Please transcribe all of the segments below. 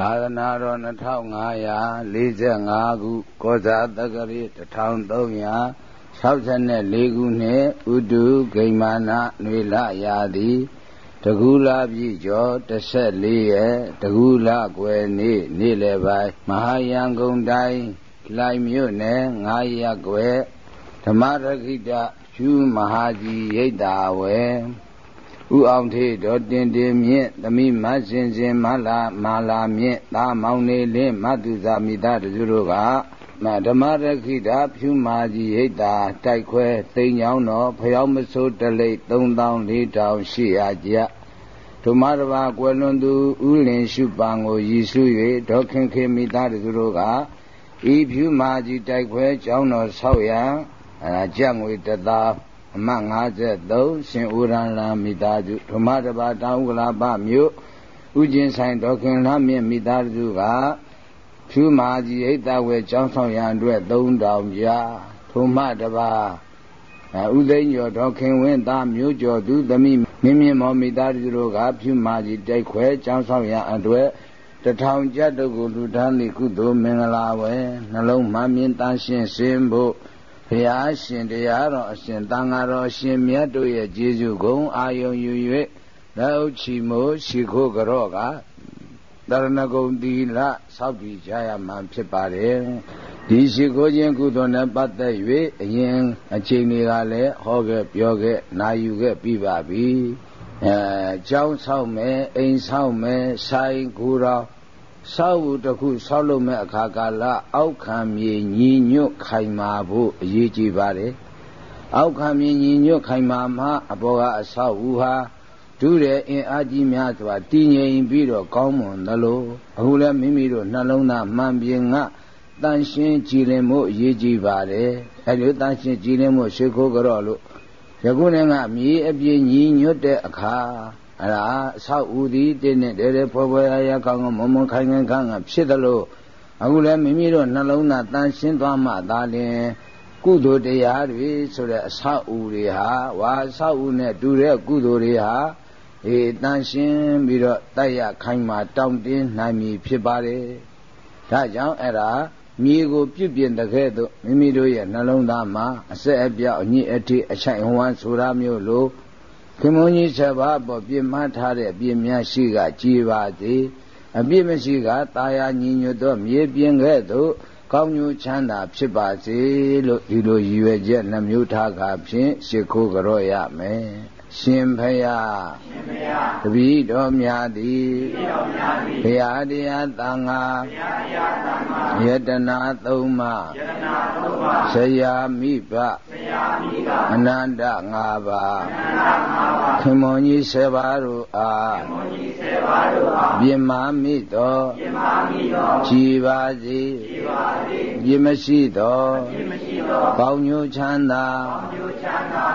သာသနာတော်2545ခုကောဇာတက္ကရီ1364ခုနှစ်ဥတုဂိမာနနွေလရာသည်တကူလာပြည့်ကျော်14ရက်တကူလာကွယ်နေ့နေ့လယ်ပိုင်းမဟာယံကုန်တိုင်းလိုင်မြို့နယ်9ရက်ကွယ်ဓမ္မရခိတဖြူမဟာကြီးရိတ်တာဝယ် ဥအောင်ထေဒေါ်တင်တင်မြင့်သမိမဆင်စင်မလာမာလာမြင့်သာမောင်နေလင်းမတုဇာမိသားတို့တို့ကမဓမ္မရခိတာဖြူမာကြီးဟိတာတိုက်ခွဲသိမ်ညောင်းတော်ဖျောင်းမစိုးတလိတ်3400ကျဓမ္မတဘာကွယ်လွန်သူဥလင်ရှုပံကိုရည်စု၍ဒေါခင်ခေမိသားတို့တို့ကဤဖြူမာကြီးတိုက်ခွဲကျောင်းတော်ဆောက်ရန်အဲကြံ့ငွေတသား အမှတ်53ရှင်ဦးရန်လမိသားစုဓမ္မတပါတောင်ဥလာပမြို့ဥကျင်ဆိုင်ဒေါခင်လှမြင့်မိသားစုကဖြူမာကြီးဟိတဝဲကျောင်းဆောင်ရန်အတွက်3000ပြာဓမ္မတပါဥသိမ်းကျော်ဒေါခင်ဝင်းသားမျိုးကျော်သူသမီးမင်းမြင့်မောမိသားစုတို့ကဖြူမာကြီးတိုက်ခွဲကျောင်းဆောင်ရန်အတွက်တထောင်ကျပ်တို့ကိုလူသားနေကုသိုလ်မင်္ဂလာဝဲနှလုံးမှမြင်တန်းရှင်းစင်ဖို့ ဘုရားရှင်တရားတော်အရှင်တန်ဃာတော်ရှင်မြတ်တို့ရဲ့ကျေးဇူးကုံအာယုံယူ၍လက်ဥချီမိုးရှိခိုးကြော့ကတရဏဂုံတီလဆောက်တည်ကြရမှဖြစ်ပါတယ်ဒီရှိခိုးခြင်းကုသိုလ်နဲ့ပတ်သက်၍အရင်အချိန်တွေကလည်းဟောခဲ့ပြောခဲ့နာယူခဲ့ပြီးပါပြီအဲကျောင်းဆောက်မယ်အိမ်ဆောက်မယ်ဆိုင်ကူတော် ဆောက်ဘူးတစ်ခုဆောက်လုပ်မဲ့အခါကာလအောက်ခံမြေညီညွတ်ခိုင်မာဖို့အရေးကြီးပါတယ်အောက်ခံမြေညီညွတ်ခိုင်မာမှအပေါ်ကအဆောက်အဦဟာဒုတဲ့အင်အားကြီးများစွာတည်ငြိမ်ပြီးတော့ကောင်းမွန်သလိုအခုလည်းမိမိတို့နှလုံးသားမှန်ပြင်ကတန်ရှင်းကြည်လင်မှုအရေးကြီးပါတယ်အဲဒီတန်ရှင်းကြည်လင်မှုရှိခိုးကြတော့လို့ယခုနေ့ကမြေအပြည့်ညီညွတ်တဲ့အခါ အဲ့ဒါအဆောက်ဦးသည်တင်းနဲ့တဲတဲဖွဲဖွဲရရကောင်းကောင်းမုံမုံခိုင်ခိုင်ခန့်ခန့်ဖြစ်သလိုအခုလည်းမိမိတို့နှလုံးသားတန်ရှင်းသွားမှသာလျှင်ကုသိုလ်တရားတွေဆိုတဲ့အဆောက်ဦးတွေဟာဝါအဆောက်ဦးနဲ့တူတဲ့ကုသိုလ်တွေဟာအေးတန်ရှင်းပြီးတော့တိုက်ရခိုင်မာတောင့်တင်းနိုင်မည်ဖြစ်ပါတယ်ဒါကြောင့်အဲ့ဒါမြေကိုပြုပြင်တဲ့ခဲ့သို့မိမိတို့ရဲ့နှလုံးသားမှာအဆက်အပြောက်အညစ်အထိအချိုင်ဟဝမ်းဆိုတာမျိုးလို့ ခင်မုန်းကြီးချက်ပါပေါ်ပြင်းမှန်းထားတဲ့အပြည့်များရှိကကြည်ပါသည်အပြည့်မရှိကတာယာညီညွတ်သောမြေပြင်ခဲ့သို့ကောင်းကျိုးချမ်းသာဖြစ်ပါစေလို့ဒီလိုရည်ရွယ်ချက်နှမျိုးထားကဖြင့်ရှ िख ိုးကြောရမယ် ရှင်ဖယားရှင်ဖယားတပည့်တော်များသည်ဘုရားတရားသံဃာယတနာသုံးပါးဆရာမိဘအနန္တ၅ပါးခင်မွန်ကြီး7ပါးတို့အားပြမမိတော်ကြည်ပါစေပြမရှိတော်ကောင်းညိုချမ်းသာ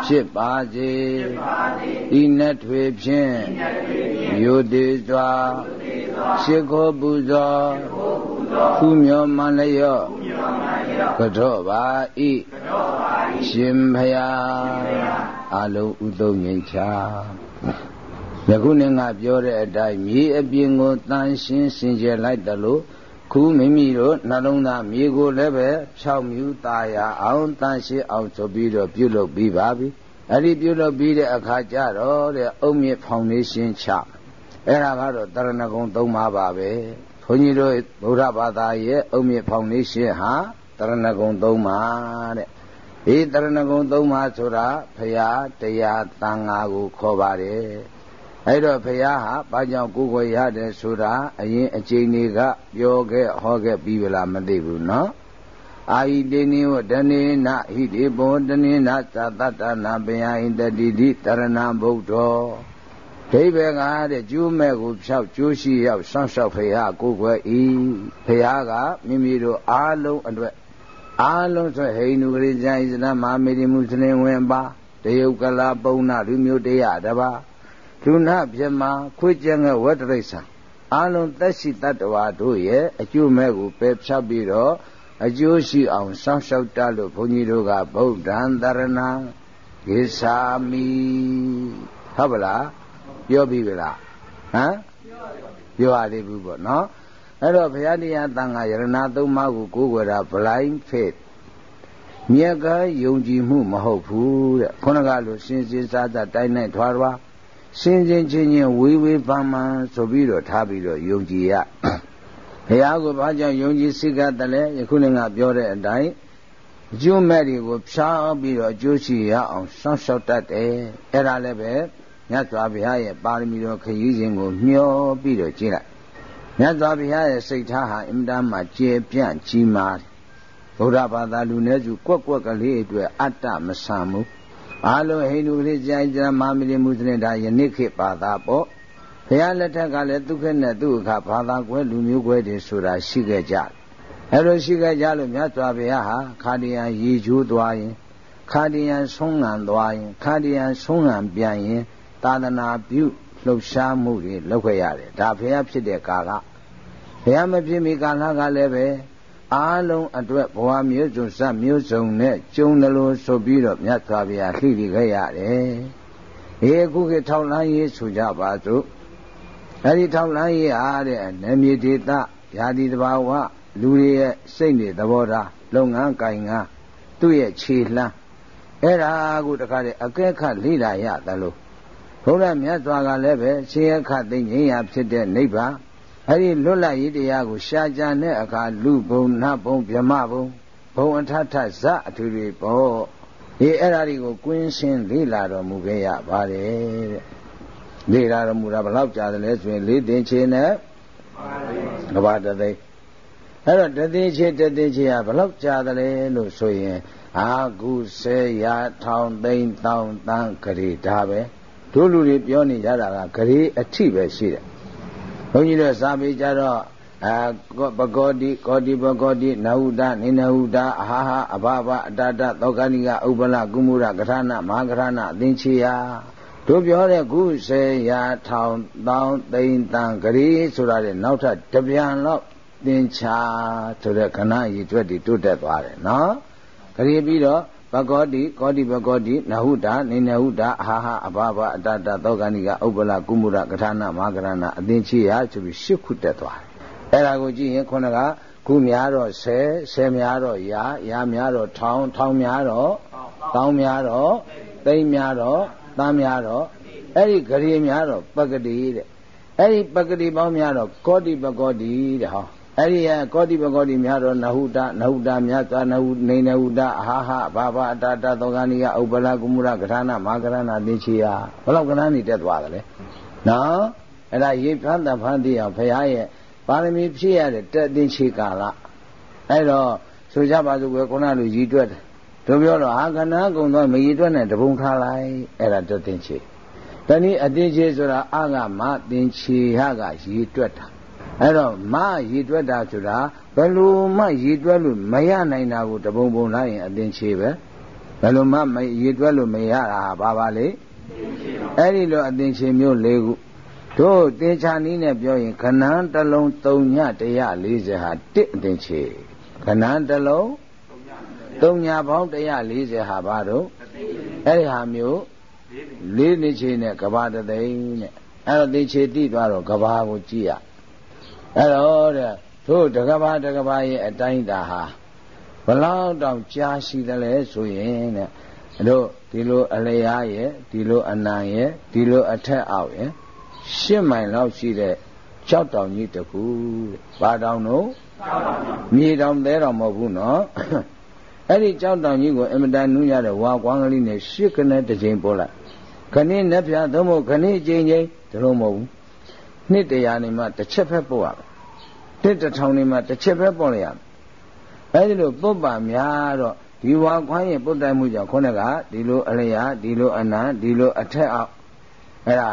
ဖြစ်ပါစေဤနှစ်ထွေဖြင့်ယုတိစွာရှိခိုးပူဇော်ခုမြောမန္လယောကထောပါဤရှင်ဖရာအလုံးဥသုံးမြင်ချယခုနေ့ငါပြောတဲ့အတိုင်းမြေအပြင်ကိုတန်ရှင်းစင်ကြယ်လိုက်တယ်လို့ခုမိမိတို့နှလုံးသားမြေကိုလည်းပဲဖြောင်းမြူตาရအောင်တန်ရှင်းအောင်ဆိုပြီးတော့ပြုလုပ်ပြီးပါပြီ။ အဲ့ဒီပြုလုပ်ပြီးတဲ့အခါကျတော့တဲ့အုံမြင့်ဖောင်ဒေးရှင်းချအဲ့ဒါကတော့တရဏဂုံ၃ပါးပါပဲဘုန်းကြီးတို့ဗုဒ္ဓဘာသာရဲ့အုံမြင့်ဖောင်ဒေးရှင်းဟာတရဏဂုံ၃ပါးတဲ့ဒီတရဏဂုံ၃ပါးဆိုတာဖရာတရားတန်ဃာကိုခေါ်ပါတယ်အဲ့တော့ဖရာဟာဘာကြောင့်ကိုယ်ကိုရတယ်ဆိုတာအရင်အကျိန်တွေကပြောခဲ့ဟောခဲ့ပြီးဗလားမသိဘူးနော် အာဟိတေနိဝတနေနဟိတေဘောတနေနသတတနာပယဟိတတိတိတရဏဗုဒ္ဓောဒိဗေကတဲ့ကျိုးမဲ့ကိုဖြောက်ကျိုးရှိရောက်ဆောင်းလျှောက်ဖရာကိုယ်ွယ်ဤဖရာကမိမိတို့အားလုံးအတွက်အားလုံးဆိုဟိန္ဒူခရစ်ယာန်ဣစလမ်မဟာမေဒီမွတ်စလင်ဝင်ပါတရုတ်ကလာပုံနာလူမျိုးတရားတပါလူနာပြမခွေးကျန်တဲ့ဝတ္တရိစ္ဆာအားလုံးသက်ရှိတတ္တဝါတို့ရဲ့အကျိုးမဲ့ကိုပယ်ဖြတ်ပြီးတော့ အကျိုးရှိအောင်စောင့်ရှောက်တတ်လို့ဘုန်းကြီးတို့ကဗုဒ္ဓံတရဏံဂိသာမိဟုတ်ပါလားပြောပြီဗလားဟမ်ပြောရသေးဘူးပေါ့နော်အဲ့တော့ဘုရားတရားတန်ခါယရဏသုံးပါးကိုကိုးကွယ်တာ blind faith မြက်ကယုံကြည်မှုမဟုတ်ဘူးတဲ့ခုနကလိုစင်စစ်စားစားတိုင်းနိုင်ထွားထွားစင်စင်ချင်းချင်းဝေးဝေးပန်းပန်းဆိုပြီးတော့ထားပြီးတော့ယုံကြည်ရ ဘုရားကိုဘာကြောင့်ယုံကြည်စိတ်ကတည်းယခုလည်းငါပြောတဲ့အတိုင်းအကျိုးမဲ့တွေကိုဖြားပြီးတော့အကျိုးရှိရအောင်စောင့်ရှောက်တတ်တယ်အဲ့ဒါလည်းပဲမြတ်စွာဘုရားရဲ့ပါရမီတော်ခရီးစဉ်ကိုမျှော်ပြီးတော့ကြည့်လိုက်မြတ်စွာဘုရားရဲ့စိတ်ထားဟာအင်မတန်မှကျေပြန့်ကြီးမားတယ်ဗုဒ္ဓဘာသာလူနည်းစုကွက်ကွက်ကလေးအတွက်အတ္တမဆန်ဘူးအားလုံးဟိန္ဒူခရစ်ယာန်ဂျာမာမီလီမွတ်စလင်ဒါယနေ့ခေတ်ဘာသာပေါ့ ဘုရားလက်ထက်ကလည်းဒုက္ခနဲ့သူ့အခါဘာသာကွဲလူမျိုးကွဲတွေဆိုတာရှိခဲ့ကြတယ်အဲလိုရှိခဲ့ကြလို့မြတ်စွာဘုရားဟာခါတရံရေချိုးသွားရင်ခါတရံဆုံးငံသွားရင်ခါတရံဆုံးငံပြန်ရင်သာသနာပြုလှုပ်ရှားမှုတွေလုပ်ခဲ့ရတယ်ဒါဘုရားဖြစ်တဲ့ကာလဘုရားမဖြစ်မီကာလကလည်းပဲအားလုံးအတွက်ဘဝမျိုးစုံစမျိုးစုံနဲ့ကျုံတယ်လို့ဆိုပြီးတော့မြတ်စွာဘုရားလှိလိခဲ့ရတယ်။အေအခုခေတ်ထောက်လန်းရေးဆိုကြပါစို့။ အဲဒီထောက်လန်းရေးအားတဲ့နယ်မြေဒေသယာတိတဘာဝလူတွေရဲ့စိတ်နေသဘောထားလုပ်ငန်းကိုင်ငန်းသူ့ရဲ့ခြေလှမ်းအဲ့ဒါကိုတခါတည်းအကဲခတ်လေ့လာရတယ်လို့ဘုရားမြတ်စွာကလည်းပဲရှင်ရခသိငြိမ်းရာဖြစ်တဲ့နိဗ္ဗာန်အဲ့ဒီလွတ်လပ်ရေးတရားကိုရှားကြတဲ့အခါလူဘုံနတ်ဘုံဗြဟ္မဘုံဘုံအထထဇအထူတွေပေါ့ဒီအဲ့ဒါတွေကိုကွင်းရှင်းလေ့လာတော်မူခဲ့ရပါတယ်တဲ့ လေ့လာတော်မူတာဘယ်လောက်ကြာတယ်လဲဆိုရင်လေးသိင်ချေနဲ့ကဘာတသိအဲ့တော့တသိချေတသိချေကဘယ်လောက်ကြာတယ်လဲလို့ဆိုရင်အာကုဆဲရာထောင်သိန်းတောင်းတန်းဂရေဒါပဲတို့လူတွေပြောနေကြတာကဂရေအထိပဲရှိတယ်ဘုန်းကြီးတို့စာပေကြတော့အာပကောတိကောတိပကောတိနဟုတနိနဟုတအဟာဟာအဘဘအတတသောကဏိကဥပလကုမှုရကထာဏမဟာကထာဏအသင်္ချေယ တို့ပြောတဲ့ကုစေရာထောင်တောင်းသိန်းတန်ဂရီဆိုတာတဲ့နောက်ထပ်တပြန်လောက်သင်္ချာဆိုတဲ့ခဏရည်တွက်တည်တိုးတက်သွားတယ်နော်ဂရီပြီးတော့ပကောတိကောတိပကောတိနဟုတာနေနဟုတာအာဟာအဘဘအတတသောကဏိကဥပ္ပလကုမှုရကထာဏမဟာကရဏအသင်္ချေယဆိုပြီးရှစ်ခုတက်သွားတယ်အဲ့ဒါကိုကြည့်ရင်ခုနကခုများတော့10 10များတော့ရာရာများတော့ထောင်ထောင်များတော့တောင်းများတော့သိန်းများတော့ တန်းများတော့အဲ့ဒီဂရေများတော့ပကတိတဲ့အဲ့ဒီပကတိပေါင်းများတော့ကောတိပကောတိတဲ့ဟောအဲ့ဒီကောတိပကောတိများတော့နဟုတနဟုတများသာနဟုနေနဟုတအဟာဟဘာဘာအတတသောကဏိကဥပလကုမုရကထာနာမာကရဏသိချေယဘလောက်ကဏ္ဍနေတက်သွားတယ်လေနော်အဲ့ဒါရေဖန်းတဖန်းတည်အောင်ဘုရားရဲ့ပါရမီဖြည့်ရတဲ့တက်သိချေကာလအဲ့တော့ဆိုကြပါစို့ကွယ်ခုနလိုရည်တွက်တယ် တို့ပြောတော့အာကဏကုံတော့မရည်တွက်နဲ့တပုံထားလိုက်အဲ့ဒါတက်သိချေတနည်းအသိချေဆိုတာအာကမသင်ချေဟကရည်တွက်တာအဲ့တော့မရည်တွက်တာဆိုတာဘယ်လိုမှရည်တွက်လို့မရနိုင်တာကိုတပုံပုံလိုက်ရင်အသင်ချေပဲဘယ်လိုမှမရည်တွက်လို့မရတာဟာဘာပါလဲအဲ့ဒီလိုအသင်ချေမျိုး၄ခုတို့တင်ချာနည်းနဲ့ပြောရင်ခဏန်းတစ်လုံး3ည140ဟာတစ်အသင်ချေခဏန်းတစ်လုံး 3ညပေါင်း140ဟာဘာတို့အဲ့ဒီဟာမျိုးလေးနေချေနဲ့ကဘာတသိန်းနဲ့အဲ့တော့သင်ချေတိသွားတော့ကဘာကိုကြည့်ရအဲ့တော့တဲ့တို့တကဘာတကဘာရဲ့အတိုင်းတာဟာဘလောက်တောင်ကြားရှိတယ်လဲဆိုရင်တဲ့တို့ဒီလိုအလျားရဲ့ဒီလိုအနံရဲ့ဒီလိုအထက်အောက်ရဲ့ရှစ်မိုင်လောက်ရှိတဲ့ကြောက်တောင်ကြီးတခုဘာတောင်တို့မြေတောင်သေးတော်မဟုတ်ဘူးနော် အဲ့ဒီကြောက်တောင်ကြီးကိုအမတန်နူးရတဲ့ဝါကွမ်းကလေးနဲ့ရှစ်ကနေတစ်ချိန်ပို့လိုက်ခဏင်းနဲ့ပြသုံးဖို့ခဏင်းချင်းချင်းဒါလို့မဟုတ်ဘူးနှစ်တရာနေမှတစ်ချက်ပဲပို့ရမယ်တစ်တထောင်နေမှတစ်ချက်ပဲပို့လိုက်ရမယ်အဲဒီလိုပုပ္ပများတော့ဒီဝါခွမ်းရဲ့ပုတ်တိုင်မှုကြောင့်ခေါင်းကဒီလိုအလျာဒီလိုအနံဒီလိုအထက်အောက်အဲ့ဒါ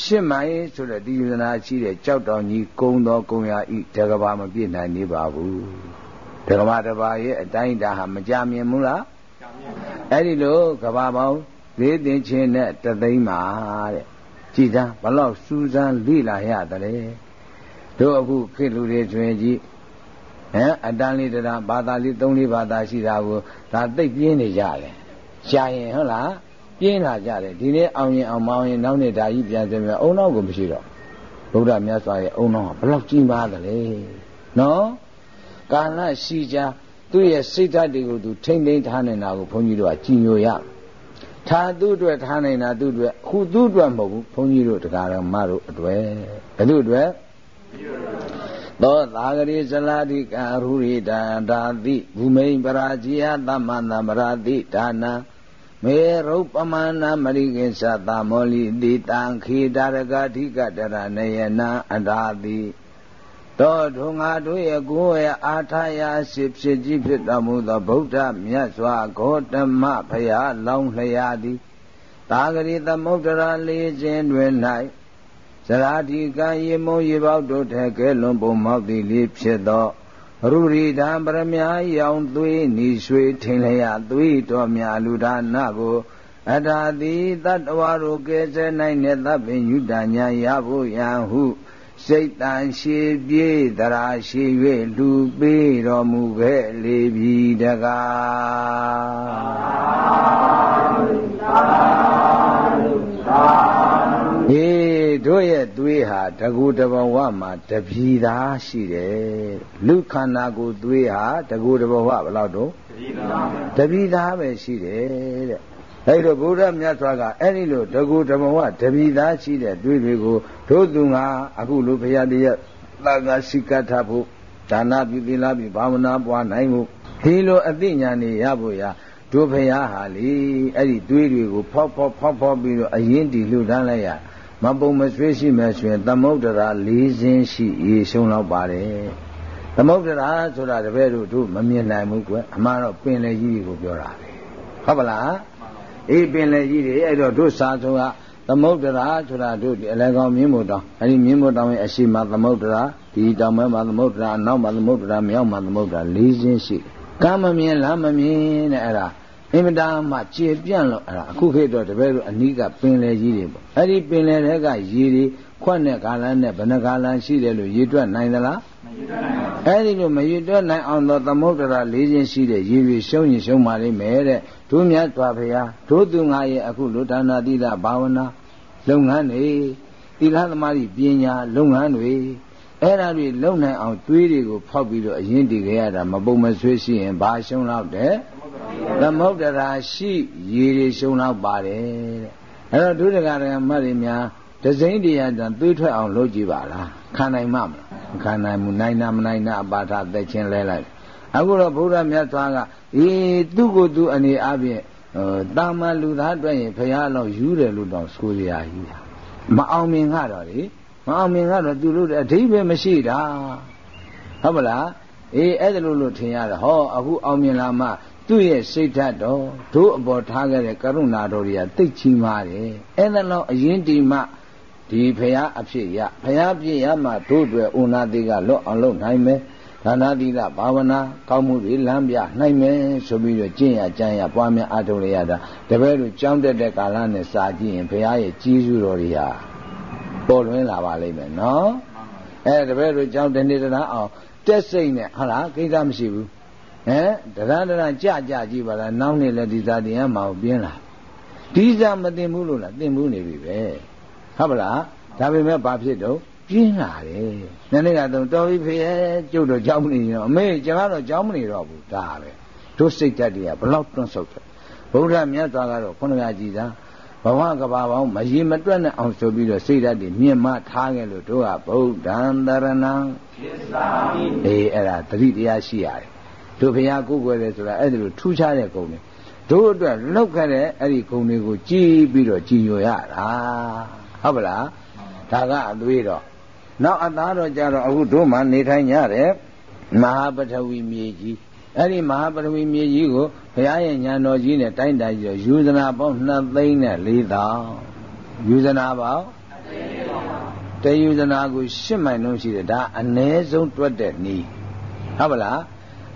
ရှစ်မိုင်ဆိုတဲ့ဒီယုဒနာရှိတဲ့ကြောက်တော်ကြီးကုံတော်ကုံရာဤတကဘာမပြည့်နိုင်နေပါဘူး တကဘာတဘာရဲ့အတိုင်းဒါဟာမကြမြင်ဘူးလားအဲ့ဒီလိုကဘာပေါင်းလေးသိင်းချင်းနဲ့တသိန်းပါတဲ့ကြည်သားဘလောက်စူးစမ်းလိလာရတယ်တို့အခုခေတ်လူတွေတွင်ကြီးဟမ်အတန်းလေးတရာဘာသာလေး၃လေးဘာသာရှိတာကိုဒါသိပ်ပြင်းနေကြတယ်ရှားရင်ဟုတ်လားပြင်းလာကြတယ်ဒီနေ့အောင်ရင်အောင်မအောင်ရင်နောက်နေ့ဒါကြီးပြန်စမယ်အုံနောက်ကိုမရှိတော့ဗုဒ္ဓမြတ်စွာရဲ့အုံတော်ကဘလောက်ကြီးမားတယ်လေနော် ကာလရှိကြသူ့ရဲ့စိတ်ဓာတ်တွေကိုသူထိမ့်သိမ်းထားနေတာကိုဘုန်းကြီးတို့ကကြည်ညိုရထားသူ့အတွက်ထားနေတာသူ့အတွက်ခုသူ့အတွက်မဟုတ်ဘူးဘုန်းကြီးတို့တရားတော်မတို့အတွက်ဘယ်သူအတွက်သောသာဂရိဇလာတိကာရူရိတာဒါတိဘူမိန်ပရာဇိယသမ္မန္တမရာတိဒါနာမေရုပမနာမရိကိသသာမောလိတိတံခေတာရဂဓိကတရနယနာအန္တာ တိတောထုံငါတို့ရဲ့ကိုယ်ရဲ့အာထာယရှိဖြစ်ကြီးဖြစ်တော်မူသောဗုဒ္ဓမြတ်စွာဂေါတမဖရာလောင်းလျာသည်သာဂရိသမုဒ္ဒရာလေးခြင်းတွင်၌ဇရာတိကံရေမုံရေပေါက်တို့ထဲကဲလွန်ပုံမောက်သည်လေးဖြစ်သောရူရိဒံပရမယောင်သွေးနီရွှေထင်လျာသွေးတော်မြလူဒါနကိုအထာတိတတ္တဝါတို့ကဲဆဲနိုင်တဲ့သဗ္ဗညုတညာရဖို့ယံဟု စိတ်တန်ရှိပြေးတရာရှိ၍လူပေးတော်မူခဲ့လေပြီတကားေတို့ရဲ့သွေးဟာတကူတဘဝမှာတပြီသားရှိတယ်လူခန္ဓာကိုယ်သွေးဟာတကူတဘဝဘယ်လောက်တော့တပြီသားပဲရှိတယ်တဲ့ အဲ့တော့ဘုရားမြတ်စွာကအဲ့ဒီလိုတကူတဘဝတပြီသားရှိတဲ့သွေးတွေကိုတို့သူငါအခုလိုဘုရားတရားသာကစိကထဖို့ဒါနပြုသီလပြုဘာဝနာပွားနိုင်ဖို့ဒီလိုအသိဉာဏ်တွေရဖို့ရာတို့ဘုရားဟာလေအဲ့ဒီသွေးတွေကိုဖောက်ဖောက်ဖောက်ဖောက်ပြီးတော့အရင်တည်လှူဒန်းလိုက်ရမပုံမဆွေးရှိမယ်ဆိုရင်သမုဒ္ဒရာ၄စင်းရှိရေရှုံးတော့ပါတယ်သမုဒ္ဒရာဆိုတာတပည့်တို့တို့မမြင်နိုင်ဘူးကွအမှန်တော့ပင်လေကြီးကိုပြောတာပဲဟုတ်ပါလား အေးပင်လေကြီးတွေအဲ့တော့တို့စာဆုံးကသမုဒ္ဒရာဆိုတာတို့ဒီအလဲကောင်မြင်းမို့တောင်အဲ့ဒီမြင်းမို့တောင်ရဲ့အရှိမသမုဒ္ဒရာဒီတောင်မဲမှာသမုဒ္ဒရာအနောက်မှာသမုဒ္ဒရာမြောက်မှာသမုဒ္ဒရာ၄စင်းရှိကမ်းမမြင်လားမမြင်တဲ့အဲ့ဒါအင်မတန်မှကျေပြန့်လို့အဲ့ဒါအခုခေတ်တော့တပည့်တို့အနီးကပင်လယ်ကြီးတွေပေါ့အဲ့ဒီပင်လယ်ထဲကရေတွေခွက်နဲ့ကာလနဲ့ဘယ်နှကာလရှိတယ်လို့ရေတွက်နိုင်သလားမရေတွက်နိုင်ပါဘူး အဲ့ဒီလိုမရေတွက်နိုင်အောင်တော့သမုဒ္ဒရာ၄ခြင်းရှိတဲ့ရေတွေရှုံးရင်ရှုံးပါလိမ့်မယ်တဲ့တို့မြတ်စွာဘုရားတို့သူငါရဲ့အခုလူဒါနာတိလဘာဝနာလုပ်ငန်းတွေသီလသမားကြီးပညာလုပ်ငန်းတွေအဲ့ဒါတွေလုံနိုင်အောင်တွေးတွေကိုဖောက်ပြီးတော့အရင်တည်ခဲ့ရတာမပုံမဆွေးရှိရင်ဘာရှုံးတော့တဲ့သမုဒ္ဒရာရှိရေတွေရှုံးတော့ပါတယ်တဲ့အဲ့တော့ဒုဒကရမတ်တွေများဒဇိမ့်တရားတန်သွေးထွက်အောင်လုပ်ကြည့်ပါလားခံနိုင်မှမလားမ ခံနိုင်ဘူးနိုင်နာမနိုင်နာအပါထသက်ချင်းလဲလိုက်အခုတော့ဘုရားမြတ်စွာကအေးသူ့ကိုယ်သူအနေအချင်းဟိုတာမန်လူသားအတွက်ရင်ဖရာလောက်ယူတယ်လို့တော့ဆိုရကြီးတာမအောင်မြင်ကတော့လေမအောင်မြင်ကတော့သူတို့အဓိပ္ပာယ်မရှိတာဟုတ်မလားအေးအဲ့ဒါလို့လို့ထင်ရတာဟောအခုအောင်မြင်လာမှသူ့ရဲ့စိတ်ဓာတ်တော်တို့အပေါ်ထားခဲ့တဲ့ကရုဏာတော်တွေကတိတ်ချီမာတယ်အဲ့ဒါလောက်အရင်ဒီမှ ဒီဖရာအဖြစ်ရဖရာပြည့်ရမှတို့တွေဥနာတိကလွတ်အောင်လုပ်နိုင်မယ်ဒါနသီလဘာဝနာကောင်းမှုတွေလမ်းပြနိုင်မယ်ဆိုပြီးတော့ကျင့်ရကြံရပွားများအားထုတ်ရတာတပည့်တို့ကြောင်းတက်တဲ့ကာလနဲ့စာကြည့်ရင်ဘုရားရဲ့ကြီးစုတော်တွေဟာပေါ်လွင်လာပါလိမ့်မယ်နော်အဲတပည့်တို့ကြောင်းတနေ့တည်းအောင်တက်စိတ်နဲ့ဟုတ်လားကိစ္စမရှိဘူးဟမ်တရားတရားကြကြကြည့်ပါလားနောက်နေ့လည်းဒီစာတင်ရမှာပြင်းလာဒီစာမတင်ဘူးလို့လားတင်ဘူးနေပြီပဲ ဟုတ်ပါလားဒါပေမဲ့ဘာဖြစ်တော့ပြင်းလာတယ်နည်းနည်းကတော့တော်ပြီဖေရဲ့ကျုပ်တော့ကြောင်းမနေတော့အမေကျွန်တော်တော့ကြောင်းမနေတော့ဘူးဒါပဲတို့စိတ်ဓာတ်တွေကဘလောက်တွန့်ဆုတ်တယ်ဗုဒ္ဓမြတ်စွာကတော့ခုနကကြည်သာဘဝကဘာပေါင်းမရေမတွက်နဲ့အောင်ဆိုပြီးတော့စိတ်ဓာတ်တွေမြင့်မထားခဲ့လို့တို့ကဗုဒ္ဓံတရဏံအေးအဲ့ဒါတတိတရားရှိရတယ်တို့ဘုရားကိုယ်ွယ်တယ်ဆိုတာအဲ့ဒါလိုထူးခြားတဲ့ဂုဏ်တွေတို့အတွက်လောက်ခဲ့တဲ့အဲ့ဒီဂုဏ်တွေကိုကြည်ပြီးတော့ကြည်ညိုရတာ ဟုတ်ပလားဒါကအသွေးတော့နောက်အသားတော့ကြတော့အခုတို့မှနေထိုင်ကြတယ်မဟာပထဝီမြေကြီးအဲ့ဒီမဟာပထဝီမြေကြီးကိုဘုရားရဲ့ဉာဏ်တော်ကြီးနဲ့တိုင်းတိုင်းပြီးယူဇနာပေါင်း2သိန်းနဲ့4တောင်ယူဇနာပေါင်းတယူဇနာကို10မိုင်လုံးရှိတယ်ဒါအ ਨੇ ဆုံးတွက်တဲ့နီးဟုတ်ပါလား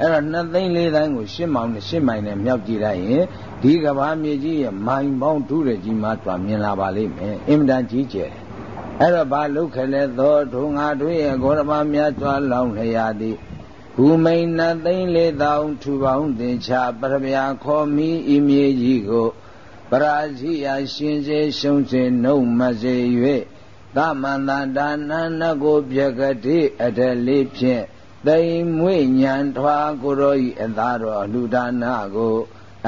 အဲ့တော့2သိန်း4သိန်းကို10မိုင်နဲ့10မိုင်နဲ့မြောက်ကြည့်လိုက်ရင်ဒီကဘာမြေကြီးရဲ့မိုင်ပေါင်းဒုရကြီးမှတွာမြင်လာပါလိမ့်မယ်အင်မတန်ကြီးကျယ်တယ်အဲ့တော့ဘာလုခလဲသောဒုငါတို့ရဲ့ဂေါရမမြတ်စွာလောင်းလျာသည်ဘူမိန်နသိန်းလေးတောင်ထူပေါင်းသင်္ချာပရမယာခေါ်မိဤမြေကြီးကိုပရာဇိယရှင်စေရှုံးစေနှုတ်မစေ၍သမန္တဒါနနကိုပြကတိအထလေးဖြင့် သိမ်မွေညံထွားကိုရောဤအသာတော်လူဒါနကို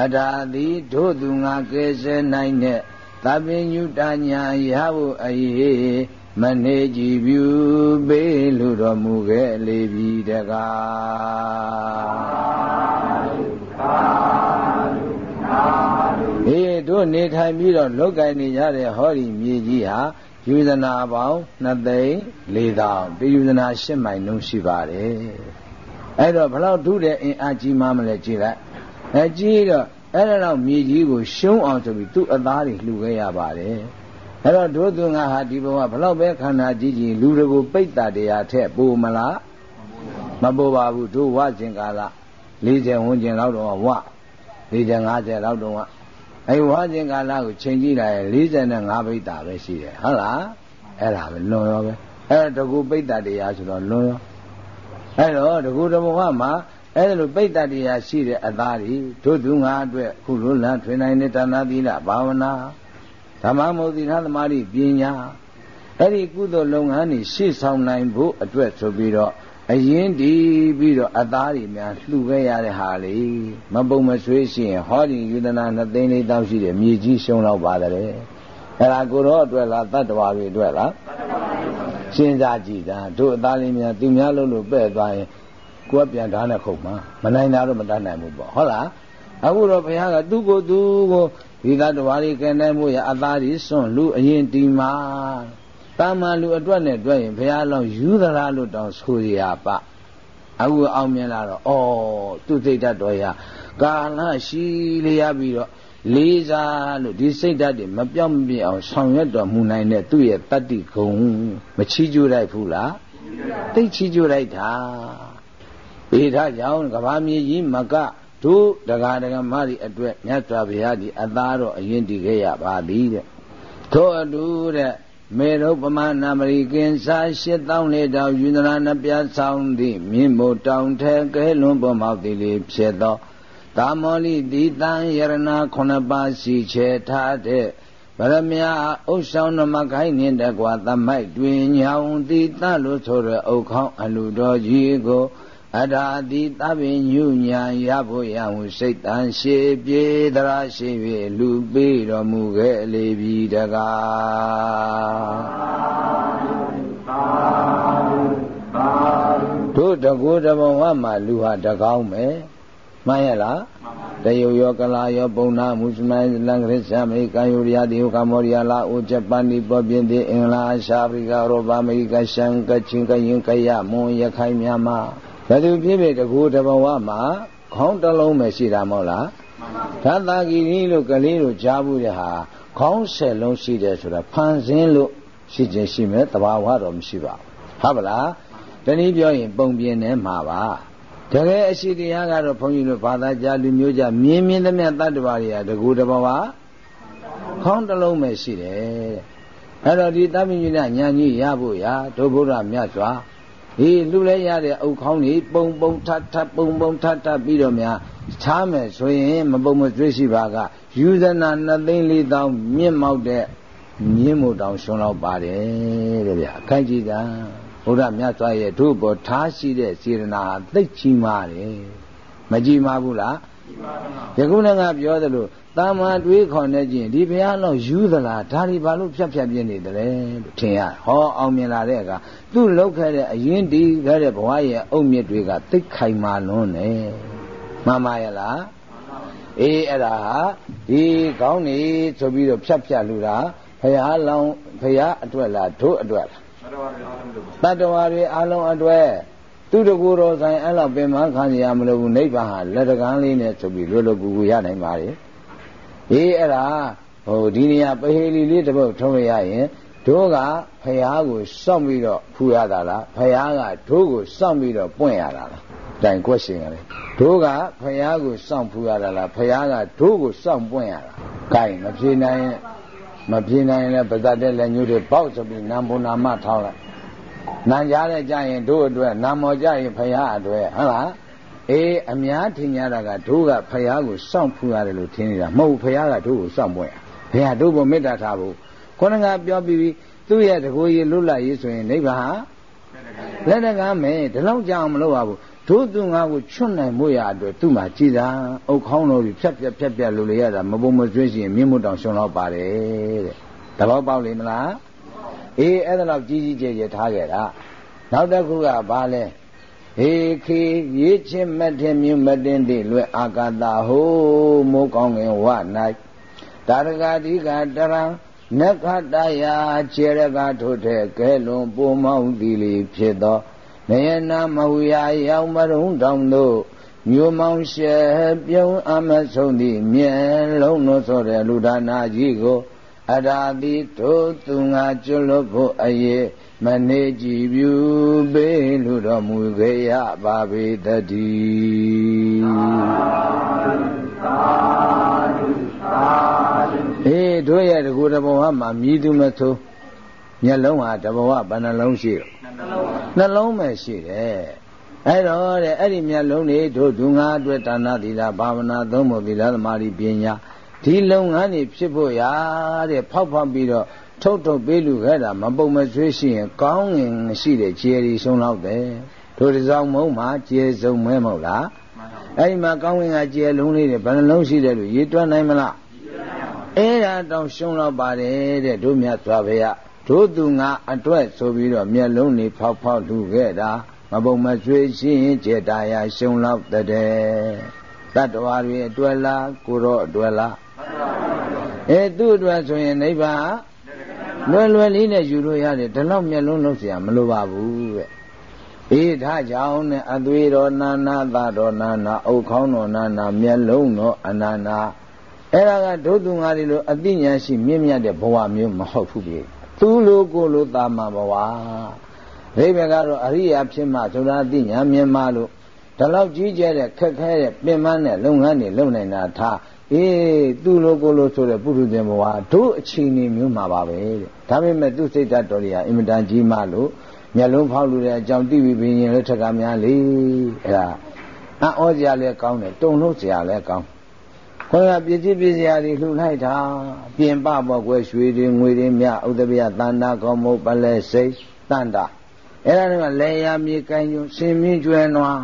အထာသည်တို့သူငါကဲဆဲနိုင်တဲ့သဗ္ဗညုတညာရဖို့အေးမနေကြည်ပြုပေးလူတော်မူခဲ့လေပြီတကားအေးတို့နေထိုင်ပြီးတော့လောက်ကင်နေကြတဲ့ဟောဒီမြေကြီးဟာ ယူဇနာပေါင်း2သိန်း4000ပြယူဇနာ10မိုင်လုံးရှိပါတယ်အဲ့တော့ဘလောက်ထုတဲ့အင်အားကြီးမှမလဲကြည့်လိုက်အဲကြီးတော့အဲ့ဒါတော့မြေကြီးကိုရှုံးအောင်ဆိုပြီးသူ့အသားတွေလှူခဲ့ရပါတယ်အဲ့တော့ဒုသူငါဟာဒီဘဝဘလောက်ပဲခန္ဓာကြီးကြီးလူတွေကိုပိတ်တာတရားထက်ပိုမလားမပိုပါဘူးတို့ဝကျင်ကာလ40ဝန်းကျင်လောက်တော့ဝ40 50လောက်တော့ အဲဝါကျင်ကာလကိုချိန်ကြည့်လိုက်ရင်45ပိတ်တာပဲရှိတယ်ဟုတ်လားအဲ့ဒါပဲလွန်ရောပဲအဲ့တကူပိတ်တာတရားဆိုတော့လွန်ရောအဲ့တော့တကူတဘဝမှာအဲ့ဒါလိုပိတ်တတရားရှိတဲ့အသားတွေတို့သူငါအတွက်ခုလိုလန်းထွင်နိုင်တဲ့ဒါနသီလဘာဝနာဓမ္မမုတ်တိသမာဓိပညာအဲ့ဒီကုသိုလ်လုပ်ငန်းတွေရှေ့ဆောင်နိုင်ဖို့အတွက်ဆိုပြီးတော့ အရင်တည်ပြီးတော့အသားတွေများလှူခဲ့ရတဲ့ဟာလေမပုံမဆွေးရှိရင်ဟောဒီယူဒနာနှစ်သိန်းလေးတောက်ရှိတယ်မြေကြီးရှုံတော့ပါတယ်အဲ့ဒါကိုတော့အတွက်လားတတ္တဝါတွေအတွက်လားစဉ်းစားကြည့်တာတို့အသားလေးများသူများလို့လို့ပဲ့သွားရင်ကိုကပြန်ဓာတ်နဲ့ခုတ်မှာမနိုင်တာတော့မတတ်နိုင်ဘူးပေါ့ဟုတ်လားအခုတော့ဘုရားကသူ့ကိုယ်သူကိုဒီသတ္တဝါတွေကဲနိုင်မှုရအသားကြီးစွန့်လူအရင်တီမာ တာမန်လူအတွက်နဲ့တွေ့ရင်ဘုရားလောင်းယူသလားလို့တောင်ဆိုရပါအခုအောင်မြင်လာတော့ဩသူစိတ်ဓာတ်တော်ရကာလရှိလျားပြီးတော့လေးစားလို့ဒီစိတ်ဓာတ်တွေမပြောင်းမပြင်းအောင်ဆောင်ရွက်တော်မူနိုင်တဲ့သူ့ရဲ့တတ္တိဂုံမချီးကျူးလိုက်ဘူးလားသိချီးကျူးလိုက်တာေထားကြောင့်ကဘာမြေကြီးမကတို့ဒကာဒကမကြီးအတွက်မြတ်စွာဘုရားဒီအသားတော်အရင်တည်ခဲ့ရပါသည်တဲ့ထို့အတူတဲ့ မေရုပမနာမရိကင်စာ8000လေးတောင်ယူနရာနှပြဆောင်သည့်မြင့်မို့တောင်ထဲကဲလွန်ပေါ်မောက်သည်လေးဖြစ်သောတာမောလိတိတံယရဏခုနှစ်ပါးရှိချေထားတဲ့ဗရမယဥ္ဆောင်နမခိုင်းနှင့်တကွာသမိုက်တွင်ညောင်တိတလို့ဆိုတဲ့အုတ်ခေါင်းအလူတော်ကြီးကို အထာတိသဗ္ဗညုညာရဖို့ရမှုစိတ်တန်ရှေပြေတရာရှိ၍လူပေးတော်မူခဲ့လေပြီတကားတို့တကူတဘဝမှာလူဟာတကောင်းပဲမှန်ရလားတယုယောကလာယောပုံနာမုစလင်လန်ခရစ်ယာန်အမေရိကန်ယူရီးယားတရုတ်ကမ္ဘောဒီးယားလာအိုဂျပန်ဒီပေါ်ပြင်သစ်အင်္ဂလာရှားအာဖရိကဥရောပအမေရိကရှမ်းကချင်ကရင်ကရမွန်ရခိုင်မြန်မာ ဘယ်သူဖြစ်ဖြစ်တကူတဘဝမှာခေါင်းတစ်လုံးပဲရှိတာမဟုတ်လားသာသာဂီရီလို့ကလေးတို့ကြားဘူးတဲ့ဟာခေါင်းဆယ်လုံးရှိတယ်ဆိုတာဖန်ဆင်းလို့ရှိခြင်းရှိမယ်တဘာဝတော့မရှိပါဘူးဟုတ်ပါလားတနည်းပြောရင်ပုံပြင်းနေမှာပါတကယ်အရှိတရားကတော့ဘုန်းကြီးတို့ဘာသာကြားလူမျိုးကြားမြင်းမြင်းသမျှတတ္တဝါတွေကတကူတဘဝခေါင်းတစ်လုံးပဲရှိတယ်အဲ့တော့ဒီတပ္ပညုညညာကြီးရဖို့ရာဒုဗုဒ္ဓမြတ်စွာ ဒီလူလဲရတဲ့အုတ်ခေါင်းကြီးပုံပုံထထပုံပုံထထပြီးတော့များထားမယ်ဆိုရင်မပုံမသွေးရှိပါကယူဇနာ2သိန်း4တောင်းမြင့်မောက်တဲ့မြင့်မို့တောင်ရှင်လောက်ပါတယ်တဲ့ဗျာအခိုက်ကြီးတာဘုရားမြတ်စွာရဲ့တို့ပေါ်ထားရှိတဲ့စေရနာသိတ်ကြီးမားတယ်မကြီးမားဘူးလားယခုလည်းငါပြောသလို တာမန်တွေးခေါ်နေခြင်းဒီဘုရားတော့ယူသလားဒါဒီဘာလို့ဖြတ်ဖြတ်ပြင်းနေတယ်လဲလို့ထင်ရဟောအောင်မြင်လာတဲ့အခါသူ့လောက်ခဲ့တဲ့အရင်ဒီခဲ့တဲ့ဘဝရဲ့အုတ်မြစ်တွေကသိခိုင်မာလွန်းနေမှန်ပါရဲ့လားအေးအဲ့ဒါဟာဒီကောင်းနေဆိုပြီးတော့ဖြတ်ဖြတ်လူတာဘုရားလောင်းဘုရားအတွက်လားတို့အတွက်လားတတ္တဝါတွေအလုံးအတွက်သူတကူတော်ဆိုင်အဲ့လောက်ပင်မခံရမလို့ဘူးနိဗ္ဗာန်ဟာလက်တကန်းလေးနဲ့ဆိုပြီးလွယ်လွယ်ကူကူရနိုင်ပါလေ အေးအဲ့ဒါဟိုဒီနေရာပဟေလီလေးတစ်ပုတ်ထုံးရရင်တို့ကဖះကိုစောင့်ပြီးတော့ဖူရတာလားဖះကတို့ကိုစောင့်ပြီးတော့ပွင့်ရတာလားတိုင်ကွက်ရှင်ကလေးတို့ကဖះကိုစောင့်ဖူရတာလားဖះကတို့ကိုစောင့်ပွင့်ရတာကဲမပြေနိုင်မပြေနိုင်လည်းပဇတ်တဲ့လက်ညှိုးတွေပေါက်ဆိုပြီးနံဘုံနာမထောင်းလိုက်နံကြားတဲ့ကြရင်တို့အတွက်နံမော်ကြရင်ဖះအတွက်ဟုတ်လား အေးအများထင်ကြတာကတို့ကဖះကိုစောင့်ဖူးရတယ်လို့ထင်နေတာမဟုတ်ဖះကတို့ကိုစောင့်ပွင့်ဘုရားတို့ကိုမေတ္တာထားဖို့ခေါင်းကပြောပြီးပြီသူ့ရဲ့တကူကြီးလွတ်လပ်ရေးဆိုရင်နိဗ္ဗာန်လက်တကမ်းမယ်ဒီလောက်ကြောင်မလို့ပါဘူးတို့သူငါကိုချွတ်နိုင်မှုရအတွက်သူ့မှာကြည်သာအုတ်ခေါင်းတော်ပြီးဖြတ်ဖြတ်ဖြတ်ဖြတ်လို့လေရတာမပုံမကျွေးရှင်မြင့်မှုတောင်ရှင်တော့ပါတယ်တဲ့တဘောပေါက်လိမ့်မလားအေးအဲ့ဒါတော့ကြီးကြီးကျယ်ကျယ်ထားခဲ့တာနောက်တစ်ခုကဘာလဲ ဟေခေရေးချင်းမထင်မြမတင်တိလွယ်အာကာသဟိုမိုးကောင်းငင်ဝ၌တာရဂတိကတရံနက္ခတယာခြေရကထို့တဲ့ကဲလွန်ပုံမောင်းသည်လီဖြစ်သောနယနာမဟုယာရောက်မရုံတောင်တို့မြို့မောင်ရှေပြုံးအမဆုံးသည့်မြဲလုံးလို့ဆိုတဲ့လူဒါနာကြီးကိုအရာတိတို့သူငါကျွလွတ်ဖို့အရေး မနေကြည်ပြူပေးလူတော်မူခဲ့ရပါပေတည်းအေးတို့ရဲ့တကူတဘဝမှာမြည်သူမဆိုးမျက်လုံးဟာတဘဝဘယ်နှလုံးရှိတော့နှလုံးပဲရှိတယ်အဲ့တော့တဲ့အဲ့ဒီမျက်လုံးတွေတို့ဒုငါအတွက်ဒါနသီလဘာဝနာသုံးဖို့သီလသမာဓိပညာဒီလုပ်ငန်းတွေဖြစ်ဖို့ရတဲ့ဖောက်ဖောက်ပြီးတော့ ထုတ်ထုတ်ပေးလူခဲ့တာမပုံမဆွေးရှိရင်ကောင်းငင်ရှိတဲ့ခြေရီဆုံးတော့တယ်တို့ဒီဆောင်မုံမှာခြေစုံမဲမဟုတ်လားအဲ့ဒီမှာကောင်းငင်ကခြေလုံးလေးတွေဘယ်နှလုံးရှိတယ်လို့ရေးတွက်နိုင်မလားအဲ့ဒါတောင်ရှုံးတော့ပါတယ်တဲ့တို့မြတ်စွာဘုရားတို့သူငါအတွက်ဆိုပြီးတော့မျက်လုံးတွေဖောက်ဖောက်လူခဲ့တာမပုံမဆွေးရှိရင်ခြေတာယာရှုံးတော့တဲ့တတ္တဝါတွေအတွက်လားကိုရောအတွက်လားအဲသူ့အတွက်ဆိုရင်နိဗ္ဗာန် လွယ်လွယ်လေးနဲ့ယူလို့ရတယ်ဒီလောက်မျက်လုံးလုံးเสียမလိုပါဘူးတဲ့အေးဒါကြောင့်နဲ့အသွေးတော်နာနာသတော်နာနာအုတ်ခေါင်းတော်နာနာမျက်လုံးတော်အနာနာအဲ့ဒါကဒုသူငါတွေလိုအသိဉာဏ်ရှိမြင့်မြတ်တဲ့ဘဝမျိုးမဟုတ်ဘူးပြေသူလိုကိုလိုသာမဘဝဒိဗေကတော့အရိယာဖြစ်မှဆိုတာအသိဉာဏ်မြင်မှလို့ဒီလောက်ကြီးကျယ်တဲ့ခက်ခဲတဲ့ပင်ပန်းတဲ့လုပ်ငန်းတွေလုပ်နိုင်တာထား အေးသူ့လိုကိုလိုဆိုတဲ့ပုထုဇဉ်ဘဝတို့အချိန်နေမျိုးမှာပါပဲတဲ့ဒါပေမဲ့သူ့စိတ်ဓာတ်တော်တွေဟာအင်မတန်ကြီးမားလို့မျက်လုံးဖောက်လို့တဲ့အကြောင်းသိပြီဘင်းရင်လက်ထက်ကများလေအဲ့ဒါအံ့ဩစရာလည်းကောင်းတယ်တုံလို့စရာလည်းကောင်းခေါင်းကပြည့်စည်ပြည့်စရာတွေလှူလိုက်တာပြင်ပပေါ်ကွယ်ရွှေတွေငွေတွေမြဥဒပြတန္တာကောမုတ်ပလဲစိတ်တန္တာအဲ့ဒါတွေကလေယာမြေကိုင်းကျုံစင်မြင့်ကျွဲနွား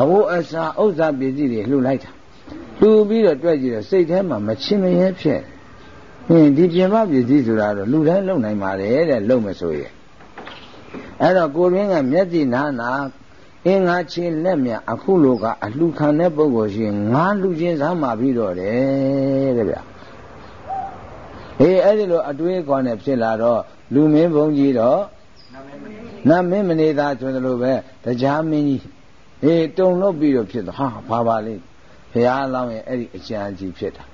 အဝတ်အစားဥစ္စာပစ္စည်းတွေလှူလိုက်တာ လူပြီးတော့တွေ့ကြည့်တော့စိတ်ထဲမှာမချင်မရဲဖြစ်ဟင်းဒီပြင်ပပစ္စည်းဆိုတာတော့လူတိုင်းလုံနိုင်ပါတယ်တဲ့လုံမဆိုရင်အဲ့တော့ကိုရင်းကမျက်စိနာနာအင်းငါချင်းလက်မြအခုလိုကအလှခံတဲ့ပုဂ္ဂိုလ်ရှင်ငါလူချင်းစားမှပြီးတော့တယ်တဲ့ဗျအေးအဲ့ဒီလိုအတွေးအခေါ်နဲ့ဖြစ်လာတော့လူမင်းဘုံကြီးတော့နမင်းမနေသားဆိုသလိုပဲတရားမင်းကြီးအေးတုံလို့ပြီးတော့ဖြစ်တော့ဟာဘာပါလိမ့် ဘုရားလောင်းရဲ့အဲ့ဒီအကြံကြီးဖြစ်တာ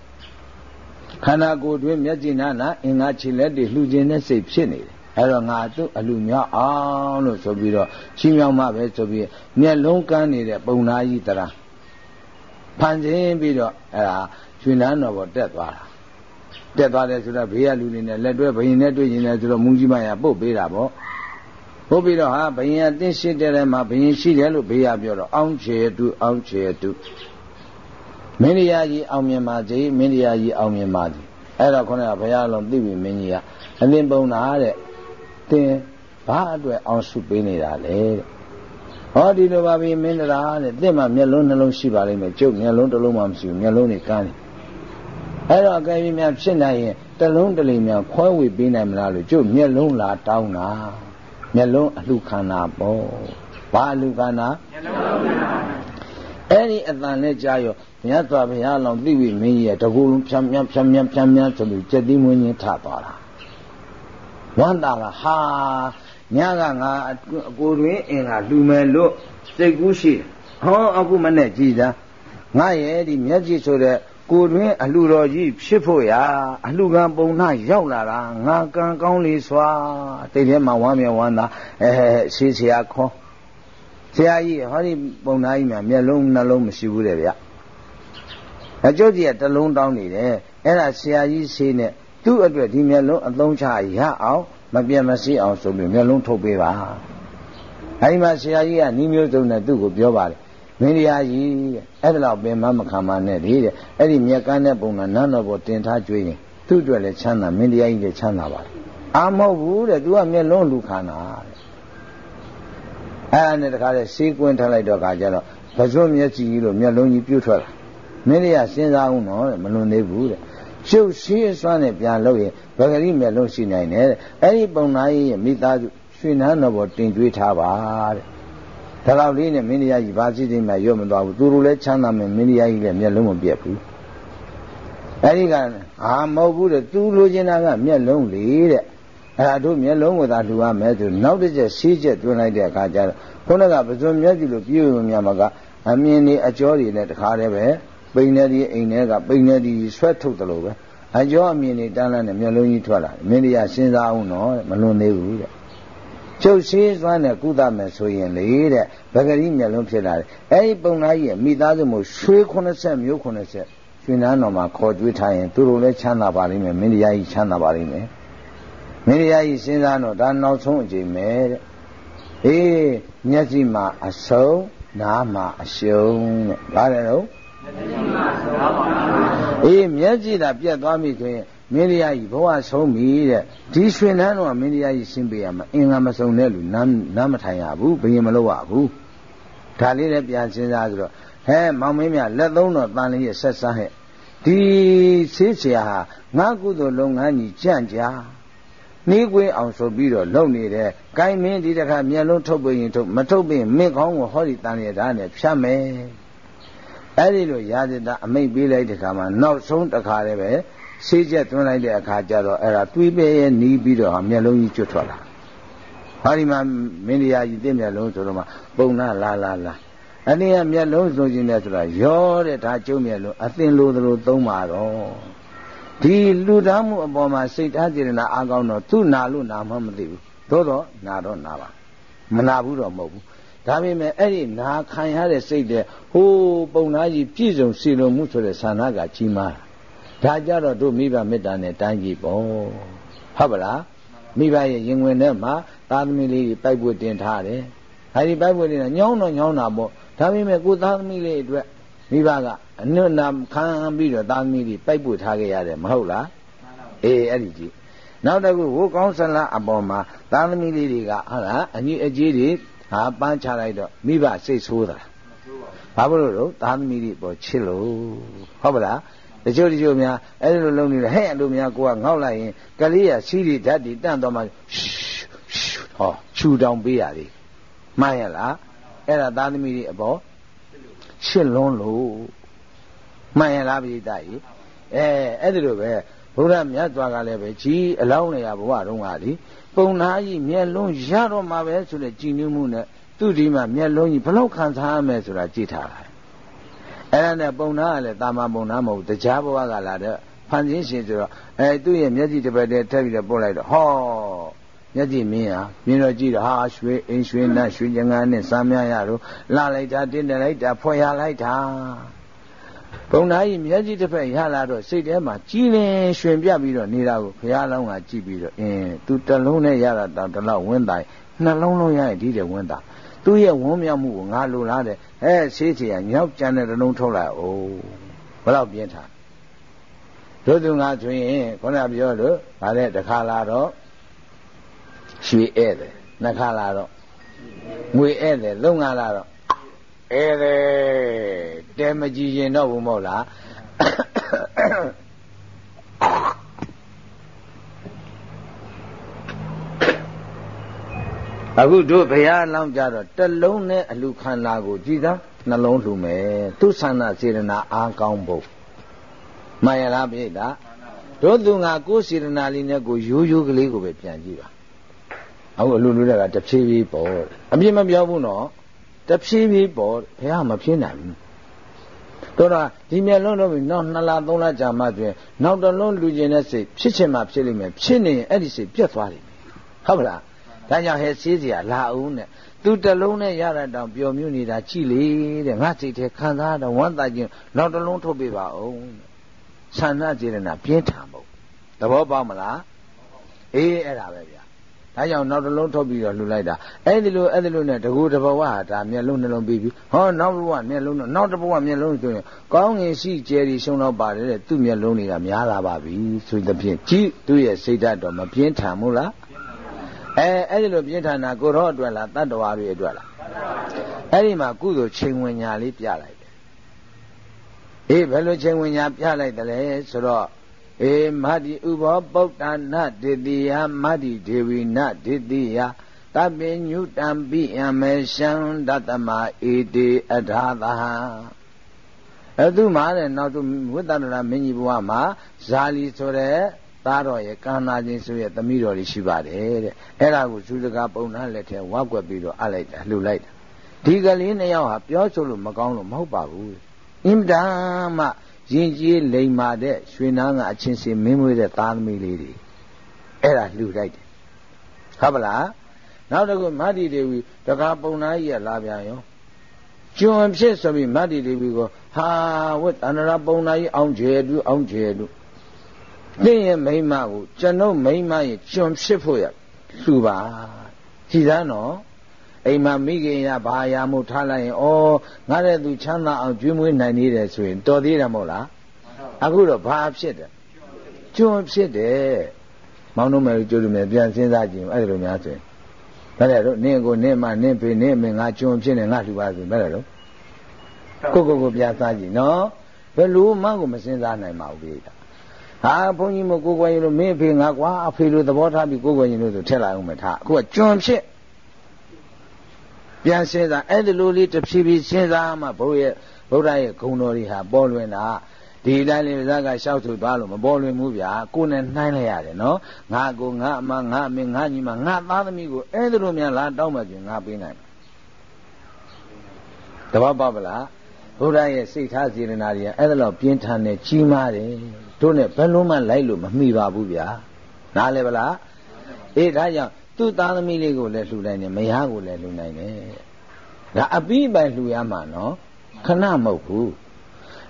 ခန္ဓာကိုယ်တွင်မျက်စိနာနာအင်္ဂါခြေလက်တွေလှူခြင်းနဲ့စိတ်ဖြစ်နေတယ်အဲ့တော့ငါတို့အလူမြောက်အောင်လို့ဆိုပြီးတော့ချီးမြှောက်မှပဲဆိုပြီးမျက်လုံးကန်းနေတဲ့ပုံနာကြီးတရာဖန်ဆင်းပြီးတော့အဲ့ဒါရွှေနန်းတော်ပေါ်တက်သွားတာတက်သွားတယ်ဆိုတော့ဘေးကလူတွေနဲ့လက်တွဲဘယင်နဲ့တွေ့ရင်လည်းဆိုတော့မူကြီးမရပုတ်ပေးတာပေါ့ပုတ်ပြီးတော့ဟာဘယင်ကတင်းရှိတဲ့ထဲမှာဘယင်ရှိတယ်လို့ဘေးကပြောတော့အောင်းချေတူအောင်းချေတူ မင်းရကြီးအောင်မြင်ပါစေမင်းရကြီးအောင်မြင်ပါစေအဲ့တော့ခေါင်းကဘုရားလုံးသိပြီမင်းကြီးကအလင်းပုံတာတဲ့သင်ဘာအတွက်အောင်စုပေးနေတာလဲတဲ့ဟောဒီလိုပါပြီမင်းတရားတဲ့သင်မှမျက်လုံးနှလုံးရှိပါလိမ့်မယ်ကျုပ်မျက်လုံးတစ်လုံးမှမရှိဘူးမျက်လုံးတွေကန်းတယ်အဲ့တော့အကယ်၍များဖြစ်နိုင်ရင်တစ်လုံးတစ်လိမ်များခွဲဝေပေးနိုင်မလားလို့ကျုပ်မျက်လုံးလာတောင်းတာမျက်လုံးအလှခန္ဓာပေါ့ဘာအလှခန္ဓာမျက်လုံးခန္ဓာ အဲ့ဒီအတန်နဲ့ကြားရောမြတ်စွာဘုရားလောင်သိဝိမင်းကြီးရဲ့တကူလုံးဖြမ်းဖြမ်းဖြမ်းဖြမ်းဖြမ်းဖြမ်းဆိုပြီးစက်တိမွင်းကြီးထသွားတာဝမ်းတာကဟာညကငါအကိုတွင်အင်ကလူမယ်လို့စိတ်ကူးရှိဟောအခုမနဲ့ကြည်သာငါရဲ့ဒီမျက်ကြည့်ဆိုတဲ့ကိုတွင်အလှတော်ကြီးဖြစ်ဖို့ရာအလှကံပုံနှရောက်လာတာငါကံကောင်းလေစွာတိတ်ထဲမှာဝမ်းမြောက်ဝမ်းသာအဲရှိဆရာခေါ် ဆရာကြီးဟောဒီပုံသားကြီးမှာမျက်လုံးနှလုံးမရှိဘူးတဲ့ဗျအကျိုးကြီးကတလုံးတောင်းနေတယ်အဲ့ဒါဆရာကြီးဆေးနဲ့သူ့အတွက်ဒီမျက်လုံးအသုံးချရအောင်မပြတ်မစီအောင်ဆိုပြီးမျက်လုံးထုတ်ပေးပါအဲဒီမှာဆရာကြီးကနီးမျိုးစုံနဲ့သူ့ကိုပြောပါတယ်မင်းတရားကြီးတဲ့အဲ့ဒါတော့ပင်မမခံမနဲ့လေတဲ့အဲ့ဒီမြက်ကန်းတဲ့ပုံကနန်းတော်ပေါ်တင်ထားကြွေးရင်သူ့အတွက်လည်းချမ်းသာမင်းတရားကြီးလည်းချမ်းသာပါတယ်အာမဟုတ်ဘူးတဲ့ तू ကမျက်လုံးလူခန္ဓာတဲ့ အဲ့ဒါနဲ့တခါလဲစေးကွင်းထလိုက်တော့ခါကျတော့ပဇွတ်မျက်ကြည့်ကြီးလို့မျက်လုံးကြီးပြုတ်ထွက်လာမင်းတွေကစဉ်းစားအောင်နော်တဲ့မလွန်သေးဘူးတဲ့ရှုပ်ရှိအစွမ်းနဲ့ပြန်လို့ရင်ဗဂရိမျက်လုံးရှိနိုင်တယ်တဲ့အဲ့ဒီပုံနာကြီးရဲ့မိသားစုရွှေနန်းတော်ပေါ်တင်ကြွေးထားပါတဲ့ဒါတော့လေးနဲ့မင်းတရားကြီးဘာစီစဉ်မှရွတ်မသွားဘူးသူတို့လည်းချမ်းသာမယ်မင်းတရားကြီးလည်းမျက်လုံးမပြတ်ဘူးအဲ့ဒီကအာမဟုတ်ဘူးတဲ့သူလိုချင်တာကမျက်လုံးလေတဲ့ အဲ့ဒါတို့မျက်လုံးကိုသာလှူရမယ်ဆိုနောက်တစ်ချက်ဆေးချက်တွင်းလိုက်တဲ့အခါကျတော့ခုနကပဇွန်မျက်စီလိုပြည့်ုံမြတ်မကအမြင်တွေအကျော်တွေနဲ့တခါတည်းပဲပိန်နေဒီအိမ်ထဲကပိန်နေဒီဆွဲထုတ်တယ်လို့ပဲအကျော်အမြင်တွေတန်းလန်းနဲ့မျက်လုံးကြီးထွက်လာမင်းတရားစဉ်းစားအောင်တော့မလွန်သေးဘူးတဲ့ကျုပ်ရှိစွမ်းနဲ့ကုသမယ်ဆိုရင်လေတဲ့ဗဂရီမျက်လုံးဖြစ်လာတယ်အဲဒီပုံသားကြီးရဲ့မိသားစုမို့ရွှေ90မျိုး90ရွှေနန်းတော်မှာခေါ်ကြွေးထားရင်သူတို့လည်းချမ်းသာပါလိမ့်မယ်မင်းတရားကြီးချမ်းသာပါလိမ့်မယ် မင်းတရားကြီးစဉ်းစားတော့ဒါနောက်ဆုံးအချိန်ပဲတဲ့အေးမျက်စိမှာအဆုံးနားမှာအရှုံးတဲ့ဘာလဲတော့အေးမျက်စိသာပြတ်သွားပြီဆိုရင်မင်းတရားကြီးဘဝဆုံးပြီတဲ့ဒီရွှေနန်းတော်ကမင်းတရားကြီးရှင်းပေးရမှာအင်္ဂါမစုံတဲ့လူနားနားမထိုင်ရဘူးဘယင်မလုပ်ရဘူးဒါလေးလည်းပြန်စဉ်းစားကြတော့ဟဲမောင်မင်းမြလက်သုံးတော်တန်လေးရဲ့ဆက်ဆန်းဟဲ့ဒီဆေးဆရာဟာငါကုသိုလ်လုပ်ငန်းကြီးကြံ့ကြာ နှီးကွေးအောင်ဆိုပြီးတော့လုပ်နေတယ်။ကိုင်းမင်းဒီတခါမျက်လုံးထုတ်ပြရင်ထုတ်မထုတ်ပြရင်မင်းကောင်းကိုဟောဒီတန်ရတာနဲ့ဖြတ်မယ်။အဲ့ဒီလိုရာဇတာအမိတ်ပေးလိုက်တဲ့ခါမှာနောက်ဆုံးတစ်ခါတည်းပဲဆေးချက်သွင်းလိုက်တဲ့အခါကျတော့အဲ့ဒါတွေးပဲရဲ့နီးပြီးတော့မျက်လုံးကြီးကျွတ်ထွက်လာ။ဟာဒီမှာမင်းတရားကြီးတင့်မျက်လုံးဆိုတော့မှပုံနာလာလာလာအနည်းကမျက်လုံးဆိုခြင်းနဲ့ဆိုတာရောတဲ့ဒါကျုံမျက်လုံးအသင်လိုသလိုသုံးပါတော့ ဒီလူသားမှုအပေါ်မှာစိတ်ထားစေတနာအားကောင်းတော့သူ့နာလို့နာမှမသိဘူးသို့တော့နာတော့နာပါမနာဘူးတော့မဟုတ်ဘူးဒါပေမဲ့အဲ့ဒီနာခံရတဲ့စိတ်တဲ့ဟိုးပုံသားကြီးပြည့်စုံစီလုံးမှုဆိုတဲ့ဆန္ဒကကြီးမားဒါကြတော့တို့မိဘမေတ္တာနဲ့တန်းကြည့်ပေါ့ဟုတ်ပါလားမိဘရဲ့ရင်ဝင်ထဲမှာသာသမီလေးပိုက်ပွတင်ထားတယ်အဲဒီပိုက်ပွတင်ကညောင်းတော့ညောင်းတာပေါ့ဒါပေမဲ့ကိုသားသမီးလေးအတွက် မိဘကအနုနာခံပြီးတော့သားသမီးတွေပိုက်ပွထားခဲ့ရတယ်မဟုတ်လားအေးအဲ့ဒီကြည့်နောက်တစ်ခုဝိုးကောင်းဆလအပေါ်မှာသားသမီးလေးတွေကဟုတ်လားအညီအကြီးတွေဟာပန်းချလိုက်တော့မိဘစိတ်ဆိုးတာဘာလို့လို့သားသမီးတွေပေါ်ချစ်လို့ဟုတ်ပါလားတချို့တချို့များအဲ့လိုလုံးနေတယ်ဟဲ့အလိုများကိုကငေါက်လိုက်ရင်ကလေးရစီးရီဓာတ်တွေတန့်သွားမှဟောခြူတောင်ပေးရသေးမှန်ရလားအဲ့ဒါသားသမီးတွေအပေါ် ရှစ်လွန်းလို့မှန်ရလားပိဋကကြီးအဲအဲ့ဒီလိုပဲဘုရားမြတ်စွာကလည်းပဲကြီးအလောင်းနေရဘဝတုန်းကဒီပုံနာကြီးမျက်လုံးရတော့မှာပဲဆိုတဲ့ကြည်နူးမှုနဲ့သူ့ဒီမှာမျက်လုံးကြီးဘလောက်ခံစားရမယ်ဆိုတာကြည့်ထားတာအဲ့ဒါနဲ့ပုံနာကလည်းတာမပုံနာမဟုတ်တရားဘဝကလာတဲ့ဖန်ဆင်းရှင်ဆိုတော့အဲသူ့ရဲ့မျက်စိတစ်ပတ်တည်းထပ်ပြီးတော့ပို့လိုက်တော့ဟော မျက်ကြည့်မင်းဟာမြင်တော့ကြည့်တော့ဟာရွှေအိမ်ရွှေနတ်ရွှေကျင်ငန်းနဲ့စမ်းမြရတော့လာလိုက်တာတင်းတယ်လိုက်တာဖွယ်ရလိုက်တာဘုံသားကြီးမျက်ကြည့်တစ်ဖက်ရလာတော့စိတ်ထဲမှာကြီးလင်ရွှင်ပြပြီးတော့နေတာကိုဘုရားလောင်းကကြည့်ပြီးတော့အင်းသူတလုံးနဲ့ရတာတော့တလောက်ဝင်းတိုင်းနှလုံးလုံးရရင်ဒီတဲ့ဝင်းတာသူ့ရဲ့ဝန်းမြောက်မှုကိုငါလိုလားတဲ့အဲဆေးချေကညောက်ကြံတဲ့တလုံးထုတ်လိုက်အောင်ဘယ်တော့ပြင်းထားတို့သူငါဆိုရင်ခုနပြောလို့ဗါတဲ့တခါလာတော့ ရွှေဧည့်တယ်နှစ်ခါလာတော့ငွေဧည့်တယ်သုံးခါလာတော့ဧည့်တယ်တဲမကြည့်ရင်တော့ဘူးမဟုတ်လားအခုတို့ဘုရားလောင်းကြတော့တလုံးနဲ့အလူခန္ဓာကိုကြည်သာနှလုံးလှူမယ်သူဆန္ဒစေရနာအားကောင်းဖို့မှန်ရလားပြိတ္တာတို့သူငါကိုယ်စေရနာလေးနဲ့ကိုရိုးရိုးကလေးကိုပဲပြန်ကြည့်ပါ အခုအလူလူတွေကတဖြည်းဖြည်းပေါ်အပြစ်မပြောဘူးနော်တဖြည်းဖြည်းပေါ်ဘုရားမဖြစ်နိုင်ဘူးတော့ဒီမျက်လုံးတော့နောက်2လ3လကြာမှတွင်နောက်တစ်လုံးလူကျင်တဲ့စိတ်ဖြစ်ချင်မှဖြစ်လိမ့်မယ်ဖြစ်နေရင်အဲ့ဒီစိတ်ပြတ်သွားလိမ့်မယ်ဟုတ်ပလားဒါကြောင့်ဟဲ့ဆေးစရာလာအောင်နဲ့သူတလုံးနဲ့ရတာတောင်ပျော်မြူနေတာကြည်လေတဲ့ငါစိတ်ထဲခံစားတော့ဝမ်းသာခြင်းနောက်တစ်လုံးထုတ်ပေးပါအောင်ဆန္ဒစေတနာပြင်းထန်ဖို့သဘောပေါက်မလားအေးအဲ့ဒါပဲဗျာ ဒါကြောင့်နောက်တစ်လုံးထုတ်ပြီးတော့လှူလိုက်တာအဲ့ဒီလိုအဲ့ဒီလိုနဲ့တကူတဘဝဟာဒါမျက်လုံးနှလုံးပြီးပြီဟောနောက်ဘဝမျက်လုံးနောက်တစ်ဘဝမျက်လုံးဆိုရင်ကောင်းငင်ရှိကျယ်ဒီရှုံတော့ပါတယ်တဲ့သူ့မျက်လုံးတွေကများလာပါပြီဆိုတဲ့ဖြင့်ကြည့်သူ့ရဲ့စိတ်ဓာတ်တော့မပြင်းထန်ဘူးလားအဲအဲ့ဒီလိုပြင်းထန်တာကိုတော့အတွက်လားတတ္တဝါတွေအတွက်လားအဲ့ဒီမှာကုသိုလ်ချိန်ဝင်ညာလေးပြလိုက်တယ်အေးဘယ်လိုချိန်ဝင်ညာပြလိုက်တယ်လဲဆိုတော့ေ မတိဥဘောပုတ္တနာဒေတိယမတိဒေဝိနဒေတိယတပိညုတံပိယမေရှံဒတမဧတေအထာသဟအဲသူမှာတဲ့နောက်သူဝိတ္တရမင်းကြီးဘဝမှာဇာလီဆိုတဲ့သားတော်ရဲ့ကန္နာချင်းဆိုရဲ့သမီးတော်တွေရှိပါတယ်တဲ့အဲ့ဒါကိုဇူစကားပုံနာလက်ထဲဝါကွက်ပြီးတော့အပ်လိုက်တာလှူလိုက်တာဒီကလေးနှစ်ယောက်ဟာပြောဆိုလို့မကောင်းလို့မဟုတ်ပါဘူးအင်တာမှ ရင်ကြီးလိမ်မာတဲ့ရွှေနန်းကအချင်းစင်မင်းမွေးတဲ့သားသမီးလေးတွေအဲ့ဒါလှူလိုက်တယ်ဟုတ်ပလားနောက်တစ်ခုမတ္တိဒေဝီတကားပုံနာကြီးကလာပြန်ရောကျွံဖြစ်ဆိုပြီးမတ္တိဒေဝီကိုဟာဝတ်တန္တရာပုံနာကြီးအောင်ကျဲတူအောင်ကျဲတူသင်ရဲ့မိမကိုကျွန်ုပ်မိမရဲ့ကျွံဖြစ်ဖို့ရလှူပါကြည်သားနော် အိမ်မှာမိခင်ရဘာယာမှုထားလိုက်ရင်ဩငါတဲ့သူချမ်းသာအောင်ကျွေးမွေးနိုင်နေတယ်ဆိုရင်တော်သေးတယ်မဟုတ်လားအခုတော့ဘာဖြစ်တယ်ကျွန်းဖြစ်တယ်မောင်တို့မယ်ကြိုးလို့မယ်ပြန်စဉ်းစားကြည့်အဲ့ဒါလိုများဆိုရင်ဘယ်လဲတော့နင့်ကိုနင့်မနင့်ဖေနင့်မငါကျွန်းဖြစ်နေငါလှူပါဆိုဘယ်လဲတော့ကိုကိုကိုပြန်စားကြည့်နော်ဘယ်လိုမှကိုမစဉ်းစားနိုင်ပါဘူးဗျာဟာဘုန်းကြီးမကိုကိုရင်လို့မင်းဖေငါကွာအဖေလိုသဘောထားပြီးကိုကိုရင်လို့ဆိုထက်လာအောင်မထားအခုကကျွန်းဖြစ် ပြန်စဉ်းစားအဲ့ဒီလိုလေးတဖြည်းဖြည်းစဉ်းစားမှဘုရားရဲ့ဗုဒ္ဓရဲ့ဂုဏ်တော်တွေဟာပေါ်လွင်တာဒီတိုင်းလေးဇက်ကရှောက်ထူသွားလို့မပေါ်လွင်ဘူးဗျာကိုယ်နဲ့နှိုင်းလိုက်ရတယ်နော်ငါကိုငါအမငါအမေငါညီမငါသားသမီးကိုအဲ့ဒီလိုများလာတောင်းမှကျင်ငါပေးနိုင်တဘောပေါက်ပလားဘုရားရဲ့စိတ်ထားစေတနာတွေကအဲ့ဒါလောက်ပြင်းထန်နေကြီးမားတယ်တို့နဲ့ဘယ်လုံးမှလိုက်လို့မမိပါဘူးဗျာနားလဲပလားအေးဒါကြောင့် သူ့သားသမီးလေးကိုလည်းလှူနိုင်တယ်မယားကိုလည်းလှူနိုင်တယ်ဒါအပြီးပိုင်လှူရမှာနော်ခဏမဟုတ်ဘူး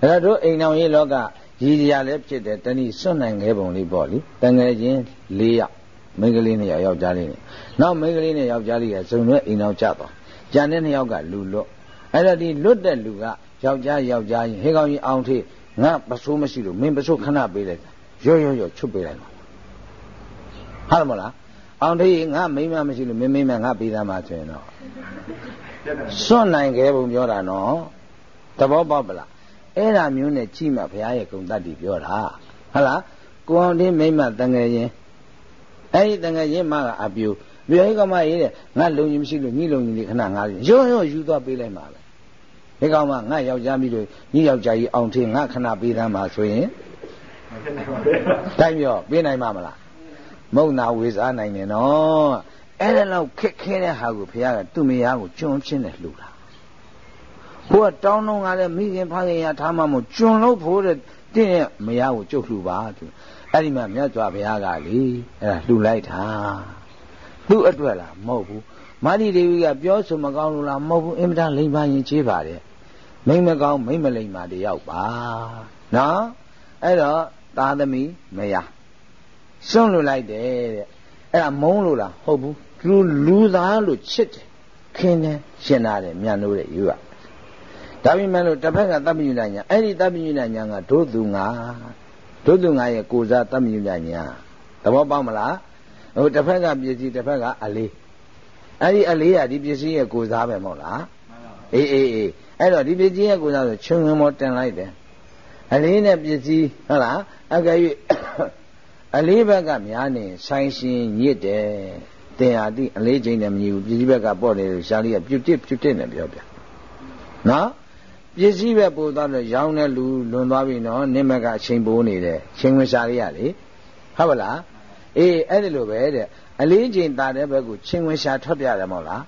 အဲ့တော့အိမ်တော်ရေးလောကရည်ရလည်းဖြစ်တယ်တဏှိစွန့်နိုင်ခဲ့ပုံလေးပေါ့လေတငယ်ချင်း၄ယောက်မိန်းကလေးနဲ့ယောက်ျားလေးနဲ့နောက်မိန်းကလေးနဲ့ယောက်ျားလေးကဇုံနဲ့အိမ်တော်ကြတော့ကြံတဲ့နှစ်ယောက်ကလူလွတ်အဲ့တော့ဒီလွတ်တဲ့လူကယောက်ျားယောက်ျားရင်ဟေကောင်ကြီးအောင်ထေးငါပစိုးမရှိလို့မင်းပစိုးခဏပေးလိုက်ရော့ရော့ရော့ချုပ်ပေးလိုက်ပါဟုတ်မလား အောင်ထေးငါမိမမရှိလို့မင်းမိမငါပေးသားမှာဆိုရင်တော့စွန့်နိုင်ခဲ့ပုံပြောတာနော်သဘောပေါက်ပလားအဲ့ဒါမျိုးနဲ့ကြည့်မှဘုရားရဲ့ဂုဏ်တတ်တည်ပြောတာဟုတ်လားကိုအောင်တင်းမိမတန်ငယ်ရင်အဲ့ဒီတန်ငယ်ရင်မကအပြူမြေဟိကမရေးတဲ့ငါလုံကြီးမရှိလို့ညီလုံကြီးလေးခဏငါရောရောယူသွားပေးလိုက်မှာပဲဒီကောင်မငါယောက်ျားမိလို့ညီယောက်ျားကြီးအောင်ထင်းငါခဏပေးသမ်းပါဆိုရင်တိုင်းပြောပေးနိုင်မှာမလား မုံနာဝေစားနိုင်တယ်နော်အဲ့ဒါလောက်ခက်ခဲတဲ့ဟာကိုဘုရားကသူ့မယားကိုကျွန်းချင်းနဲ့လှူတာဟိုကတောင်းတော့ကလည်းမိခင်ဖခင်ရထားမှမို့ကျွန်းလို့ဖို့တဲ့တင့်ရဲ့မယားကိုကြုတ်လှူပါသူအဲ့ဒီမှာမြတ်စွာဘုရားကလေအဲ့ဒါလှူလိုက်တာသူ့အတွက်လားမဟုတ်ဘူးမာတိဒေဝီကပြောဆိုမကောင်းလို့လားမဟုတ်ဘူးအင်မတန်လိမ္မာရင်ချေးပါတယ်မိမကောင်းမိမလိမ္မာတယောက်ပါနော်အဲ့တော့သာသမီမယား စွန့်လို့လိုက်တယ်တဲ့အဲ့ဒါမုန်းလို့လားဟုတ်ဘူးလူလူသားလို့ချစ်တယ်ခင်းတယ်ရှင်နာတယ်မြန်လို့တဲ့ယူရဒါပေမဲ့လို့တစ်ဖက်ကတပ်ပညုဏညာအဲ့ဒီတပ်ပညုဏညာကဒုသူငါဒုသူငါရဲ့ကိုစားတပ်ပညုဏညာသဘောပေါက်မလားဟိုတစ်ဖက်ကပစ္စည်းတစ်ဖက်ကအလေးအဲ့ဒီအလေးကဒီပစ္စည်းရဲ့ကိုစားပဲမဟုတ်လားအေးအေးအေးအဲ့တော့ဒီပစ္စည်းရဲ့ကိုစားဆိုချင်းဝင်မောတင်လိုက်တယ်အလေးနဲ့ပစ္စည်းဟုတ်လားအကယ်၍ အလေးဘက်ကများနေဆိုင်ရှင်ညစ်တယ်တင်ဟာတိအလေးချင်းနဲ့မညီဘူးပစ္စည်းဘက်ကပေါ့နေလို့ရှားလေးကပြုတ်တစ်ပြုတ်တစ်နဲ့ပြောပြနော်ပစ္စည်းပဲပို့သွားတော့ရောင်းတဲ့လူလွန်သွားပြီနော်နိမကအချိန်ပိုးနေတယ်ချိန်ဝင်ရှားလေးရလေဟုတ်ပါလားအေးအဲ့ဒီလိုပဲတဲ့အလေးချိန်တာတဲ့ဘက်ကိုချိန်ဝင်ရှားထွက်ပြတယ်မဟုတ်လား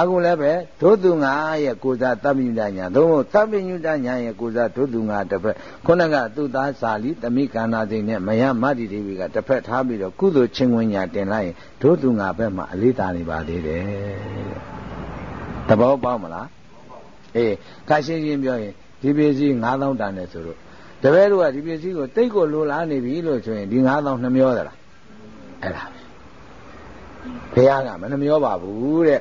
အခုလည်းပဲဒုသူငါရဲ့ကိုစားတပ်ပိညုတညာသို့မဟုတ်တပ်ပိညုတညာရဲ့ကိုစားဒုသူငါတစ်ဖက်ခုနကသူ့သားစာလီတမိကန္နာစိန်နဲ့မယမတ္တိဒေဝီကတစ်ဖက်ထားပြီးတော့ကုသိုလ်ချင်းဝင်ညာတင်လိုက်ရင်ဒုသူငါဘက်မှာအလေးတာနေပါသေးတယ်သဘောပေါက်မလားအေးခါရှင်းရှင်းပြောရင်ဒီပစ္စည်း9000တန်တယ်ဆိုတော့တပည့်တို့ကဒီပစ္စည်းကိုတိတ်ကိုလိုလားနေပြီလို့ဆိုရင်ဒီ9000နှမျောသလားအဲ့ဒါပဲဘုရားကမနှမျောပါဘူးတဲ့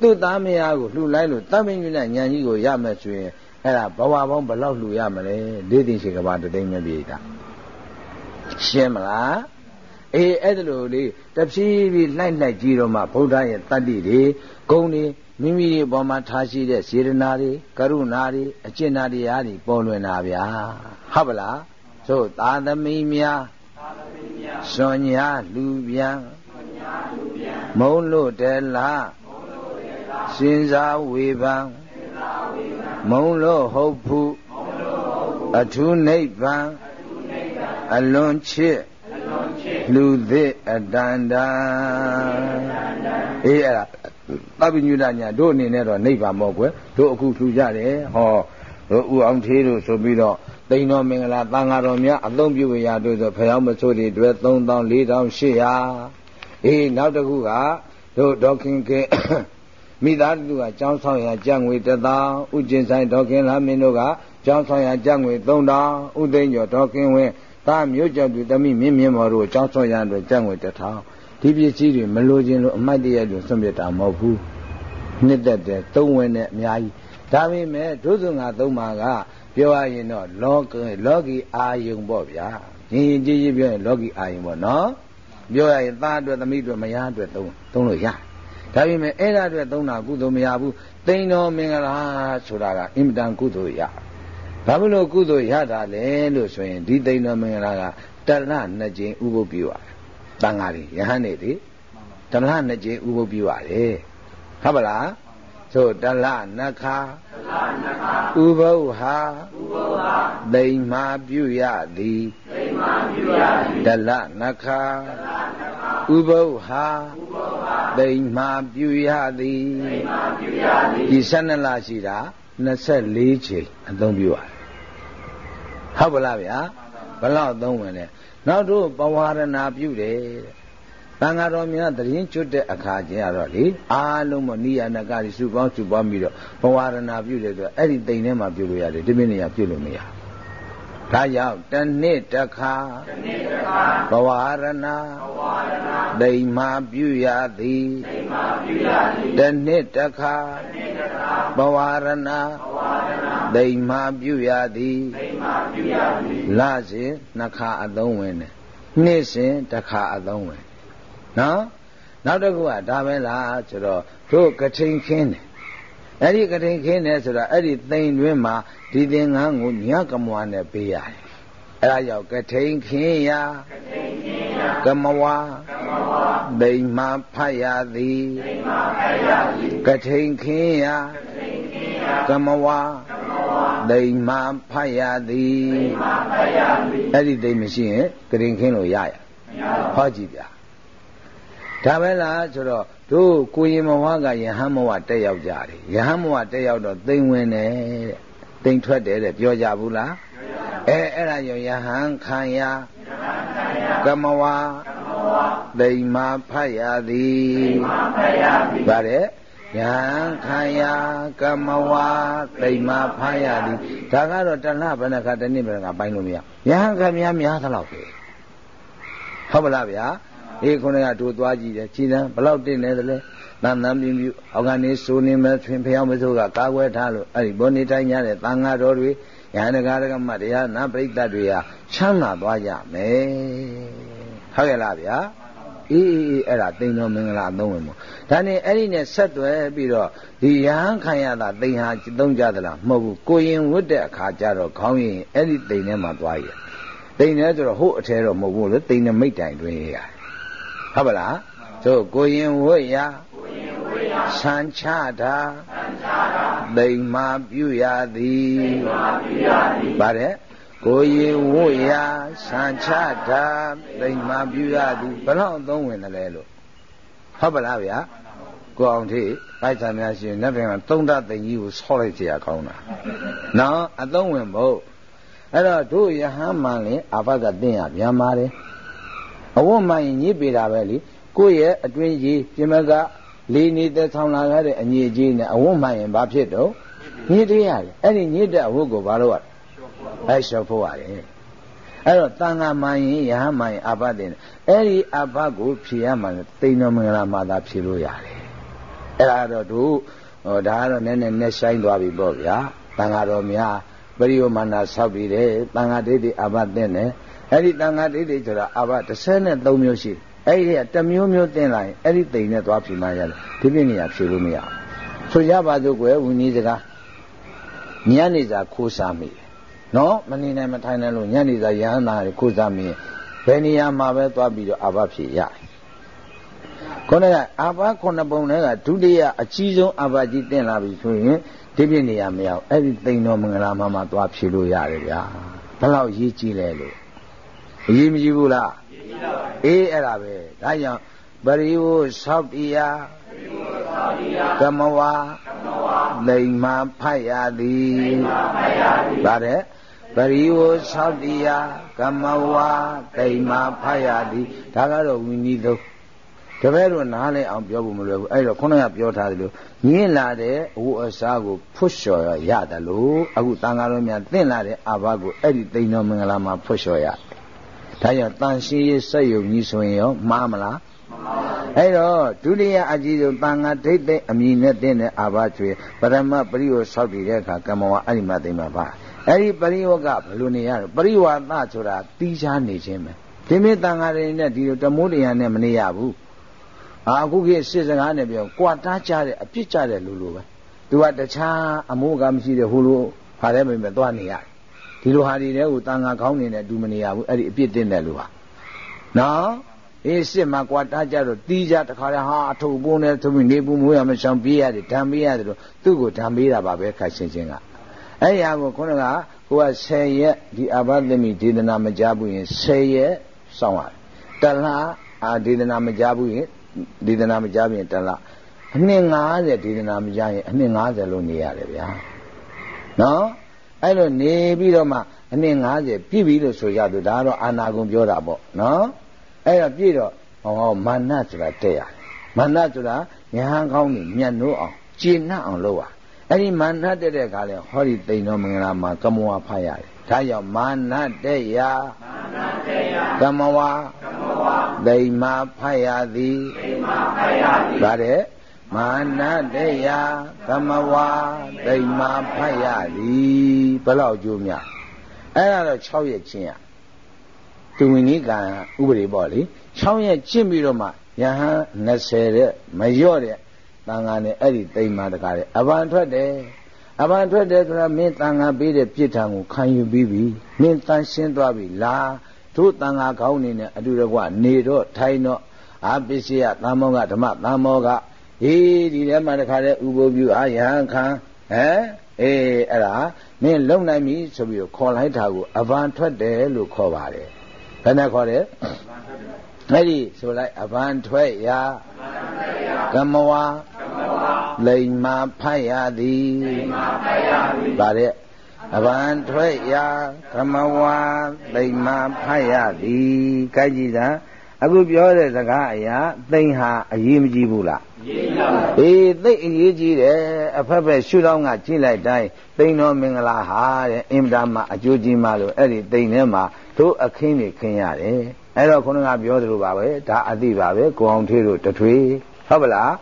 သူ့သားမယားကိုလှူလိုက်လို့တမင်းကြီးနဲ့ညံကြီးကိုရမယ်ဆိုရင်အဲ့ဒါဘဝပေါင်းဘယ်လောက်လှူရမလဲလေးသိရှိကဘာတသိမ့်မပြေတာရှင်းမလားအေးအဲ့ဒါလိုလေတဖြည်းဖြည်းလိုက်လိုက်ကြည့်တော့မှဗုဒ္ဓရဲ့တတ္တိတွေဂုဏ်တွေမိမိရဲ့ဘောမှာထားရှိတဲ့စေရနာတွေကရုဏာတွေအကျဉ်းနာတရားတွေပေါ်လွင်တာဗျာဟုတ်ပလားသို့သာသမီများစွန်ညာလူပြန် မုံလို့တလားစဉ်းစားဝေဖန်မုံလို့ဟုတ်ဖူးအထုနိဗ္ဗာန်အလွန်ချစ်လူသစ်အတန္တံအေးအဲ့ဒါသဗ္ဗညုတညာတို့အနေနဲ့တော့နိဗ္ဗာန်မောကွယ်တို့အခုထူကြတယ်ဟောတို့ဥအောင်သေးတို့ဆိုပြီးတော့တိန်တော်မင်္ဂလာသံဃာတော်များအသုံးပြုရတို့ဆိုဖျောင်းမဆိုးတွေတွေ့3400 အေးနောက်တစ်ခုကတို့ဒေါခင်ကဲမိသားစုကကျောင်းဆောင်ရကြံ့ငွေ1000ဥကျင်ဆိုင်ဒေါခင်လာမင်းတို့ကကျောင်းဆောင်ရကြံ့ငွေ3000ဥသိန်းကျော်ဒေါခင်ဝင်းသားမျိုးကြောင့်သူတမိမြင့်မြင့်မော်တို့ကျောင်းဆောင်ရအတွက်ကြံ့ငွေ1000ဒီပစ္စည်းတွေမလိုချင်လို့အမတ်တရတို့ဆွန့်ပစ်တာမဟုတ်ဘူးနှစ်သက်တယ်သုံးဝင်နဲ့အများကြီးဒါပေမဲ့ဒုစုငါသုံးပါကပြောရရင်တော့လောကလောကီအာယုံပေါ့ဗျာရင်ရင်ကြီးကြီးပြောရင်လောကီအာယုံပေါ့နော် ပြောရရင်သားအတွက်သမီးအတွက်မယားအတွက်သုံးသုံးလို့ရဒါပေမဲ့အဲ့ဒါအတွက်သုံးတာကုသိုလ်မရဘူးသိန်းတော်မင်္ဂလာဆိုတာကအင်မတန်ကုသိုလ်ရဘာဖြစ်လို့ကုသိုလ်ရတာလဲလို့ဆိုရင်ဒီသိန်းတော်မင်္ဂလာကတလနှစ်ကြိမ်ဥပုပ်ပြုရတယ်တန်ဃာတွေယဟန်တွေတလနှစ်ကြိမ်ဥပုပ်ပြုရတယ်ဟုတ်ပါလား သို့တလနခာဥပုပ်ဟာသိမ္မာပြုရသည်တလနခာဥပုပ်ဟာသိမ္မာပြုရသည်ဒီ12လရှိတာ24ချိန်အသုံးပြုရတယ်ဟုတ်ပါလားဗျာဘလောက်သုံးဝင်လဲနောက်တို့ပဝါရဏပြုတယ်တဲ့ တန်ဃာတော်များတရင်ကျွတ်တဲ့အခါကျတော့လေအားလုံးမနိယနကတွေစုပေါင်းစုပေါင်းပြီးတော့ဘဝရဏပြုတယ်ဆိုအဲ့ဒီတိမ်ထဲမှာပြုလို့ရတယ်ဒီမင်းနေရပြုလို့မရဒါကြောင့်တနှစ်တစ်ခါဘဝရဏဒိမ်မာပြုရသည်တနှစ်တစ်ခါဘဝရဏဒိမ်မာပြုရသည်လစဉ်နှစ်ခါအသုံးဝင်တယ်နှစ်စဉ်တစ်ခါအသုံးဝင် နော်နောက်တစ်ခုကဒါပဲလားဆိုတော့တို့ကထိန်ခင်းတယ်အဲ့ဒီကထိန်ခင်းတယ်ဆိုတော့အဲ့ဒီသိမ်တွင်းမှာဒီသင်္ကန်းကိုညကမွားနဲ့ပေးရတယ်အဲ့ဒါကြောင့်ကထိန်ခင်းရာကမဝါဒိမ်မှဖတ်ရသည်ကထိန်ခင်းရာကမဝါဒိမ်မှဖတ်ရသည်အဲ့ဒီဒိမ်မရှိရင်ကထိန်ခင်းလို့ရရဟောကြည့်ဗျာ ဒါပဲလားဆိုတော့တို့ကိုရင်မဝကယဟန်မဝတက်ရောက်ကြတယ်ယဟန်မဝတက်ရောက်တော့သိမ့်ဝင်တယ်တဲ့သိမ့်ထွက်တယ်တဲ့ပြောကြဘူးလားအဲအဲ့ဒါကြောင့်ယဟန်ခံရကမဝသိမ္မာဖတ်ရသည်ဗါတဲ့ယဟန်ခံရကမဝသိမ္မာဖတ်ရသည်ဒါကတော့တဏှဘယ်နှခါတနည်းဘယ်နှခါပိုင်းလို့မရယဟန်ခံများများသလောက်ပဲဟုတ်ပါလားဗျာ အေးခုနကတို့သွားကြည့်တယ်ခြေတန်းဘလောက်တင်နေသလဲတန်တန်ပြင်းပြအောက်ကနေစိုးနေမဲ့ထွင်ဖျောင်းမစိုးကကာကွယ်ထားလို့အဲ့ဒီဘောနေတိုင်းရတဲ့သံဃာတော်တွေယဟန်ကရကမတရားနာပရိသတ်တွေဟာချမ်းသာသွားကြမယ်ဟုတ်ရဲ့လားဗျာအေးအေးအေးအဲ့ဒါတိန်တော်မင်္ဂလာသုံးဝင်မို့ဒါနဲ့အဲ့ဒီနဲ့ဆက်သွဲပြီးတော့ဒီယဟန်ခံရတာတိန်ဟာသုံးကြသလားမဟုတ်ဘူးကိုရင်ဝတ်တဲ့အခါကျတော့ခေါင်းရင်အဲ့ဒီတိန်ထဲမှာသွားရတိန်ထဲဆိုတော့ဟို့အထဲတော့မဟုတ်ဘူးလေတိန်နဲ့မိတ်တိုင်တွင်ရ ဟုတ်ပါလားသို့ကိုရင်ဝတ်ရဆန်ချတာသိမ္မာပြုရသည်ဗါတဲ့ကိုရင်ဝတ်ရဆန်ချတာသိမ္မာပြုရသည်ဘယ်တော့သုံးဝင်တယ်လဲလို့ဟုတ်ပါလားဗျာကိုအောင်ထေပိုက်ဆံများရှင်နတ်ပြန်ကသုံးတသိင်ကြီးကိုဆော့လိုက်เสียကောင်းတာနော်အသုံးဝင်ဖို့အဲ့တော့တို့ယဟန်မှန်လေအာဘကတင်းရပြန်ပါတယ် အဝတ်မှန်ရင်ညစ်ပေတာပဲလေကိုယ့်ရဲ့အတွင်းကြီးပြင်မကလေးနေတဲ့ဆောင်းလာရတဲ့အညီကြီးနဲ့အဝတ်မှန်ရင်ဘာဖြစ်တော့ညစ်တရားလေအဲ့ဒီညစ်တဲ့အဝတ်ကိုဘာလို့ရလဲအဲလျှော်ဖို့ရတယ်အဲ့တော့တန်ခါမှန်ရင်ယဟမှန်ရင်အာဘတင်အဲ့ဒီအာဘကိုဖြေရမှတိန်တော်မင်္ဂလာမှာသာဖြေလို့ရတယ်အဲ့ဒါတော့တို့ဟောဒါကတော့နည်းနည်းနဲ့ဆိုင်သွားပြီပေါ့ဗျာတန်ခါတော်များပရိယောမနာဆောက်ပြီးတယ်တန်ခါဒိဋ္ဌိအာဘတင်တယ် အဲ့ဒီတန်ခါဒိဋ္ဌိဆိုတာအာဘ33မျိုးရှိအဲ့ဒီကတစ်မျိုးမျိုးတင်လာရင်အဲ့ဒီတိန်နဲ့သွားဖြေမှရတယ်ဒီပြည့်နေရဖြေလို့မရဘူးဆိုရပါစို့ကွယ်ဝိနည်းစကားညနေစာခိုးစားမိတယ်နော်မနေနိုင်မထိုင်နိုင်လို့ညနေစာရဟန္တာခိုးစားမိရင်ဘယ်နေရာမှာပဲသွားပြီးတော့အာဘဖြေရတယ်ခုနကအာဘခုနှစ်ပုံနဲ့ကဒုတိယအကြီးဆုံးအာဘကြီးတင်လာပြီဆိုရင်ဒီပြည့်နေရာမရောက်အဲ့ဒီသိန်တော်မင်္ဂလာမှာမှာသွားဖြေလို့ရတယ်ဗျာဘယ်လောက်ရေးကြည့်လဲလို့ အရေးမကြီးဘူးလားအေးအဲ့ဒါပဲဒါကြောင့်ပရိဝသောတိယကမဝလိမ္မာဖတ်ရသည်ဗါတဲ့ပရိဝသောတိယကမဝလိမ္မာဖတ်ရသည်ဒါကတော့ဝိနည်းသုံးတပည့်တို့နားလဲအောင်ပြောဖို့မလွယ်ဘူးအဲ့တော့ခုနကပြောထားသလိုညင်းလာတဲ့အဝအစားကိုဖွတ်လျှော်ရတယ်လို့အခုတန်ဃာတော်များသင်လာတဲ့အာဘကိုအဲ့ဒီသိန်တော်မင်္ဂလာမှာဖွတ်လျှော်ရတယ် ဒါကြောင့်တန်ရှင်းရေးစက်ယုံကြီးဆိုရင်ရောမှားမလားအဲ့တော့ဒုတိယအကြီးဆုံးတန်ဃာဒိဋ္ဌိအမည်နဲ့တင်းတဲ့အာဘကျွေပရမပရိယောဆောက်တည်တဲ့အခါကမ္မဝအဲ့ဒီမှာသိမှာပါအဲ့ဒီပရိယောကဘယ်လိုနေရလဲပရိဝါသဆိုတာတီးခြားနေခြင်းပဲဒီမေတန်ဃာတွေနဲ့ဒီလိုတမိုးတရားနဲ့မနေရဘူးအာအခုခေတ်စစ်စကားနဲ့ပြောကွာတားကြတဲ့အပြစ်ကြတဲ့လူလိုပဲသူကတခြားအမိုးကမရှိတဲ့ဟိုလိုဟာတဲ့မိမသွားနေရတယ် ဒီလိုဟာတွေတဲ့ကိုတန်ဃာခေါင်းနေနဲ့တူမနေရဘူးအဲ့ဒီအပြစ်တင်တဲ့လူဟာနော်အေးစစ်မှာကွာတားကြတော့တီးကြတခါတည်းဟာအထုပ်ပုံးနဲ့သူနေပူမိုးရမဆောင်ပြေးရတယ်ဓာန်ပေးရတယ်လို့သူ့ကိုဓာန်ပေးတာပါပဲခက်ရှင်းချင်းကအဲ့ရကိုခုနကကိုက10ရက်ဒီအဘသမီဒေသနာမကြဘူးရင်10ရက်စောင့်ရတယ်တလားအာဒေသနာမကြဘူးရင်ဒေသနာမကြဘူးရင်တလားအနှစ်90ဒေသနာမကြရင်အနှစ်90လို့နေရတယ်ဗျာနော် အဲ့လိုနေပြီးတော့မှအနှစ်90ပြည့်ပြီလို့ဆိုရသူဒါကတော့အာနာကုံပြောတာပေါ့နော်အဲ့တော့ပြည့်တော့ဟောမာနဆိုတာတဲ့ရတယ်မာနဆိုတာညာဟန်ကောင်းနေမြတ်နိုးအောင်ကျေနပ်အောင်လုပ်ရအဲ့ဒီမာနတဲ့တဲ့ခါလဲဟောဒီတိန်တော်မင်္ဂလာမှာကမောဖတ်ရတယ်ဒါကြောင့်မာနတဲ့ရာမာနတဲ့ရာကမဝကမဝဒိမာဖတ်ရသည်ဒိမာဖတ်ရသည်ဗါတဲ့ မာနတေယသမဝဒိမာဖတ်ရသည်ဘယ်လောက်ကျိုးများအဲ့ဒါတော့6ရက်ချင်းရသူဝင်ကြီးကံဥပဒေပေါ့လေ6ရက်ကျင့်ပြီးတော့မှယဟန်20တဲ့မလျော့တဲ့တန်ခါနဲ့အဲ့ဒီတိမ်မာတကားတဲ့အဘန်ထွက်တယ်အဘန်ထွက်တယ်ဆိုတာမင်းတန်ခါပေးတဲ့ပြစ်ထံကိုခံယူပြီးပြီမင်းတန်ရှင်းသွားပြီလားတို့တန်ခါကောင်းနေနဲ့အတူတကွနေတော့ထိုင်တော့အာပစ္စယသံမောကဓမ္မသံမောက အေးဒီထဲမှာတခါတည်းဥပုပြုအာယဟံခံဟမ်အေးအဲ့ဒါမင်းလုံနိုင်ပြီဆိုပြီးခေါ်လိုက်တာကိုအဘန်ထွက်တယ်လို့ခေါ်ပါတယ်ဘယ်နဲ့ခေါ်တယ်အဲ့ဒီဆိုလိုက်အဘန်ထွက်ရာကမဝလိမ္မာဖတ်ရသည်လိမ္မာဖတ်ရသည်ဗါတဲ့အဘန်ထွက်ရာကမဝလိမ္မာဖတ်ရသည်ကြိုက်ကြည့်တာ အခုပြောတဲ့စကားအရာသိမ့်ဟာအရေးမကြီးဘူးလားရေးပါဘူးအေးသိအရေးကြီးတယ်အဖက်ဖက်ရှုတော့ကကြည့်လိုက်တိုင်းသိမ့်တော်မင်္ဂလာဟာတဲ့အင်တာမှာအကျိုးကြီးမှလို့အဲ့ဒီသိမ့်ထဲမှာတို့အခင်းနေခင်းရတယ်အဲ့တော့ခုနကပြောသလိုပါပဲဒါအသိပါပဲကိုအောင်ထေးတို့တထွေဟုတ်ပလား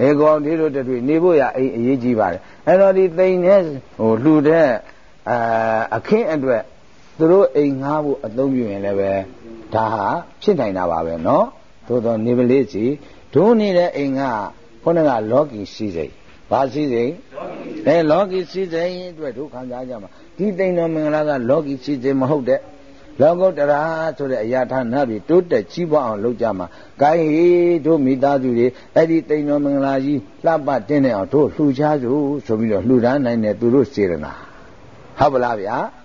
အေကိုအောင်ထေးတို့တထွေနေဖို့ရအိမ်အရေးကြီးပါတယ်အဲ့တော့ဒီသိမ့်နဲ့ဟိုလှူတဲ့အာအခင်းအတွက် သူတို့အိမ်ငှားဖို့အသုံးပြုရင်လည်းပဲဒါဟာဖြစ်နိုင်တာပါပဲနော်သို့သောနေပလေးစီဒုနေတဲ့အိမ်ကခေါင်းကလောကီရှိစိတ်ဘာရှိစိတ်အဲလောကီရှိစိတ်အတွက်ဒုက္ခကြားကြမှာဒီတိန်တော်မင်္ဂလာကလောကီရှိစိတ်မဟုတ်တဲ့လောကုတ္တရာဆိုတဲ့အရာဌာနပြီးတိုးတက်ကြီးပွားအောင်လုပ်ကြမှာ။ကိုင်းဟေတို့မိသားစုတွေအဲ့ဒီတိန်တော်မင်္ဂလာကြီးလှပတင်းနေအောင်တို့လှူချစို့ဆိုပြီးတော့လှူဒါန်းနိုင်တဲ့သူတို့စေရနာ။ဟုတ်ပါလားဗျာ။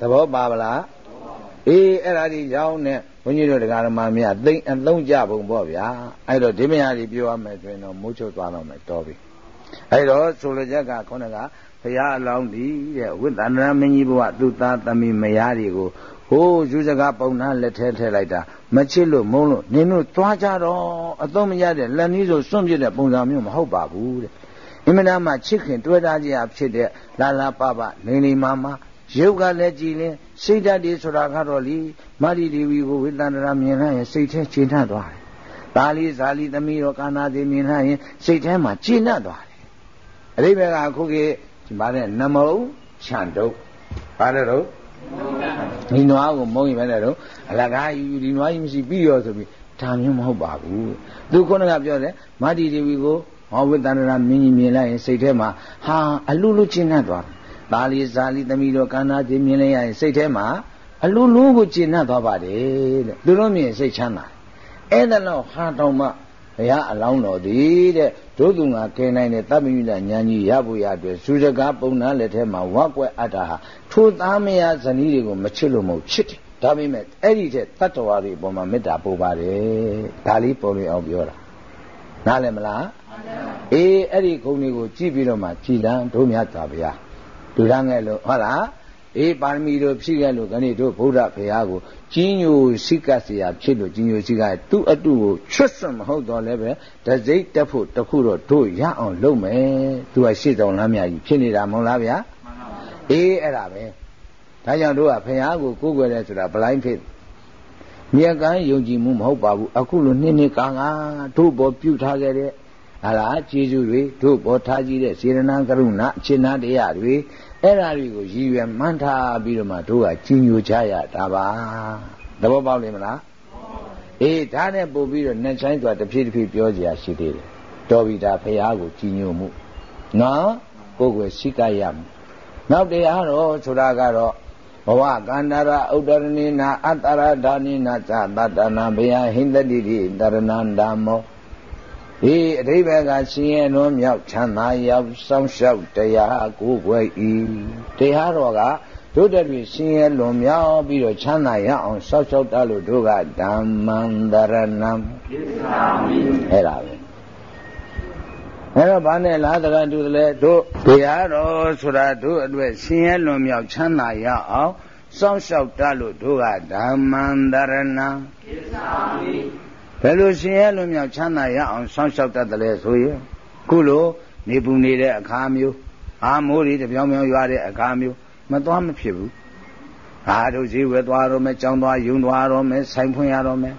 သဘောပါပါလား။အေးအဲ့ဒါဒီကြောင်းနဲ့ဘုန်းကြီးတို့တရားဓမ္မများသိမ့်အလုံးကြပုံပေါ့ဗျာ။အဲ့တော့ဒီမယားကြီးပြောရမယ်ဆိုရင်တော့မိုးချုပ်သွားတော့မယ်တော်ပြီ။အဲ့တော့ဆိုလိုချက်ကခေါင်းကဘုရားအလောင်းဒီတဲ့ဝိသန္တရမင်းကြီးဘုရားသူသားသမီးမယားတွေကိုဟိုးယူစကားပုံနာလက်ထဲထည့်လိုက်တာမချစ်လို့မုန်းလို့နင်တို့သွားကြတော့အသုံးမရတဲ့လက်နည်းဆိုစွန့်ပြစ်တဲ့ပုံစံမျိုးမဟုတ်ပါဘူးတဲ့အင်မတန်မှချစ်ခင်တွေ့တာကြဖြစ်တဲ့လာလာပပလိန်လိမာမာ ရုပ်ကလည်းကြည်လင်စိတ်ဓာတ်တွေဆိုတာကတော့လေမာရီဒေဝီကိုဝိသန္တရာမြင်လိုက်ရင်စိတ်ထဲရှင်းထသွားတယ်။ဒါလီဇာလီသမီးရောကာနာတိမြင်လိုက်ရင်စိတ်ထဲမှာရှင်းသွားတယ်။အရိဘကအခုကဒီမှာတဲ့နမုံခြံတုပ်ဘာလဲတော့ဒီနွားကိုမုံရင်ပဲတဲ့တော့အလကားယူဒီနွားကြီးမရှိပြီးရောဆိုပြီးဒါမျိုးမဟုတ်ပါဘူးသူခုနကပြောတယ်မာတိဒေဝီကိုဟောဝိတ္တန္တရာမြင်ကြီးမြင်လိုက်ရင်စိတ်ထဲမှာဟာအလူလူကျဉ်တ်သွားတယ် ဒါလီဇာလီသမီးတို့ကန္နာချင်းမြင်လိုက်ရင်စိတ်ထဲမှာအလူလူကိုကျဉ်တ်သွားပါတယ်တဲ့သူတို့မြင်စိတ်ချမ်းသာအဲ့ဒါတော့ဟာတောင်မှဘုရားအလောင်းတော်သည်တဲ့ဒုသူငါကဲနိုင်တဲ့တပ်မိဒဉာဏ်ကြီးရဖို့ရအတွက်စူစကားပုံနာလက်ထဲမှာဝက်ကွက်အပ်တာဟာထိုသားမယားဇနီးတွေကိုမချစ်လို့မဟုတ်ချစ်တယ်ဒါပေမဲ့အဲ့ဒီတဲ့တတ္တဝါတွေအပေါ်မှာမေတ္တာပို့ပါတယ်ဒါလေးပေါ်လို့အောင်ပြောတာနားလည်မလားအေးအဲ့ဒီခုံတွေကိုကြည့်ပြီးတော့မှကြည်လန်းတို့မြတ်စွာဘုရား လူရငယ်လို့ဟုတ်လားအေးပါရမီတို့ဖြည့်ခဲ့လို့ခဏိတို့ဗုဒ္ဓဘုရားကိုကြီးညိုစိကတ်เสียဖြစ်လို့ကြီးညိုစိကတ်သူ့အတုကိုချွတ်စွန်မဟုတ်တော့လည်းပဲတစိမ့်တက်ဖို့တခုတော့တို့ရအောင်လုပ်မယ်သူကရှေ့ဆောင်လမ်းမြကြီးဖြစ်နေတာမဟုတ်လားဗျာအေးအဲ့ဒါပဲဒါကြောင့်တို့ကဘုရားကိုကိုးကွယ်တယ်ဆိုတာ blind faith မြက်ကန်းယုံကြည်မှုမဟုတ်ပါဘူးအခုလိုနှစ်နှစ်ကာငါတို့ဘောပြုထားခဲ့တဲ့ဟာလားကျေးဇူးတွေတို့ဘောထားကြည့်တဲ့စေရနာကရုဏာအချင်းနာတရားတွေ အဲ့ဓာတွေကိုရည်ရွယ်မှန်းထားပြီးတော့မှတို့ကကြီးညိုကြရတာပါသဘောပေါက်လိမ့်မလားအေးဒါနဲ့ပို့ပြီးတော့နှစ်ဆိုင်သွားတစ်ဖြည်းတစ်ဖြည်းပြောကြရရှိသေးတယ်တော်ပြီဒါဖရာကိုကြီးညိုမှုနော်ကိုယ်ကိုစိကရမှုနောက်တရားတော့ဆိုတာကတော့ဘဝကန္တရာဥဒ္ဒရဏိနာအတ္တရဒါနိနာသတတနာဘယဟိန္တတိတိတရဏန္ဓမ္မောဒီအဓိပ္ပာယ်ကရှင်ရဲ့နှုံးမြောက်ချမ်းသာရောက်စောင့်ရှောက်တရားကိုယ်ွယ်ဤတရားတော်ကတို့တည်းရှင်ရဲ့လွန်မြောက်ပြီးတော့ချမ်းသာရအောင်စောင့်ရှောက်တတ်လို့တို့ကဓမ္မံတရဏံအဲ့ဒါပဲအဲ့တော့ဘာနဲ့လားတရတူတယ်လဲတို့တရားတော်ဆိုတာတို့အတွက်ရှင်ရဲ့လွန်မြောက်ချမ်းသာရအောင်စောင့်ရှောက်တတ်လို့တို့ကဓမ္မံတရဏံ ဘယ်လိုရှင်ရဲ့လွန်မြောက်ချမ်းသာရအောင်စောင့်ရှောက်တတ်တယ်လဲဆိုရင်ခုလိုနေပူနေတဲ့အခါမျိုးအာမိုးတွေတပြောင်ပြောင်ရွာတဲ့အခါမျိုးမသွားမဖြစ်ဘူးဟာတို့ဈေးဝယ်သွားတော့မယ်ကြောင်းသွားယုံသွားတော့မယ်ဆိုင်ဖွင့်ရတော့မယ်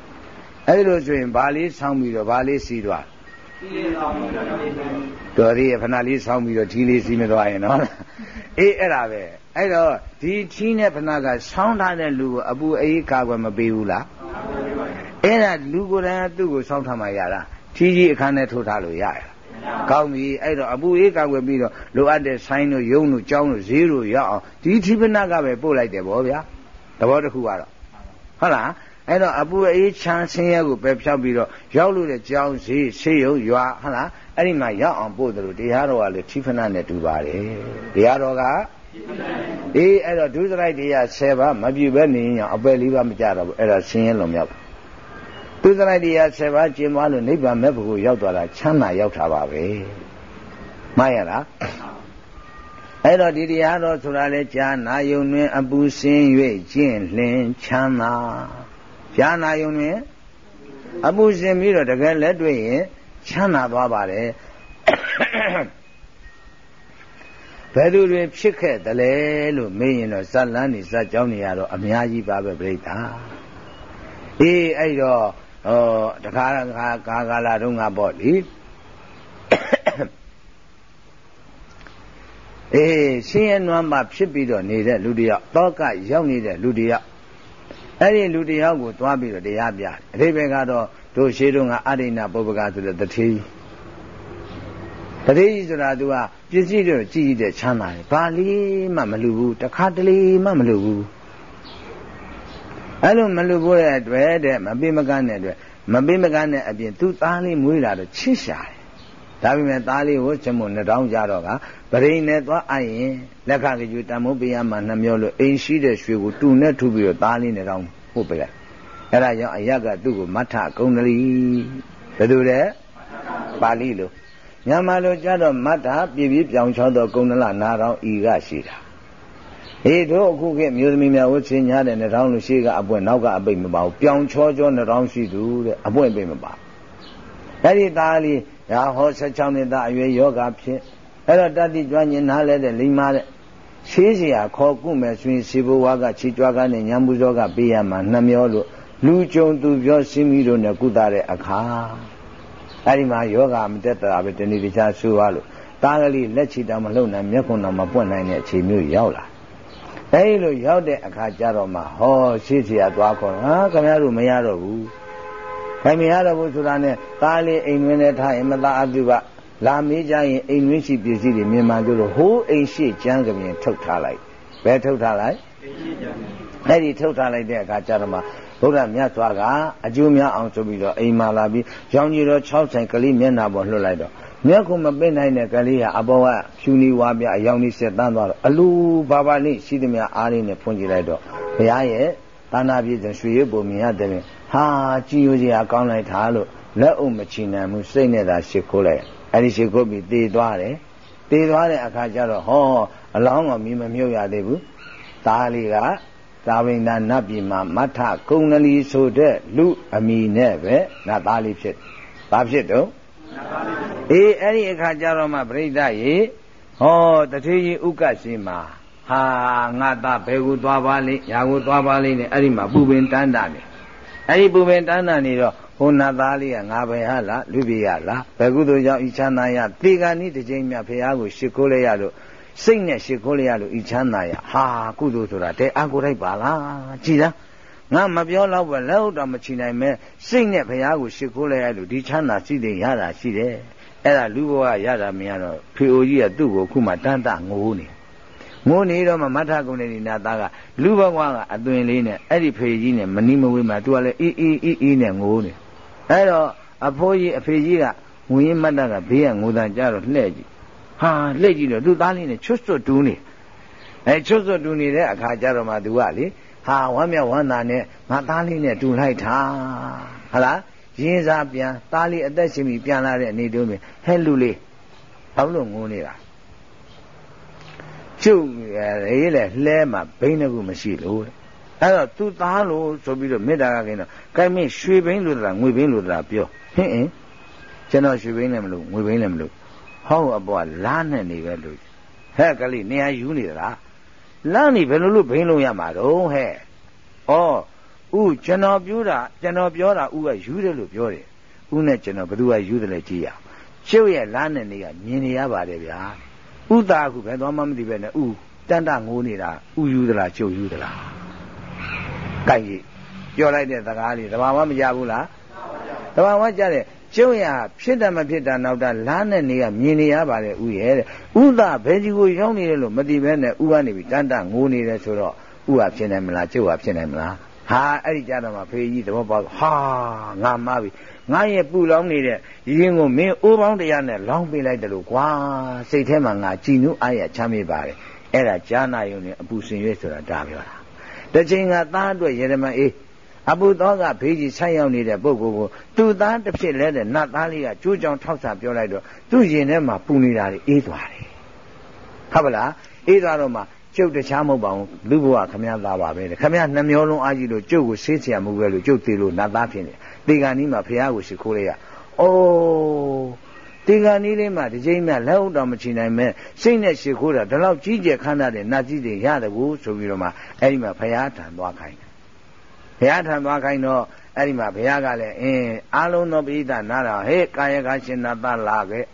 အဲ့ဒီလိုဆိုရင်ဘာလေးဆောင်းပြီးတော့ဘာလေးစီးသွားတော်ရီဖနာလေးဆောင်းပြီးတော့ထီးလေးစီးမသွားရင်နော်အေးအဲ့ဒါပဲအဲ့တော့ဒီထီးနဲ့ဖနာကဆောင်းထားတဲ့လူကိုအပူအေးကာကွယ်မပေးဘူးလား အဲ့ဒါလူကိုယ်တိုင်ကသူ့ကိုစောင့်ထားမှရတာထီးကြီးအခန်းထဲထိုးထားလို့ရရကောင်းပြီအဲ့တော့အပူအေးကာကွယ်ပြီးတော့လိုအပ်တဲ့ဆိုင်းတို့ယုံတို့ကြောင်းတို့ဈေးတို့ရအောင်ဒီထီးပနကပဲပို့လိုက်တယ်ဗောဗျာသဘောတစ်ခုကတော့ဟုတ်လားအဲ့တော့အပူအေးချမ်းဆင်းရဲကိုပဲဖြောက်ပြီးတော့ရောက်လို့တဲ့ကြောင်းဈေးဆေးရုံရွာဟုတ်လားအဲ့ဒီမှာရောက်အောင်ပို့တယ်လို့တရားတော်ကလည်းထီးဖနနဲ့တူပါတယ်တရားတော်ကအေးအဲ့တော့ဒုစရိုက်တရား10ပါးမပြည့်ပဲနေရင်အပယ်လေးပါမကြတော့ဘူးအဲ့ဒါဆင်းရဲလုံးမြောက် သူစရိုက်တရား7ပါးကျင့်သွားလို့နိဗ္ဗာန်မဲ့ဘုကိုရောက်သွားတာချမ်းသာရောက်တာပါပဲမှားရလားအဲ့တော့ဒီတရားတော်ဆိုတာလဲကြာနာယုံတွင် အပူစင်း၍ကျင့်လင်ချမ်းသာကြာနာယုံတွင်အပူစင်ပြီးတော့တကယ်လက်တွေ့ရင်ချမ်းသာသွားပါတယ်ဘယ်သူတွေဖြစ်ခဲ့တယ်လဲလို့မေးရင်တော့ဇက်လန်းနေဇက်ကြောင်းနေရတော့အများကြီးပါပဲပြိတ္တာအေးအဲ့တော့ ဟောတခါတခါကာကာလာတုန်းကပေါ့လေအေးရှင်ရဲ့နွမ်းမှာဖြစ်ပြီးတော့နေတဲ့လူတယောက်တောကရောက်နေတဲ့လူတယောက်အဲ့ဒီလူတယောက်ကိုသွားပြီးတော့တရားပြအဓိပ္ပာယ်ကတော့တို့ရှိတုန်းကအရိဏပုပ္ပကဆိုတဲ့တထေးတထေးကြီးဆိုတာသူကပစ္စည်းတွေကြည့်တဲ့ချမ်းသာတယ်ဘာလေးမှမလူဘူးတခါတလေမှမလူဘူး အဲ့လိုမလူဖို့တဲ့အတွက်တဲ့မပိမကန်းတဲ့အတွက်မပိမကန်းတဲ့အပြင်သူ့သားလေးမွေးလာတော့ချစ်ရှာတယ်ဒါပေမဲ့သားလေးကိုချမို့နှတောင်းကြတော့ကပရိနဲ့သွားအပ်ရင်လက်ခကကြွတံမိုးပေးရမှနှမျောလို့အိမ်ရှိတဲ့ရွှေကိုတူနဲ့ထုပြီးတော့သားလေးနဲ့တောင်းပို့ပေးလိုက်အဲ့ဒါကြောင့်အယက်ကသူ့ကိုမထကုံတလီဘယ်သူလဲပါဠိလိုမြန်မာလိုကြတော့မထပြပြပြောင်ချောသောကုံတလနာတော်ဤကရှိတာ ဟေးတို့အခုကမျိုးသမီးများဝတ်ချင်းညားတဲ့နှထောင်းလူရှိကအပွင့်နောက်ကအပိတ်မပါဘူးပြောင်ချောချောနှထောင်းရှိသူတဲ့အပွင့်ပိတ်မပါအဲ့ဒီသားလေးရာဟော16နှစ်သားအရွယ်ယောဂဖြစ်အဲ့တော့တတိကျွမ်းကျင်နားလဲတဲ့လိမ္မာတဲ့ ဆေးเสียခေါ်ကုမယ်ဆိုရင်စေဘဝကခြေကြွားကနဲ့ညံမှုဇောကပေးရမှာနှမျောလို့လူကြုံသူပြောစင်းပြီးတော့နဲ့ကုသတဲ့အခါအဲ့ဒီမှာယောဂမတက်တာပဲတဏှိတခြားဆိုးသွားလို့သားကလေးလက်ချီတောင်မလှုပ်နိုင်မျက်ခုံတော်မပွင့်နိုင်တဲ့အခြေမျိုးရောက်လာ အဲဒီလိုရောက်တဲ့အခါကျတော့မှဟောရှေ့စီကသွားခေါ်ဟာခင်ဗျားတို့မရတော့ဘူးခင်မရတော့ဘူးဆိုတာနဲ့သားလေးအိမ်တွင်နဲ့ထားရင်မသားအပြုကလာမေးကြရင်အိမ်တွင်ရှိပစ္စည်းတွေမြန်မာတို့လိုဟိုးအိမ်ရှိကျန်းကပြင်ထုတ်ထားလိုက်ဘယ်ထုတ်ထားလိုက်အဲ့ဒီထုတ်ထားလိုက်တဲ့အခါကျတော့မှဘုရားမြတ်စွာကအကျိုးများအောင်ဆိုပြီးတော့အိမ်မှာလာပြီးရောင်ကြီးတော်6ဆိုင်ကလေးမျက်နှာပေါ်လွှတ်လိုက်တော့ မျက်ခုမပင့်နိုင်တဲ့ကလေးဟာအပေါ်ကဖြူနေဝါပြအယောင်လေးဆက်တန်းသွားတော့အလူဘာဘာလေးရှိသမျှအားလေးနဲ့ဖွင့်ကြည့်လိုက်တော့ဘုရားရဲ့သာနာပြည့်စုံရွှေရပုံမြင်ရတဲ့ဟာကြည်ရိုးစရာကောင်းလိုက်တာလို့လက်အုပ်မချီနိုင်ဘူးစိတ်နဲ့သာရှ िख ိုးလိုက်အဲ့ဒီရှ िख ိုးပြီးတည်သွားတယ်တည်သွားတဲ့အခါကျတော့ဟောအလောင်းကမီးမမြုပ်ရသေးဘူးသားလေးကသာဝိန္ဒနတ်ပြည်မှာမထကုံနလီဆိုတဲ့လူအမိနဲ့ပဲနတ်သားလေးဖြစ်ဘာဖြစ်တော့ အေးအဲ့ဒီအခါကျတော့မှပြိဋ္ဌရေဟောတထေးကြီးဥက္ကစီမှာဟာငါသားဘယ်ကိုသွားပါလိမ့်ညာကိုသွားပါလိမ့်နဲ့အဲ့ဒီမှာပူပင်တန်းတာနေအဲ့ဒီပူပင်တန်းတာနေတော့ဟိုနတ်သားလေးကငါပဲဟာလားလူပြေရလားဘယ်ကုသိုလ်ကြောင့်ဤချမ်းသာရတေဂာနိတစ်ချိန်မြဖះကိုရှ िख ိုးလဲရလို့စိတ်နဲ့ရှ िख ိုးလဲရလို့ဤချမ်းသာရဟာကုသိုလ်ဆိုတာတဲ့အကိုလိုက်ပါလားကြည်လား ငါမပြောတော့ပဲလက်ဟုတ်တော့မချီနိုင်မဲစိတ်နဲ့ဘုရားကိုရှ िख ိုးလဲရလို့ဒီချမ်းသာရှိတဲ့ရတာရှိတယ်အဲ့ဒါလူဘဝရတာမရတော့ဖေအိုကြီးကသူ့ကိုခုမှတန်းတငိုးနေငိုးနေတော့မှမထကုံနေဒီနာသားကလူဘဝကအသွင်လေးနဲ့အဲ့ဒီဖေကြီးနဲ့မနီးမဝေးမှသူကလည်းအီးအီးအီးအီးနဲ့ငိုးနေအဲ့တော့အဖိုးကြီးအဖေကြီးကငွေမတ်တကဘေးကငိုတန်ကြတော့လှဲ့ကြည့်ဟာလှဲ့ကြည့်တော့သူ့သားလေးနဲ့ချွတ်ချွတ်တူးနေအဲချွတ်ချွတ်တူးနေတဲ့အခါကျတော့မှသူကလေ ဟာဝမ်းမြောက်ဝမ်းသာနဲ့ငါသားလေးနဲ့တူလိုက်တာဟလားရင်းစားပြန်သားလေးအသက်ရှင်ပြီးပြန်လာတဲ့အနေတုံးပဲဟဲ့လူလေးဘာလို့ငိုးနေတာကျုပ်ရေးလေလှဲမှာဘိန်းတကူမရှိလို့အဲ့တော့သူသားလို့ဆိုပြီးတော့မေတ္တာကခင်တော့ကိုင်းမင်းရွှေဘိန်းလို့တလားငွေဘိန်းလို့တလားပြောဟင်းအင်းကျွန်တော်ရွှေဘိန်းလည်းမလို့ငွေဘိန်းလည်းမလို့ဟောအပေါ်ကလားနဲ့နေပဲလို့ဟဲ့ကလေးနေရာယူနေသလား လမ်းနေဘယ်လိုလုပ်ဘိန်းလုံးရမှာတော့ဟဲ့ဩဥကျွန်တော်ပြောတာကျွန်တော်ပြောတာဥကယူတယ်လို့ပြောတယ်ဥနဲ့ကျွန်တော်ဘယ်သူကယူတယ်လဲကြည့်ရအောင်ကျုပ်ရဲ့လားနဲ့နေကမြင်နေရပါတယ်ဗျာဥသားခုဘယ်သွားမှမသိပဲနဲ့ဥတန်တငိုးနေတာဥယူသလားကျုပ်ယူသလားကြိုက်ကြီးပြောလိုက်တဲ့စကားလေးတဘာမှမကြဘူးလားတဘာမှကြတဲ့ ကျုံရဖြစ်တယ်မဖြစ်တာနောက်တာလားနဲ့နေကမြင်နေရပါတယ်ဥရဲ့တဲ့ဥသာဘယ်ကြီးကိုရောက်နေတယ်လို့မသိဘဲနဲ့ဥကနေပြီးတန်တငိုးနေတယ်ဆိုတော့ဥဟာဖြစ်နိုင်မလားကျုပ်ဟာဖြစ်နိုင်မလားဟာအဲ့ဒီကြတော့မှဖေကြီးသဘောပေါက်ဟာငါမှားပြီငါရဲ့ပူလောင်နေတဲ့ရင်ကိုမင်းအိုးပေါင်းတရားနဲ့လောင်းပေးလိုက်တယ်လို့ကွာစိတ်ထဲမှာငါကြည်နူးအားရချမ်းမြေ့ပါတယ်အဲ့ဒါဈာနာယုံနဲ့အပူစင်ရွေးဆိုတာဒါပြောတာတစ်ချိန်ကသားအတွက်ရေရမအေး အပူသောကဖေးကြီးဆိုင်းရောက်နေတဲ့ပုဂ္ဂိုလ်ကိုသူ့သားတစ်ဖြစ်လဲတဲ့နတ်သားလေးကကြိုးကြောင်ထောက်ဆပြောလိုက်တော့သူ့ရင်ထဲမှာပူနေတာလေအေးသွားတယ်ဟုတ်ပါလားအေးသွားတော့မှကျုပ်တခြားမဟုတ်ပါဘူးလူဘဝခမည်းသားပါပဲခမည်းနှမျောလုံးအားကြီးလို့ကျုပ်ကိုဆေးဆရာမှုပဲလို့ကျုပ်သေးလို့နတ်သားဖြစ်နေတေဂာနီးမှာဖះကိုရှိခိုးလိုက်ရအိုးတေဂာနီးလေးမှာဒီချိန်မြလက်ဟုတ်တော်မချီနိုင်မဲ့စိတ်နဲ့ရှိခိုးတာဒီလောက်ကြီးကျယ်ခမ်းနားတဲ့နတ်ကြီးတွေရတယ်ကိုဆိုပြီးတော့မှအဲ့ဒီမှာဖះထံသွားခိုင်းတယ် ဘုရားထံသွားခိုင်းတော့အဲ့ဒီမှာဘုရားကလည်းအင်းအာလုံးသောပိဋကနားတော်ဟေးကာယကရှင်နတ်သားလာခဲ့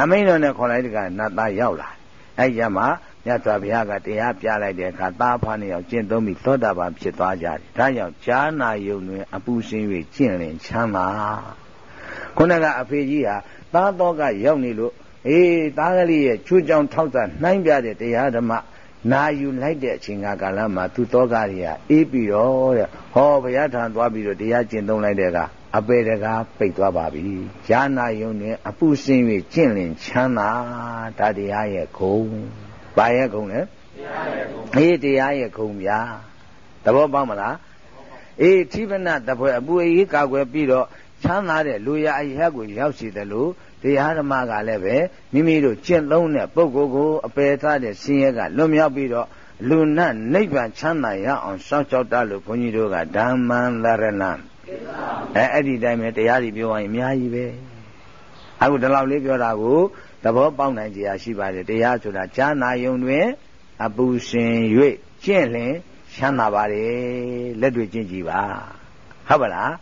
အမိန်တော်နဲ့ခေါ်လိုက်တဲ့ကနတ်သားရောက်လာအဲ့ကြမှာမြတ်စွာဘုရားကတရားပြလိုက်တဲ့အခါသားဖားနေအောင်ကျင့်သုံးပြီးသောတာပန်ဖြစ်သွားကြတယ်ဒါကြောင့်ဈာနာယုံတွင် အပူစင်း၍ကျင့်လင်ချမ်းသာခုနကအဖေကြီးဟာသားတော်ကရောက်နေလို့အေးသားကလေးရဲ့ချွတ်ကြောင်ထောက်တာနှိုင်းပြတဲ့တရားဓမ္မ နာယူလိုက်တဲ့အချိန်ကကာလမှာသူတောကတွေကအေးပြီးတော့တဲ့ဟောဘုရားထံသွားပြီးတော့တရားကျင့်သုံးလိုက်တဲ့ကအပေတကားပိတ်သွားပါပြီ။ဈာနာယုံနဲ့အပူစင်း၍ကျင့်လင်ချမ်းသာဒါတရားရဲ့ဂုံ။ဘာရဲ့ဂုံလဲ။တရားရဲ့ဂုံ။အေးတရားရဲ့ဂုံဗျာ။သဘောပေါက်မလား။အေးထိပနတပွဲအပူအေးကာကွယ်ပြီးတော့ချမ်းသာတဲ့လူရအရက်ကိုရောက်ရှိတယ်လို့ တရားဓမ္မကလည်းပဲမိမိတို့ကျင့်သုံးတဲ့ပုဂ္ဂိုလ်ကိုအပယ်ထားတဲ့ဆင်းရဲကလွတ်မြောက်ပြီးတော့လူနတ်နိဗ္ဗာန်ချမ်းသာရအောင်စောင့်ကြောက်တတ်လို့ဘုန်းကြီးတို့ကဓမ္မံသရဏံအဲအဲ့ဒီတိုင်းပဲတရားကြီးပြောရင်အများကြီးပဲအခုဒီလောက်လေးပြောတာကိုသဘောပေါက်နိုင်ကြရရှိပါတယ်တရားဆိုတာဈာနာယုံတွင်အပူရှင်၍ကျင့်လင်ချမ်းသာပါတယ်လက်တွေ့ကျင့်ကြည့်ပါဟုတ်ပါလား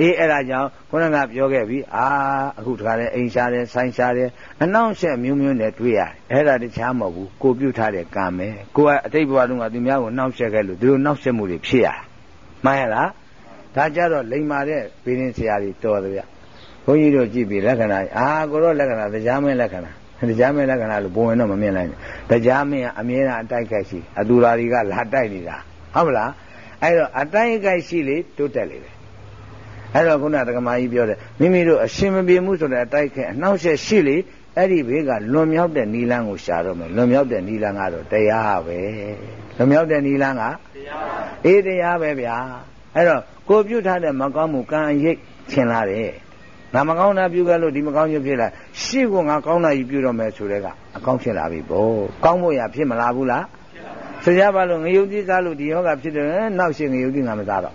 အေးအဲ့ဒါကြောင့်ခုနကပြောခဲ့ပြီအာအခုတခါလဲအိမ်ရှားတယ်ဆိုင်ရှားတယ်အနှောင့်အယှက်မျိုးမျိုးနဲ့တွေ့ရတယ်အဲ့ဒါတခြားမဟုတ်ဘူးကိုပြုတ်ထားတဲ့ကံပဲကိုကအတိတ်ဘဝတုန်းကသူများကိုနှောင့်ယှက်ခဲ့လို့သူတို့နှောင့်ယှက်မှုတွေဖြစ်ရတာမှန်ရလားဒါကြတော့လိမ္မာတဲ့ဘိရင်ဆရာကြီးတော်တယ်ဗျဘုန်းကြီးတို့ကြည့်ပြီးလက္ခဏာအာကိုတော့လက္ခဏာတရားမင်းလက္ခဏာတရားမင်းလက္ခဏာလို့ဘုံဝင်တော့မမြင်နိုင်ဘူးတရားမင်းကအမြဲတမ်းအတိုက်ခိုက်ရှိအတူရာတွေကလာတိုက်နေတာဟုတ်မလားအဲ့တော့အတိုက်ခိုက်ရှိလေတိုးတက်လေပဲ အဲ့တော့ခုနတက္ကမကြီးပြောတယ်မိမိတို့အရှင်မပြေမှုဆိုတဲ့အတိုက်ခဲအနှောက်အယှက်ရှိလေအဲ့ဒီဘေးကလွန်မြောက်တဲ့နီလန်းကိုရှာတော့မယ်လွန်မြောက်တဲ့နီလန်းကတော့တရားပဲလွန်မြောက်တဲ့နီလန်းကတရားပါအေးတရားပဲဗျာအဲ့တော့ကိုပြုတ်ထားတဲ့မကောင်းမှုကံရိပ်ထင်လာတယ်ငါမကောင်းတာပြုခဲ့လို့ဒီမကောင်းခြင်းဖြစ်လာရှေ့ကငါကောင်းတာကြီးပြုတော့မယ်ဆိုတဲ့ကအကောင်းဖြစ်လာပြီဗောကောင်းဖို့ရဖြစ်မလားဘူးလားဖြစ်ပါဘူးဆိုကြပါလို့ငရုတ်တိစားလို့ဒီယောဂဖြစ်တယ်နောက်ရှေ့ငရုတ်တိငါမစားတော့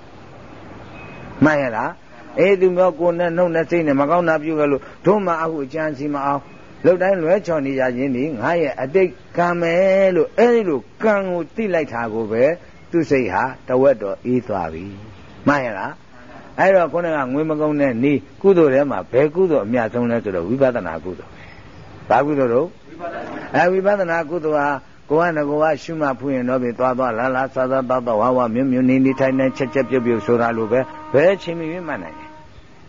မှန်ရလား အေးသူမျိုးကိုနဲ့နှုတ်နဲ့စိတ်နဲ့မကောင်းတာပြုခဲ့လို့တို့မှအခုအကြံစီမအောင်လောက်တိုင်းလွဲချော်နေရခြင်းဒီငါရဲ့အတိတ်ကံပဲလို့အဲဒီလိုကံကိုသိလိုက်တာကိုပဲသူစိတ်ဟာတဝက်တော့အေးသွားပြီမှန်ရလားအဲ့တော့ခုနကငွေမကုန်းတဲ့နီးကုသိုလ်ထဲမှာဘယ်ကုသိုလ်အများဆုံးလဲဆိုတော့ဝိပဿနာကုသိုလ်ဘာကုသိုလ်တော့အဲဝိပဿနာကုသိုလ်ဟာကိုကငကိုကရှုမှတ်ဖူးရင်တော့ပြီသွားသွားလာလာသာသာတောက်တော့ဝါဝမြွမြွနေနေထိုင်နေချက်ချက်ပြုတ်ပြုတ်ဆိုတာလိုပဲဘယ်ချင်းမြင်မှနိုင်တယ်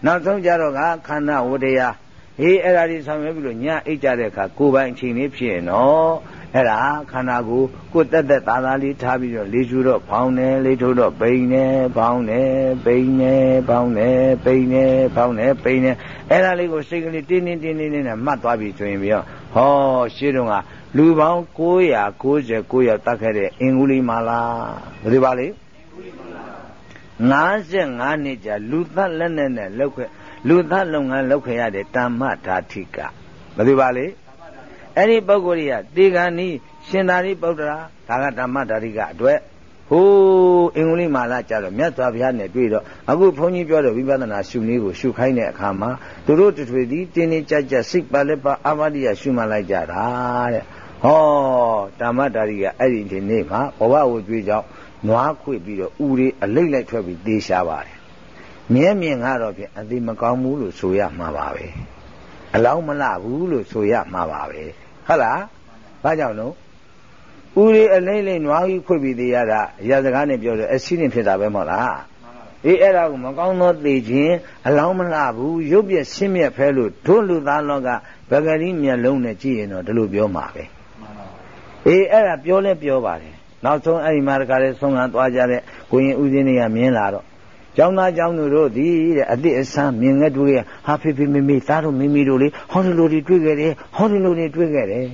နောက်ဆုံးကြတော့ကခန္ဓာဝတ္တရားဟေးအဲ့ဒါဒီဆောင်ရွက်ပြီးလို့ညအိတ်ကြတဲ့အခါကိုယ်ပိုင်အချိန်လေးဖြစ်ရင်တော့အဲ့ဒါခန္ဓာကိုယ်ကိုတက်တက်သားသားလေးထားပြီးတော့လေးကျူတော့ဖောင်းနေလေးထိုးတော့ပိန်နေဖောင်းနေပိန်နေဖောင်းနေပိန်နေဖောင်းနေပိန်နေအဲ့ဒါလေးကိုစိတ်ကလေးတင်းတင်းတင်းတင်းနဲ့မှတ်သွားပြီဆိုရင်ပြီးတော့ဟောရှင်းတော့ကလူပေါင်း999ယောက်တတ်ခဲ့တဲ့အင်္ဂုလိမာလာဘယ်လိုပါလဲ 55နှစ်ကြာလူသက်လက်နဲ့နဲ့လောက်ခဲ့လူသက်လုပ်ငန်းလုပ်ခဲ့ရတဲ့တမ္မဓာတိကဘယ်လိုပါလဲအဲ့ဒီပုဂ္ဂိုလ်ကြီးကတေဂာနီရှင်သာရိပုတ္တရာဒါကဓမ္မဓာတိကအတွက်ဟိုးအင်္ဂလိပ်မာလာကြတော့မြတ်စွာဘုရားနဲ့တွေ့တော့အခုဘုန်းကြီးပြောတဲ့ဝိပဿနာရှုနည်းကိုရှုခိုင်းတဲ့အခါမှာသူတို့တထွေသည်တင်းတင်းကြပ်ကြပ်စိတ်ပါလက်ပါအာမတိယရှုမှတ်လိုက်ကြတာတဲ့ဟောဓမ္မဓာတိကအဲ့ဒီဒီနေ့မှာဘဝဝကြွေးကြောင့် နွားခွေပြီးတော့ဥတွေအလိမ့်လိုက်ထွက်ပြီးတေးရှားပါတယ်မြဲမြင်ကတော့ဖြင့်အသိမကောင်းဘူးလို့ဆိုရမှာပါပဲအလောင်းမလှဘူးလို့ဆိုရမှာပါပဲဟုတ်လားဘာကြောင့်လို့ဦးရီအလိမ့်လိမ့်နွားကြီးခွေပြီးသေးရတာရာစကားနဲ့ပြောတယ်အဆီးနေဖြစ်တာပဲမဟုတ်လားအေးအဲ့ဒါကိုမကောင်းသောသိခြင်းအလောင်းမလှဘူးရုပ်ပြဆင်းမြက်ဖဲလို့တို့လူသားလောကဗဂရီမျက်လုံးနဲ့ကြည့်ရင်တော့ဒီလိုပြောမှာပဲအေးအဲ့ဒါပြောလဲပြောပါတယ် နောက်ဆုံးအဲ့ဒီမှာတခါလေဆုံးခံသွားကြတဲ့ကိုရင်ဦးစင်းတွေကမြင်လာတော့ကျောင်းသားကျောင်းသူတို့ဒီတဲ့အတိအဆန်းမြင်ခဲ့တွေ့ဟာဖေဖေမေမေသားတို့မိမိတို့လေဟောဒီလိုတွေတွေ့ခဲ့တယ်ဟောဒီလိုတွေတွေ့ခဲ့တယ်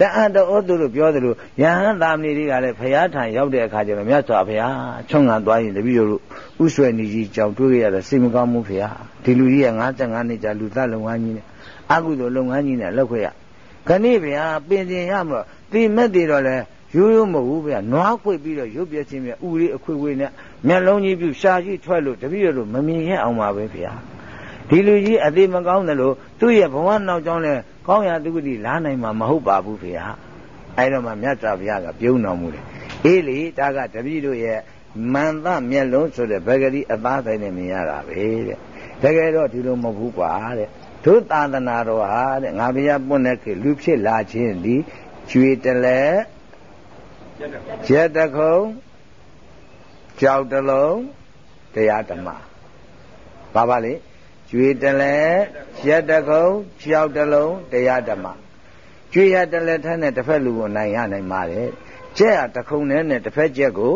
တအံတော်သူတို့ပြောသလိုယဟန်သာမဏေတွေကလည်းဖရာထံရောက်တဲ့အခါကျတော့မြတ်စွာဘုရားချုံငံသွားရင်တပည့်တို့ဥဆွေနေကြီးကြောင်တွေ့ခဲ့ရတာစိတ်မကောင်းဘူးဖရာဒီလူကြီးက55နှစ်ကြာလူသားလုံငန်းကြီးနဲ့အကုသိုလ်လုံငန်းကြီးနဲ့လောက်ခွေရခဏိဗျာပင်တင်ရမလို့တိမက်တည်တော့လဲ ရိုးရိုးမဟုတ်ဘူးဗျာနွားခွေပြီးတော့ရုပ်ပြချင်းမြဥလေးအခွေခွေနဲ့မျက်လုံးကြီးပြုရှာကြီးထွက်လို့တပည့်တို့မမြင်ရအောင်ပါပဲဗျာဒီလူကြီးအသေးမကောင်းတယ်လို့သူ့ရဲ့ဘဝနောက်ကြောင်းလဲကောင်းရာသူကတိလားနိုင်မှာမဟုတ်ပါဘူးဗျာအဲ့တော့မှမြတ်စွာဘုရားကပြုံးတော်မူတယ်အေးလေဒါကတပည့်တို့ရဲ့မန္တမျက်လုံးဆိုတဲ့ဗဂရီအသားဆိုင်နဲ့မြင်ရတာပဲတဲ့တကယ်တော့ဒီလိုမဟုတ်ဘူးကွာတဲ့တို့သာသနာတော်ဟာတဲ့ငါဘုရားပွင့်တဲ့ခေလူဖြစ်လာခြင်းဒီကျွေတလဲ ရက်တခုံကြောက်တလုံးတရားဓမ္မဘာပါလဲကျွေတလဲရက်တခုံကြောက်တလုံးတရားဓမ္မကျွေရတလဲထက်နဲ့တစ်ဖက်လူကိုနိုင်ရနိုင်ပါတယ်ကျက်ဟာတခုံနဲ့နဲ့တစ်ဖက်ကျက်ကို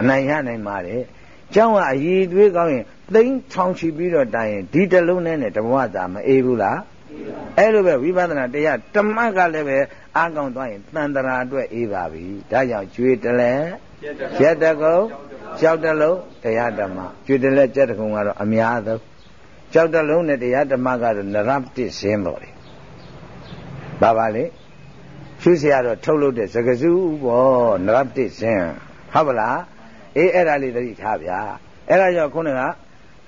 အနိုင်ရနိုင်ပါတယ်ကျောင်းကအည်သွေးကောင်းရင်သိန်းထောင်ချီပြီးတော့တိုင်ရင်ဒီတလုံးနဲ့နဲ့ဓမ္မဝတာမအေးဘူးလားအဲ့လိုပဲဝိပဿနာတရားဓမ္မကလည်းပဲ အားကောင်းသွားရင်တန်တရာအတွက်အေးပါပြီဒါကြောင့်ကျွေတလဲရက်တကုံကြောက်တလုံးတရားဓမ္မကျွေတလဲကြက်တကုံကတော့အများဆုံးကြောက်တလုံးနဲ့တရားဓမ္မကတော့နရပတိဇင်းပေါ်တယ်ဘာပါလဲရှုเสียတော့ထုတ်လို့တဲ့စကစုဘောနရပတိဇင်းဟုတ်ပါလားအေးအဲ့ဒါလေးသတိထားဗျာအဲ့ဒါကြောင့်ခုနက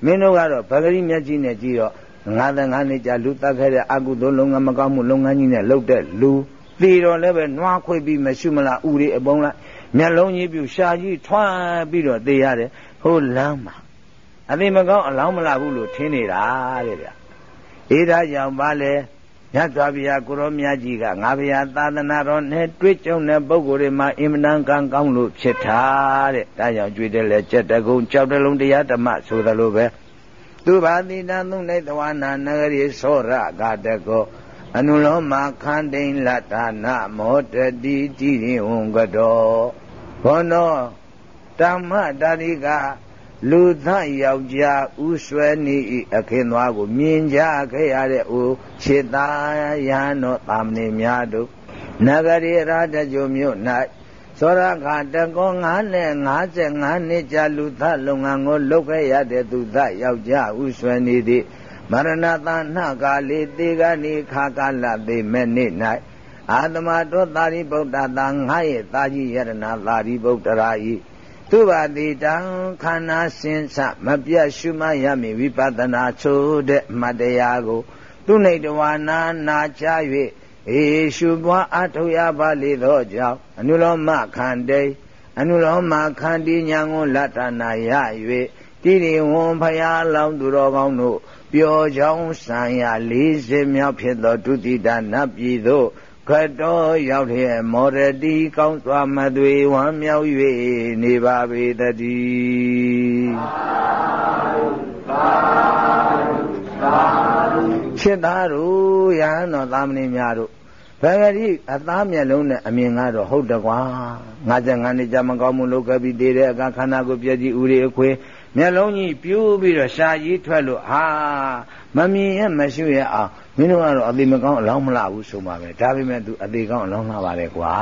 မင်းတို့ကတော့ဗဂရိမျက်ကြီးနဲ့ကြည့်တော့55နှစ်ကြာလူတက်ခဲ့တဲ့အကုသိုလ်လုပ်ငန်းမကောင်းမှုလုပ်ငန်းကြီးနဲ့လုပ်တဲ့လူ သေတော်လည်းပဲနွားခွေပြီးမရှိမလားဥတွေအပုံးလိုက်မျက်လုံးကြီးပြူရှာကြီးထွန်းပြီးတော့သေရတယ်ဟိုလမ်းမှာအသိမကောင်းအလောင်းမလာဘူးလို့ထင်နေတာတဲ့ဗျအေးဒါကြောင့်ပါလေမြတ်စွာဘုရားကိုရောမြတ်ကြီးကငါဘုရားသာသနာတော်နဲ့တွေ့ကြုံတဲ့ပုဂ္ဂိုလ်တွေမှာအင်မတန်ကံကောင်းလို့ဖြစ်တာတဲ့ဒါကြောင့်ကြွေတယ်လေကြက်တကုံကြောက်တလုံးတရားဓမ္မဆိုသလိုပဲသူဘာတိတသုနေတဝနာနဂရီသောရကတကော အနုလောမခန္တိန်လတ္တနာမောတတိတိဝံကတောဘောနောတမ္မတာရိကလူသယောက်ျားဥဆွဲနေဤအခင်းသွားကို မြင်ကြခဲ့ရတဲ့အိုခြေသားရဟန်းတော်တာမဏေများတို့နဂရီရာတကြုံမြို့၌သောရခတကော9နဲ့55နှစ်ကြာလူသလုပ်ငန်းကိုလုပ်ခဲ့ရတဲ့သူသယောက်ျားဥဆွဲနေသည့် မရဏသနှကာလေတေကနိခါကာလသေမဲ့နေ့၌အာသမတော်သာရိပုတ္တသာငါရဲ့သာကြီးယရဏသာရိပုတ္တရာဤသူပါတိတံခန္ဓာစင်စမပြတ်ရှုမှတ်ရမည်ဝိပဿနာချိုးတဲ့အမတရားကို သူနေတဝါနာနာချ၍အေရှုပွားအထောက်ရပါလေသောကြောင့်အနုလောမခန္တေအနုလောမခန္တီညာကိုလတ္တနာရ၍တိရိဝံဖယားလောင်းသူတော်ကောင်းတို့ ပျော်ချောင်းဆံရ40မြောက်ဖြစ်သောဒုတိတနတ်ပြည်သို့ခတော်ရောက်တဲ့မောရတိကောင်းစွာမသွေဝမ်းမြောက်၍နေပါပေတည်းချစ်သားတို့ရဟန်းတော်သာမဏေများတို့ဘဂတိအသားမျက်လုံးနဲ့အမြင်ကတော့ဟုတ်တကွာ55နှစ်ကြာမကောင်းမှုလုပ်ခဲ့ပြီးတည်တဲ့အခါခန္ဓာကိုပြည့်ကြည်ဥရိအခွေ မျက်လုံးကြီးပြိုးပြီးတော့ရှာကြီးထွက်လို့ဟာမမြင်ရမရှိရအောင်မင်းတို့ကတော့အသေးမကောင်းအလောင်းမလှဘူးဆိုပါပဲဒါပေမဲ့ तू အသေးကောင်းအလောင်းလှပါလေကွာ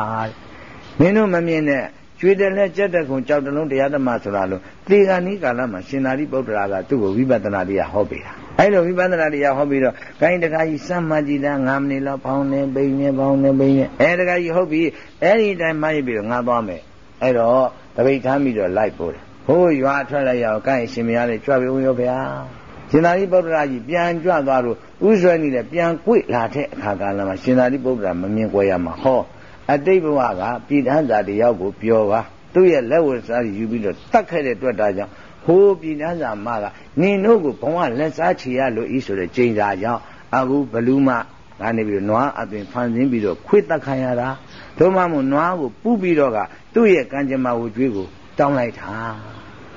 မင်းတို့မမြင်နဲ့ကျွေတယ်လက်ကြက်တကုံကြောက်တလုံးတရားဓမ္မဆိုတာလို့သေဂာနိကာလမှာရှင်သာရိပုတ္တရာကသူ့ကိုဝိပဿနာတရားဟောပေးတာအဲ့လိုဝိပဿနာတရားဟောပြီးတော့ဂိုင်းတခါကြီးစမ်းမှကြည်တာ9မိနစ်လောက်ပေါင်းနေပိန်နေပေါင်းနေပိန်နေအဲတခါကြီးဟုတ်ပြီအဲ့ဒီတိုင်းမှရပြီးတော့ငါသွားမယ်အဲ့တော့တပိတ်ထမ်းပြီးတော့လိုက်ပို့တယ် ဟိုးရွာထွက်လိုက်ရအောင်ကိုင်းရှင်မရလေကြွပြီဦးရောဗျာရှင်သာရိပုတ္တရာကြီးပြန်ကြွသွားလို့ဥဆွဲနေတယ်ပြန်ကြွလာတဲ့အခါကာလမှာရှင်သာရိပုတ္တရာမမြင်ကြွရမှာဟောအတိတ်ဘဝကပြည်ထမ်းစာတယောက်ကိုပြောပါသူ့ရဲ့လက်ဝတ်စားယူပြီးတော့တတ်ခဲ့တဲ့တွေ့တာကြောင့်ဟိုးပြည်ထမ်းစာမကနင်တို့ကိုဘဝလက်စားချေရလို့ဤဆိုတဲ့ကြိမ်စာကြောင့်အခုဘလူးမကနေပြီးတော့နွားအပင်ဖန်ဆင်းပြီးတော့ခွေတက်ခံရတာတို့မှမို့နွားကိုပူပြီးတော့ကသူ့ရဲ့ကံကြမ္မာဝကျွေးကို တောင်းလိုက်တာ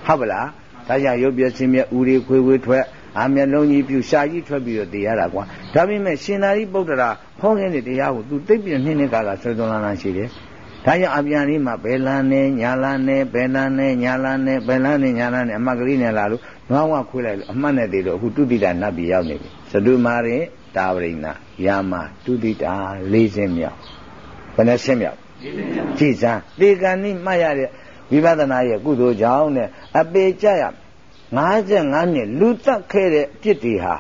ဟုတ်ပလားဒါကြောင့်ရုပ်ပြစင်းမြဥရီခွေခွေထွက်အာမျက်လုံးကြီးပြူရှာကြီးထွက်ပြီးတော့တည်ရတာကွာဒါပေမဲ့ရှင်သာရိပုတ္တရာဟောခဲ့တဲ့တရားကိုသူသိပြနှင်းနှင်းကာကဆွဲသွန်းလာတာရှိတယ်ဒါကြောင့်အပြန်လေးမှာဘယ်လန်းနဲ့ညာလန်းနဲ့ဘယ်လန်းနဲ့ညာလန်းနဲ့ဘယ်လန်းနဲ့ညာလန်းနဲ့အမတ်ကလေးနဲ့လာလို့ငေါင်းဝခွေးလိုက်လို့အမှတ်နဲ့တည်လို့အခုတုတိတာနတ်ပြည်ရောက်နေပြီသတုမာရင်တာဝရိဏယာမတုတိတာ၄ဆင်းမြောက်ဘယ်နှဆင်းမြောက်ကြည်စမ်းဒီကံនេះမှတ်ရတဲ့ ဝိပဿနာရဲ့ကုသိုလ်ကြောင့်နဲ့အပေကြရ55နှစ်လူတက်ခဲ့တဲ့အပြစ်တွေဟာ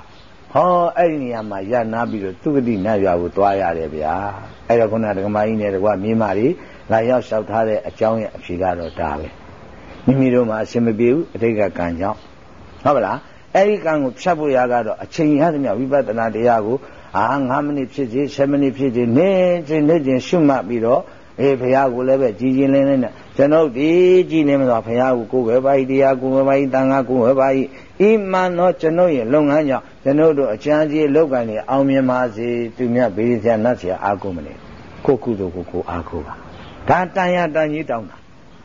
ဟောအဲ့ဒီနေရာမှာရနာပြီးတော့သူဂတိနတ်ရွာကိုသွားရတယ်ဗျာအဲ့တော့ခုနဒကမာကြီးနဲ့တကွမြေမာကြီးလာရောက်လျှောက်ထားတဲ့အကြောင်းရဲ့အဖြေကတော့ဒါပဲမိမိတို့မှာအရှင်မပြေဘူးအတိတ်ကကံကြောင့်ဟုတ်ပါလားအဲ့ဒီကံကိုဖြတ်ဖို့ရကတော့အချိန်ရသမျှဝိပဿနာတရားကိုအာ9မိနစ်ဖြစ်စေ10မိနစ်ဖြစ်စေနေ့ချင်းနေ့ချင်းရှုမှတ်ပြီးတော့ အေးဘုရားကိုလည်းပဲကြည်ကျင်လင်းလင်းနဲ့ကျွန်ုပ်ဒီကြည်နေမှာဘုရားကိုကိုယ်ပဲပါ၏တရားကိုယ်ပဲပါ၏တန်ခါကိုယ်ပဲပါ၏ဤမှန်သောကျွန်ုပ်ရဲ့လုပ်ငန်းကြောင့်ကျွန်ုပ်တို့အချမ်းကြီးလောက်ကန်နေအောင်မြင်ပါစေသူမြတ်ဘေးဆရာနတ်ဆရာအားကိုးမနေကိုကုသိုလ်ကိုကိုအားကိုးပါဒါတန်ရတန်ကြီးတောင်းတာ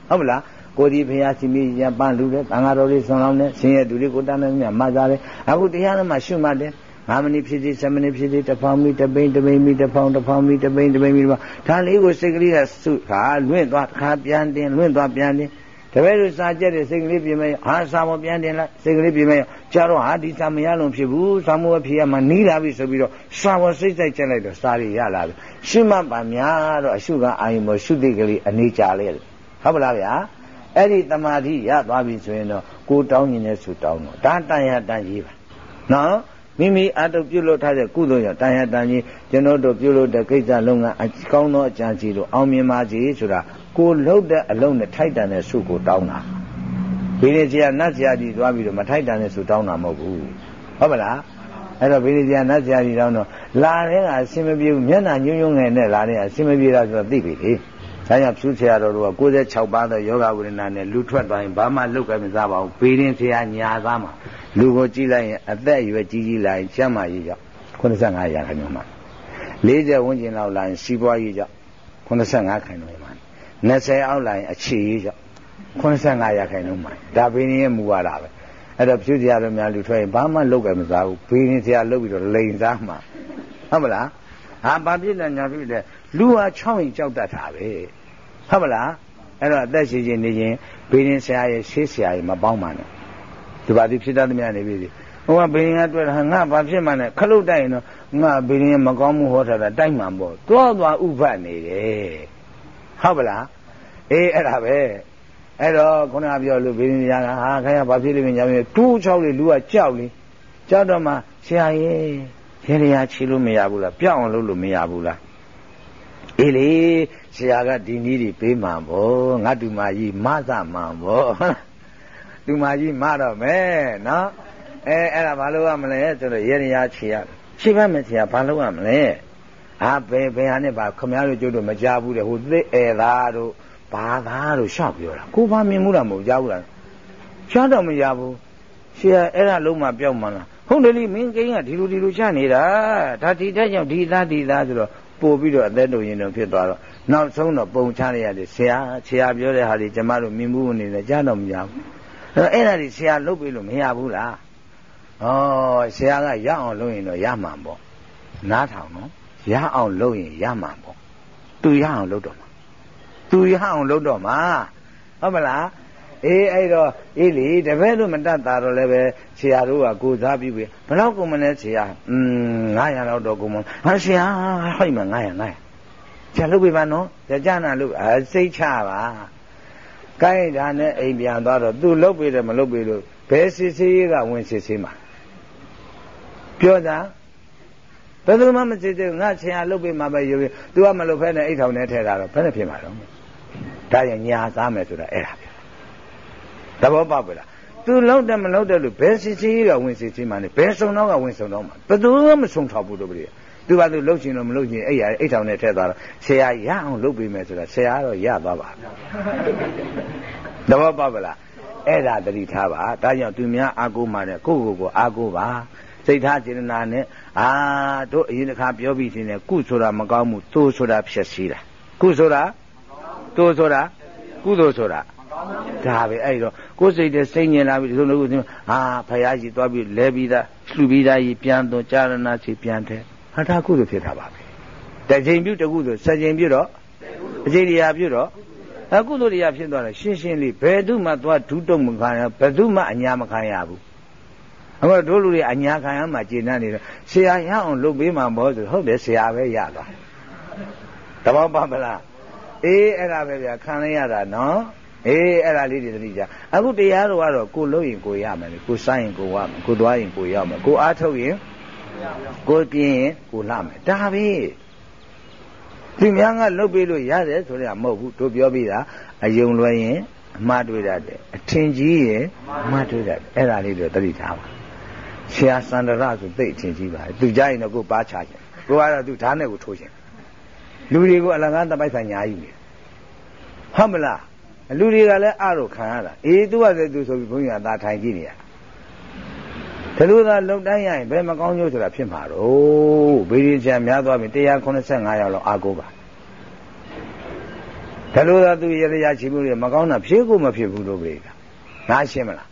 ဟုတ်မလားကိုဒီဖရာစီမီရပန်းလူတဲ့တန်ဃာတော်လေးဆွန်လောင်းတဲ့ဆင်းရဲသူတွေကိုတန်းနေမြတ်မှတ်သားတယ်အခုတရားနဲ့မှရှုမှတ်တယ် 5မိနစ်ဖြစ်စီ7မိနစ်ဖြစ်စီတစ်ဖောင်မီတစ်ပိန်တစ်ပိန်မီတစ်ဖောင်တစ်ဖောင်မီတစ်ပိန်တစ်ပိန်မီတစ်ဖောင်ဒါလေးကိုစိတ်ကလေးကစုခါလွင့်သွားခါပြန်တင်လွင့်သွားပြန်တင်တပည့်တို့စာကြက်တဲ့စိတ်ကလေးပြင်မဲ့ဟာစာမပြန်တင်လိုက်စိတ်ကလေးပြင်မဲ့ကြာတော့ဟာဒီစာမရလုံးဖြစ်ဘူးစာမိုးဖြစ်ရမှနီးလာပြီဆိုပြီးတော့စာဝစိတ်စိတ်ချက်လိုက်တော့စာတွေရလာပြီရှုမှတ်ပါများတော့အရှုကအာယုံမရှုသိကလေးအနေကြလေဟုတ်ပါလားဗျာအဲ့ဒီတမာတိရသွားပြီဆိုရင်တော့ကိုတောင်းနေတဲ့ဆိုတောင်းတော့ဒါတန်ရတန်ကြီးပါနော် မိမိအတုပြုလုပ်ထားတဲ့ကုသိုလ်ကြောင့်တန်ရတန်ကြီးကျွန်တော်တို့ပြုလုပ်တဲ့ကိစ္စလုံးကအကောင်းသောအကြံစီလို့အောင်မြင်ပါစေဆိုတာကိုလှုပ်တဲ့အလုံးနဲ့ထိုက်တန်တဲ့ဆုကိုတောင်းတာဘိနေကြီးကနတ်ဆရာကြီးသွားပြီးတော့မထိုက်တန်တဲ့ဆုတောင်းတာမဟုတ်ဘူးဟုတ်မလားအဲ့တော့ဗေဒကြာနတ်ဆရာကြီးတောင်းတော့လာတဲ့ကအစင်မပြေဘူးမျက်နှာညွှန်းညွှန်းငယ်နဲ့လာတဲ့ကအစင်မပြေတာဆိုတော့သိပြီလေ ဒါကြောင့်ဖြူဆရာတော်တို့က96ပါးသောယောဂဝိရဏနဲ့လူထွက်သွားရင်ဘာမှလုတ်ကမစားပါဘူးဘေးရင်ဆရာညာသားမှာလူကိုကြည့်လိုက်ရင်အသက်အရွယ်ကြီးကြီးလာရင်ကျမ်းမာရေးကြောင့်85ရာခိုင်နှုန်းမှာ40ဝန်းကျင်လောက်လာရင်စီးပွားရေးကြောင့်85ခိုင်နှုန်းမှာ20အောက်လာရင်အခြေရေးကြောင့်85ရာခိုင်နှုန်းမှာဒါဘေးရင်ရဲ့မူဝါဒပဲအဲ့တော့ဖြူစရာတို့များလူထွက်ရင်ဘာမှလုတ်ကမစားဘူးဘေးရင်ဆရာလုတ်ပြီးတော့လိန်စားမှာဟုတ်မလားဟာဘာဖြစ်လဲညာဖြစ်လဲလူဟာချောင်းရင်ကြောက်တတ်တာပဲ ဟုတ်မလားအဲ့တော့အသက်ရှင်ရှင်နေရင်ဘေးရင်ဆရာရဲ့ရှေးဆရာရဲ့မပေါင်းပါနဲ့ဒီပါတိဖြစ်တတ်သမျှနေပြီဟိုကဘေးရင်ကတွေ့တာငါဘာဖြစ်မှနဲ့ခလုတ်တိုက်ရင်တော့ငါဘေးရင်မကောင်းမှုဟောထားတာတိုက်မှန်ပေါ့သွားသွားဥပနေတယ်ဟုတ်ပလားအေးအဲ့ဒါပဲအဲ့တော့ခုနကပြောလို့ဘေးရင်ဆရာကဟာခင်ဗျာဘာဖြစ်လိမ့်မယ်ညာမင်းတူးချောက်လေလူကကြောက်လေကြောက်တော့မှဆရာရဲ့ရေရချီလို့မရဘူးလားပြောင်းအောင်လုပ်လို့မရဘူးလားအေးလေ ဆရာကဒီနည်းတွေပေးမှာဗောငါတူမကြီးမသမှန်ဗောတူမကြီးမတော့မယ်နော်အဲအဲ့ဒါဘာလို့ရမလဲဆိုတော့ရေရချီရချီပါမယ်ဆရာဘာလို့ရမလဲဟာဘယ်ဘယ်ဟာနဲ့ပါခမရတို့ကျုပ်တို့မကြဘူးတဲ့ဟိုသိဧသားတို့ဘာသာတို့ရှောက်ပြောတာကိုဘာမြင်မှုလားမဟုတ်ကြဘူးလားရှားတော့မရဘူးဆရာအဲ့ဒါလုံးမပြောက်မှလားဟုတ်တယ်လေမင်းကိန်းကဒီလိုဒီလိုချနေတာဒါဒီတဲ့ကြောင့်ဒီသားဒီသားဆိုတော့ ပို့ပြီးတော့အသက်တုံရင်တော့ဖြစ်သွားတော့နောက်ဆုံးတော့ပုံချရရတယ်ဆရာဆရာပြောတဲ့ဟာတွေကျမတို့မြင်မှုအနေနဲ့ကြားတော့မရဘူးအဲ့တော့အဲ့ဒါတွေဆရာလုပ်ပြီးလို့မရဘူးလားဩဆရာကရအောင်လုပ်ရင်တော့ရမှာပေါ့နားထောင်နော်ရအောင်လုပ်ရင်ရမှာပေါ့သူရအောင်လုပ်တော့မှာသူရအောင်လုပ်တော့မှာဟုတ်မလား အေးအဲ့တော့အေးလေတပည့်လို့မတတ်တာတော့လည်းပဲဆရာတို့ကကိုစားပြီးပြီဘယ်တော့ကုန်မလဲဆရာอืม900လောက်တော့ကုန်မဟာဆရာဟိုက်မှာ900 900ဆရာလုပ်ပြပါနော်ဆရာကြားနာလို့အစိတ်ချပါကိုင်းဒါနဲ့အိမ်ပြန်သွားတော့သူလုပ်ပြီးတယ်မလုပ်ပြီးလို့ဘယ်စစ်စေးကဝင်စစ်စေးမှာပြောတာဘယ်သူမှမစစ်သေးငါဆရာလုပ်ပြီးမှပဲယူပြီး तू ကမလုပ်ဖဲနဲ့အိတ်ထောင်နဲ့ထဲတာတော့ဘယ်နဲ့ဖြစ်မှာတော့ဒါရင်ညာသားမယ်ဆိုတာအဲ့ဒါပဲ သဘောပေါက်ပြီလားသူလောက်တယ်မလောက်တယ်လို့ဘယ်စစ်စစ်ကဝင်စစ်စစ်မှလည်းဘယ်ဆုံတော့ကဝင်ဆုံတော့မှာဘယ်သူမှမဆုံထောက်ဘူးတို့ပြည်သူကသူလှုပ်ရှင်တော့မလှုပ်ရှင်အဲ့ရအိတ်ထောင်နဲ့ထည့်သွားတော့ဆရာရအောင်လုပ်ပေးမယ်ဆိုတာဆရာတော့ရသွားပါသဘောပေါက်ပြီလားအဲ့ဒါတတိထားပါဒါကြောင့်သူများအာကိုမှတဲ့ကိုယ့်ကိုယ်ကိုအာကိုပါစိတ်ထားစေတနာနဲ့အာတို့အရင်တစ်ခါပြောပြီးရှင်နဲ့ကုဆိုတာမကောင်းဘူးသိုးဆိုတာဖြစ်စီတာကုဆိုတာသိုးဆိုတာကုသိုလ်ဆိုတာ ဒါပဲအဲ့တော့ကိုယ်စိတ်နဲ့စိတ်ညင်လာပြီဒီလိုလိုဟာဖယားကြီးသွားပြီးလဲပြီးသားလှူပြီးသားကြီးပြန်တော့ကြာရဏစီပြန်တယ်ဟာဒါကုသိုလ်ဖြစ်တာပါပဲတချိန်ပြုတကုသိုလ်ဆက်ချိန်ပြုတော့အချိန်တရားပြုတော့အကုသိုလ်တရားဖြစ်သွားတယ်ရှင်းရှင်းလေးဘယ်သူမှသွားဒုတုံမခံရဘယ်သူမှအညာမခံရဘူးအခုတို့လူတွေအညာခံရမှကျေနပ်နေတယ်ဆရာရအောင်လုပ်ပေးမှာမဟုတ်ဆိုဟုတ်တယ်ဆရာပဲရသွားတဘောပါမလားအေးအဲ့ဒါပဲဗျာခံလိုက်ရတာနော် အေးအဲ့ဒါလေးတွေသတိကြအခုတရားတော်ကတော့ကိုလို့ရင်ကိုရမယ်လေကိုစားရင်ကိုရမယ်ကိုသွားရင်ကိုရမယ်ကိုအားထုတ်ရင်ကိုပြင်းရင်ကိုလှမယ်ဒါပဲသူများကလုတ်ပေးလို့ရတယ်ဆိုရမဟုတ်ဘူးတို့ပြောပြီးတာအယုံလွယ်ရင်အမှားတွေ့တတ်တယ်အထင်ကြီးရင်အမှားတွေ့တတ်တယ်အဲ့ဒါလေးတွေသတိထားပါဆရာစန္ဒရဆိုသိအထင်ကြီးပါသူကြရင်တော့ကိုပါချခြင်းကိုကတော့သူဓာတ်နဲ့ကိုထိုးခြင်းလူတွေကိုအလကားတပိုက်ဆိုင်ညာယူနေဟုတ်မလား လူတွေကလည်းအတော့ခံရတာအေးသူကလည်းသူဆိုပြီးဘုန်းကြီးကသာထိုင်ကြည့်နေရဒါလို့သာလုံတိုင်းရရင်ဘယ်မကောင်းကျိုးဆိုတာဖြစ်မှာတော့ဗေဒီချံများသွားပြီ185ရောက်လောက်အာကိုပါဒါလို့သာသူရရချီမှုတွေမကောင်းတာဖြစ်ကိုမဖြစ်ဘူးလို့ပြေကငါရှင်းမလား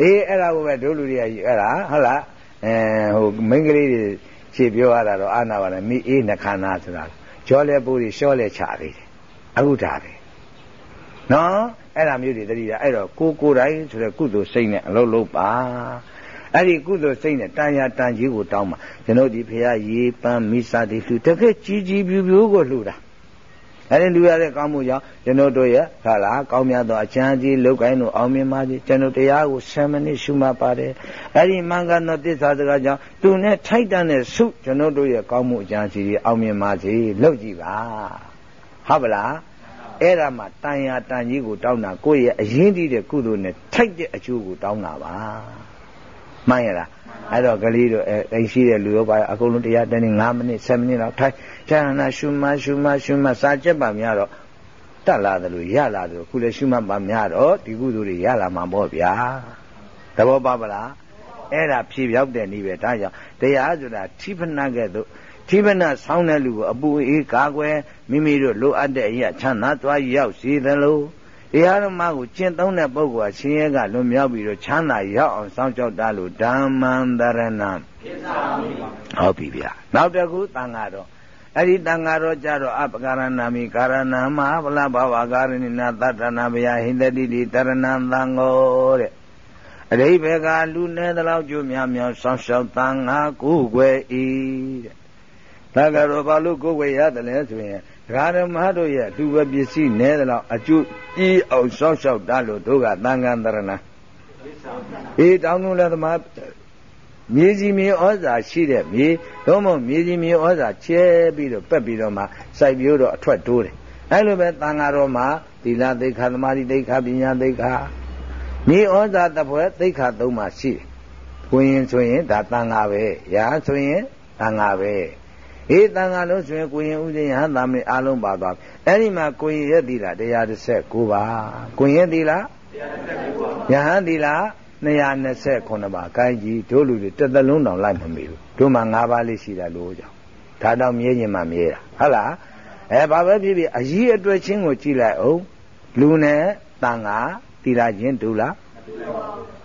အေးအဲ့ဒါကိုပဲတို့လူတွေကအဲ့ဒါဟုတ်လားအဲဟိုမိန်းကလေးတွေဖြေပြောရတာတော့အာနာပါလေမိအေးနှခန္ဓာဆိုတာကြောလဲပူတွေရှောလဲချသေးတယ်အခုဒါပဲ နော်အဲ့ဒါမျိုးတွေတတိယအဲ့တော့ကိုကိုတိုင်းဆိုတဲ့ကုသိုလ်စိတ်နဲ့အလုပ်လုပ်ပါအဲ့ဒီကုသိုလ်စိတ်နဲ့တန်ရာတန်ကြီးကိုတောင်းပါကျွန်တော်ဒီဖရာရေပန်းမိစာတိလှူတကယ်ကြီးကြီးပြူပြူကိုလှူတာအဲ့ဒီလူရတဲ့ကောင်းမှုကြောင့်ကျွန်တော်တို့ရဲ့ဟာလားကောင်းမြတ်သောအချမ်းကြီးလောက်ကိုင်းတို့အောင်မြင်ပါစေကျွန်တော်တရားကို7မိနစ်ရှုမှတ်ပါတယ်အဲ့ဒီမင်္ဂသောတစ္ဆာစကားကြောင့်သူနဲ့ထိုက်တန်တဲ့ဆုကျွန်တော်တို့ရဲ့ကောင်းမှုအချမ်းကြီးအောင်မြင်ပါစေလောက်ကြည့်ပါဟုတ်ပါလား အဲ့ဒါမှတန်ရာတန်ကြီးကိုတောင်းတာကိုယ့်ရဲ့အရင်တည်းတဲ့ကုသိုလ်နဲ့ထိုက်တဲ့အကျိုးကိုတောင်းတာပါမှန်ရလားအဲ့တော့ကလေးတို့အဲအိမ်ရှိတဲ့လူရောပါအကုန်လုံးတရားတန်းနေ9မိနစ်7မိနစ်လောက်ထိုင်ဌာနရှုမှရှုမှရှုမှစာချက်ပါများတော့တက်လာတယ်လို့ရလာတယ်လို့ခုလည်းရှုမှတ်ပါများတော့ဒီကုသိုလ်တွေရလာမှာပေါ့ဗျာသဘောပါပလားအဲ့ဒါဖြေပြောက်တဲ့နည်းပဲဒါကြောင့်တရားဆိုတာထိဖဏကဲ့သို့ ထိပနဆောင်းတဲ့လူကိုအပူအေးကာကွယ်မိမိတို့လိုအပ်တဲ့အရာချမ်းသာသွားရောက်စေသလိုတရားဓမ္မကိုကျင့်သုံးတဲ့ပုဂ္ဂိုလ်ဟာရှင်ရဲ့ကလွန်မြောက်ပြီးတော့ချမ်းသာရောက်အောင်စောင့်ကြောက်တာလို့ဓမ္မံတရဏံဟုတ်ပြီဗျာနောက်တစ်ခုတန်ဃာတော်အဲ့ဒီတန်ဃာတော်ကြတော့အပကာရဏမိကာရဏမဟာဗလဘဝကာရဏိနာတတ္တနာဗျာဟိန္တတိတိတရဏံသံဃောတဲ့အရိဘေကလူနဲ့တလောက်ကျိုးများများဆောင်းလျှောက်တန်ဃာကိုယ်ွယ်ဤတဲ့ ဒါကတော့ဘာလို့ကိုယ်ွယ်ရတယ်လဲဆိုရင်ဒကာဓမ္မတို့ရဲ့လူပဲပစ္စည်းနဲသလောက်အကျိုးကြီးအောင်ဆောက်ရှောက်တတ်လို့တို့ကသံဃာတရဏအေးတောင်းလုံးလည်းသမားမြေကြီးမြေဩဇာရှိတဲ့မြေတော့မမြေကြီးမြေဩဇာချဲပြီးတော့ပက်ပြီးတော့မှစိုက်ပြိုးတော့အထွက်တိုးတယ်အဲလိုပဲသံဃာတော်မှာသီလသိက္ခာသမာဓိသိက္ခာပညာသိက္ခာမြေဩဇာတပွဲသိက္ခာသုံးပါရှိတယ်ကိုရင်ဆိုရင်ဒါသံဃာပဲရာဆိုရင်သံဃာပဲ အေးတန်ခါလို့ဆိုရင်ကိုရင်ဥစဉ်ယဟန်သာမင်းအားလုံးပါသွားအဲ့ဒီမှာကိုရင်ရဲ့သီလား139ပါကိုရင်သီလား139ပါယဟန်သီလား229ပါကိုင်းကြီးတို့လူတွေတစ်သလုံးတောင်လိုက်မမီဘူးတို့မှ၅ပါးလေးရှိတာလို့ကြောင့်ဒါတော့မြဲခြင်းမှမြဲတာဟုတ်လားအဲဘာပဲဖြစ်ဖြစ်အကြီးအတွေ့ချင်းကိုကြည့်လိုက်အောင်လူနဲ့တန်ခါသီလားချင်းဒုလား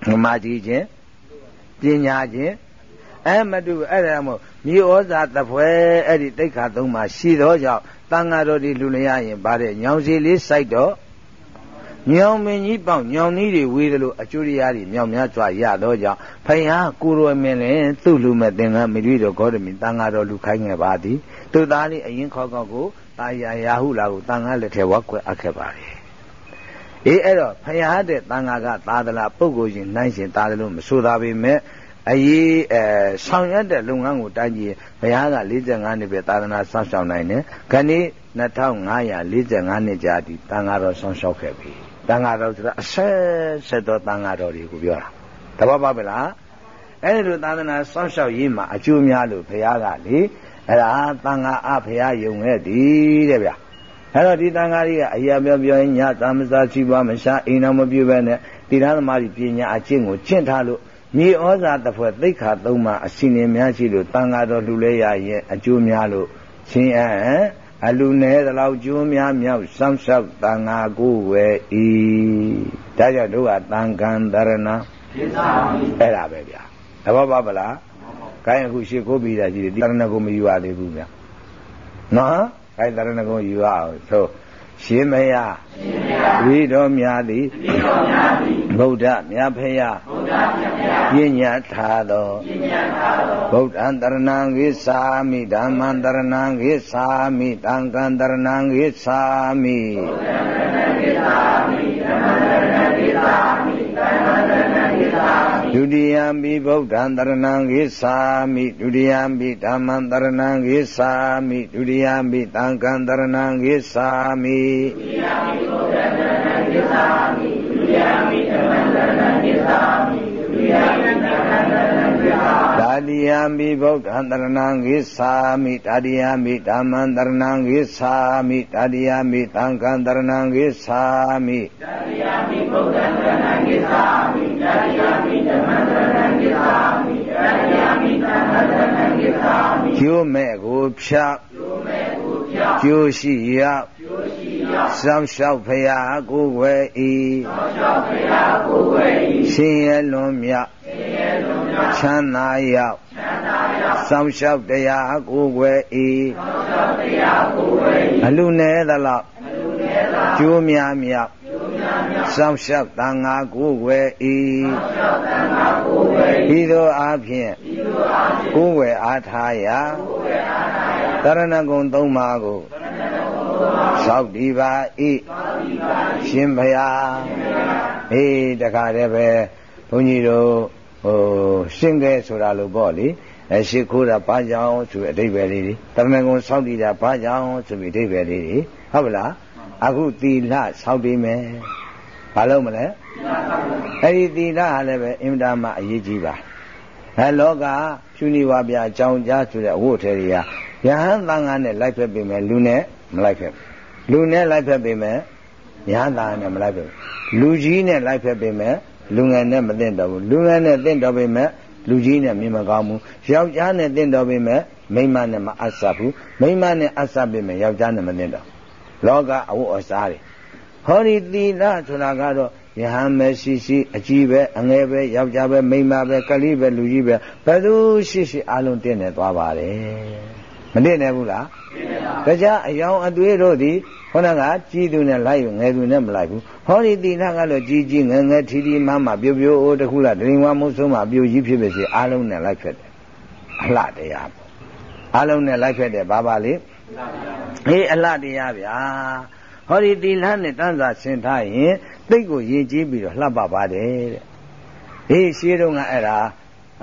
မမကြီးချင်းပညာချင်း အဲမတူအဲ့ဒါမို့မြေဩဇာတပွဲအဲ့ဒီတိတ်ခါသုံးပါရှိသောကြောင့်တန်ဃာတော်ဒီလူလျာရင်ဗါတဲ့ညောင်စီလေးစိုက်တော့ညောင်မင်းကြီးပေါက်ညောင်နီးတွေဝေးတယ်လို့အကျိုးတရားတွေမြောင်များစွာရတော့ကြောင့်ဖယားကိုရောမင်းလည်းသူ့လူမဲ့သင်္ကန်းမတွေ့တော့ဂေါတမီတန်ဃာတော်လူခိုင်းခဲ့ပါသည်သူသားလေးအရင်ခေါက်ခေါက်ကိုတာယာယာဟုလာကိုတန်ဃာလက်ထဲဝက်ကွက်အပ်ခဲ့ပါလေအေးအဲ့တော့ဖယားတဲ့တန်ဃာကသာသနာပုဂ္ဂိုလ်ရှင်နိုင်ရှင်သားတယ်လို့မဆိုသာပေမဲ့ အရေးအဲဆောင်ရွက်တဲ့လုပ်ငန်းကိုတိုင်းကြည့်ဘုရားက45နှစ်ပဲသာသနာဆောင်းရှောက်နိုင်တယ်ခဏိ2545နှစ်ကြာဒီတန်ဃာတော်ဆောင်းရှောက်ခဲ့ပြီတန်ဃာတော်ဆိုတာအဆက်ဆက်သောတန်ဃာတော်တွေကိုပြောတာတဘောပါပဲလားအဲ့ဒီလိုသာသနာဆောင်းရှောက်ရေးမှာအကျိုးများလို့ဘုရားကလေအဲ့ဒါတန်ဃာအဘုရားယုံခဲ့သည်တဲ့ဗျာအဲ့တော့ဒီတန်ဃာကြီးကအရာပြောပြောရင်ညသမစားစီပွားမရှာအိမ်တော်မပြုဘဲနဲ့တိရသမားကြီးပညာအကျင့်ကိုကျင့်ထားလို့ မြေဩဇာတစ်ဖွဲ့သိခါသုံးပါအစီနေများရှိလို့တန်ဃာတော်လှူလဲရရဲ့အကျိုးများလို့ချင်းအံအလူနဲ့တလောက်ကျိုးများမြောက်စောင့်ရှောက်တန်ဃာကိုဝယ်ဤဒါကြောင့်တို့ကတန်ခံတရဏအဲ့ဒါပဲဗျာသဘောပါဗလားခိုင်းအခုရှေ့ကိုပြီးတာရှိတယ်တရဏကိုမယူရသေးဘူးဗျာနော်ခိုင်းတရဏကိုယူရအောင်ဆို ရှင်မယဝိတော်များသည်ဗုဒ္ဓမြတ်ဖရာပညာထားသောဗုဒ္ဓံတရဏံဂိသာမိဓမ္မံတရဏံဂိသာမိတံကံတရဏံဂိသာမိဗုဒ္ဓံတရဏံဂိသာမိဓမ္မံတရဏံဂိသာမိတံကံတရဏံဂိသာမိ ဒုတိယံပိဗုဒ္ဓံတရဏံဂိသာမိဒုတိယံပိဓမ္မံတရဏံဂိသာမိဒုတိယံပိတံကံတရဏံဂိသာမိဒုတိယံပိဗုဒ္ဓံတရဏံဂိသာမိဒုတိယံပိဓမ္မံတရဏံဂိသာမိဒုတိယံပိတံကံတရဏံဂိသာမိဒါ တိယံပိဗုဒ္ဓံတရဏံဂိသာမိဒါတိယံပိဓမ္မံတရဏံဂိသာမိဒါတိယံပိတံကံတရဏံဂိသာမိဒါတိယံပိဗုဒ္ဓံတရဏံဂိသာမိဒါတိယံပိဓမ္မံတရဏံဂိသာမိဒါတိယံပိတံကံတရဏံဂိသာမိကျိုးမဲ့ကိုဖြတ်ကျိုးမဲ့ကိုဖြတ်ကျိုးရှိရောက်ကျိုးရှိစောင့်ရှောက်ဖရာကိုယ်ွယ်ဤစောင့်ရှောက်ဖရာကိုယ်ွယ်ဤရှင်ရဲ့လွန်မြတ်ရှင်ရဲ့လွန်မြတ် ချမ်းသာရောက်ချမ်းသာရောက်စောင့်ရှောက်တရားကိုယ်ွယ်ဤစောင့်ရှောက်တရားကိုယ်ွယ်ဤအလူနေသလောက်အလူနေသလောက်ကျိုးများမြောက်ကျိုးများမြောက်စောင့်ရှောက်တန်ငါကိုယ်ွယ်ဤစောင့်ရှောက်တန်ငါကိုယ်ွယ်ဤဤသို့အားဖြင့်ဤသို့အားဖြင့်ကိုယ်ွယ်အားထားရာကိုယ်ွယ်အားထားရာတရဏဂုံသုံးပါးကိုတရဏဂုံသောက်ဒီပါဤရှင်ဘုရားအေးတခါတည်းပဲဘုန်းကြီးတို့ ဟိုရှင်းခဲ့ဆိုတာလို့ပေါ့လေအရှိခိုးတာဘာကြောင့်ဆိုအတိပ္ပယ်လေးတွေတမန်ကုန်စောက်တည်တာဘာကြောင့်ဆိုပြီးအတိပ္ပယ်လေးတွေဟုတ်ပလားအခုသီလစောက်တည်မယ်ဘာလို့မလဲအဲ့ဒီသီလဟာလည်းပဲအင်တာမအရေးကြီးပါအဲလောကဖြူနေပါဗျာအကြောင်းကြားဆိုတဲ့အဝတ်ထဲတွေကယဟန်သံဃာနဲ့လိုက်ဖက်ပြီမယ်လူနဲ့မလိုက်ဖက်လူနဲ့လိုက်ဖက်ပြီမယ်ယဟန်သံဃာနဲ့မလိုက်ဖက်လူကြီးနဲ့လိုက်ဖက်ပြီမယ် လူငယ်နဲ့မသိတော့ဘူးလူငယ်နဲ့သိတော့ပြီမယ်လူကြီးနဲ့မြင်မကောင်းဘူးယောက်ျားနဲ့သိတော့ပြီမယ်မိန်းမနဲ့မအပ်ဆက်ဘူးမိန်းမနဲ့အပ်ဆက်ပြီမယ်ယောက်ျားနဲ့မသိတော့လောကအဝတ်အစားတွေဟောဒီသီလဆိုတာကတော့ယဟန်မရှိရှိအကြီးပဲအငယ်ပဲယောက်ျားပဲမိန်းမပဲကလေးပဲလူကြီးပဲဘယ်သူရှိရှိအလုံးတင့်နေသွားပါတယ်မတင့်နေဘူးလားတခြားအယောင်အသွေးတို့သည် ခေါင်းကကြီးသူနဲ့လိုက်ငယ်သူနဲ့မလိုက်ဘူးဟောဒီသီလကတော့ကြီးကြီးငယ်ငယ်ထီထီမမပြိုပြိုအိုးတခုလားဒရင်ဝါမုတ်ဆုံးမပြိုကြီးဖြစ်ဖြစ်စီအလုံးနဲ့လိုက်ဖြစ်တယ်အလှတရားပေါ့အလုံးနဲ့လိုက်ဖြစ်တယ်ဘာပါလေအေးအလှတရားဗျာဟောဒီသီလနဲ့တန်းစာဆင်ထားရင်သိတ်ကိုရည်ကြီးပြီးတော့လှပပါတယ်တဲ့အေးရှင်းတော့ကအဲ့ဒါ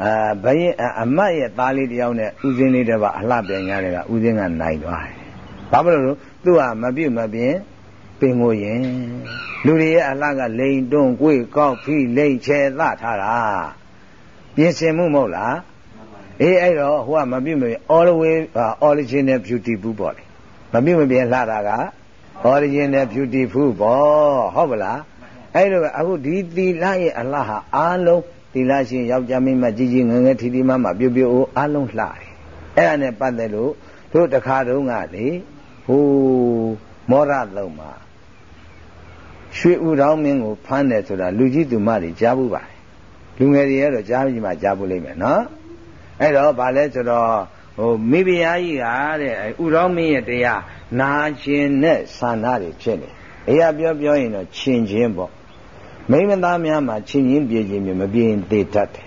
အာဘယင်အမတ်ရဲ့သားလေးတယောက်နဲ့ဦးစင်းလေးတစ်ပါးအလှပြန်ရတယ်ကဦးစင်းကနိုင်သွားတယ်ဘာဖြစ်လို့ သူကမပြုတ်မပြင်းပင်ကိုရင်လူတွေရဲ့အလှကလိန်တွန်းကိုယ်ကောက်ဖိလိန်ချဲသထားတာပြင်ဆင်မှုမဟုတ်လားအေးအဲ့တော့ဟိုကမပြုတ်မပြင်း always original beautiful ပေါ့လေမပြုတ်မပြင်းလှတာက original beautiful ပေါ့ဟုတ်ပလားအဲ့လိုအခုဒီသီလရဲ့အလှဟာအားလုံးသီလရှင်ယောက်ျားမိန်းမကြီးကြီးငယ်ငယ်ထီထီမမပြုတ်ပြုတ်အားလုံးလှတယ်အဲ့ဒါနဲ့ပတ်သက်လို့တို့တခါတုန်းကလေ ဟိုမောရသုံးမှာရွှေဥတော်မင်းကိုဖမ်းတယ်ဆိုတာလူကြီးသူမတွေကြားဘူးပါတယ်လူငယ်တွေကတော့ကြားပြီးမှကြားဘူးလိမ့်မယ်နော်အဲ့တော့ဗာလဲဆိုတော့ဟိုမိဖုရားကြီးကတဲ့ဥတော်မင်းရဲ့တရားနာခြင်းနဲ့ဆန္ဒတွေဖြစ်နေအရာပြောပြောရင်တော့ချင်းချင်းပေါ့မိမသားများမှာချင်းချင်းပြေချင်းမျိုးမပြေရင်သေတတ်တယ်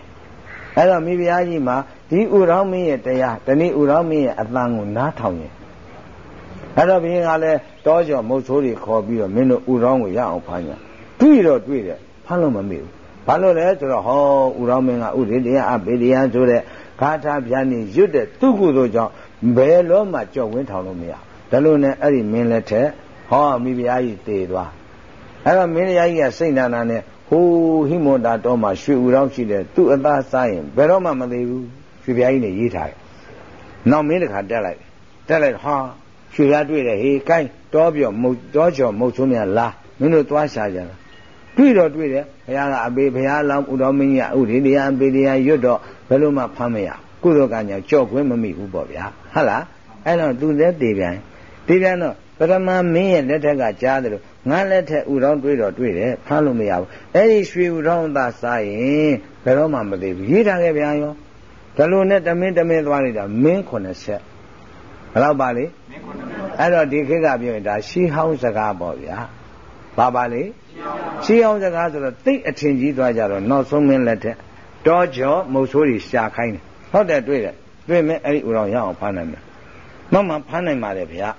အဲ့တော့မိဖုရားကြီးမှာဒီဥတော်မင်းရဲ့တရားတနည်းဥတော်မင်းရဲ့အတန်ကိုနားထောင်ရင် အဲ့တော့ဘုရင်ကလည်းတောကျော်မုတ်ဆိုးတွေခေါ်ပြီးတော့မင်းတို့ဥတော်ကိုရအောင်ဖမ်းကြတွေ့တော့တွေ့တယ်ဖမ်းလို့မမေ့ဘူးဘာလို့လဲဆိုတော့ဟောဥတော်မင်းကဥရိတရားအပေတရားဆိုတဲ့ဂါထာဗျာနေရွတ်တဲ့သူ့ကုသိုလ်ကြောင့်ဘယ်လို့မှကြောက်ဝင်းထောင်လို့မရဒါလို့နဲ့အဲ့ဒီမင်းလက်ထက်ဟောမိဖုရားကြီးတည်သွားအဲ့တော့မင်းတရားကြီးကစိတ်နာနာနဲ့ဟိုဟိမွန်တာတော့မှရွှေဥတော်ရှိတယ်သူ့အသားစားရင်ဘယ်တော့မှမသေးဘူးရွှေဘုရားကြီးနဲ့ရေးထားတယ်နောက်မင်းတခါတက်လိုက်တက်လိုက်ဟာ ရွှေဘုရားတွေ့တယ်ဟေးကိုင်းတောပြောမုတ်တောကျော်မုတ်ဆုံးများလာမင်းတို့သွားရှာကြတာတွေ့တော့တွေ့တယ်ဘုရားကအပေဘုရားလောင်းဥတော်မင်းကြီးကဥရိတရားအပေတရားရွတ်တော့ဘယ်လိုမှဖမ်းမရကုသိုလ်ကညာကြော့ခွင့်မမိဘူးပေါ့ဗျာဟုတ်လားအဲ့တော့သူသက်တည်ပြန်တည်ပြန်တော့ပရမမင်းရဲ့လက်ထက်ကကြားတယ်လို့ငါလက်ထက်ဥတော်တွေ့တော့တွေ့တယ်ဖမ်းလို့မရဘူးအဲ့ဒီရွှေဥတော်သာစားရင်ဘယ်တော့မှမသေးဘူးရေးထားခဲ့ဗျာရောဒါလိုနဲ့တမင်းတမင်းသွားလိုက်တာမင်း90ဆက် ဘယ်တော့ပါလေအဲ့တော့ဒီခေတ်ကပြောရင်ဒါရှီဟောင်းစကားပေါ့ဗျာဘာပါလေရှီဟောင်းစကားဆိုတော့သိအထင်ကြီးသွားကြတော့နောက်ဆုံးမင်းလက်ထက်တောကျော်မုတ်ဆိုးတွေရှာခိုင်းတယ်ဟုတ်တယ်တွေ့တယ်တွေ့မယ်အဲ့ဒီဥတော်ရအောင်ဖမ်းနိုင်မယ်မမဖမ်းနိုင်ပါလေဗျာ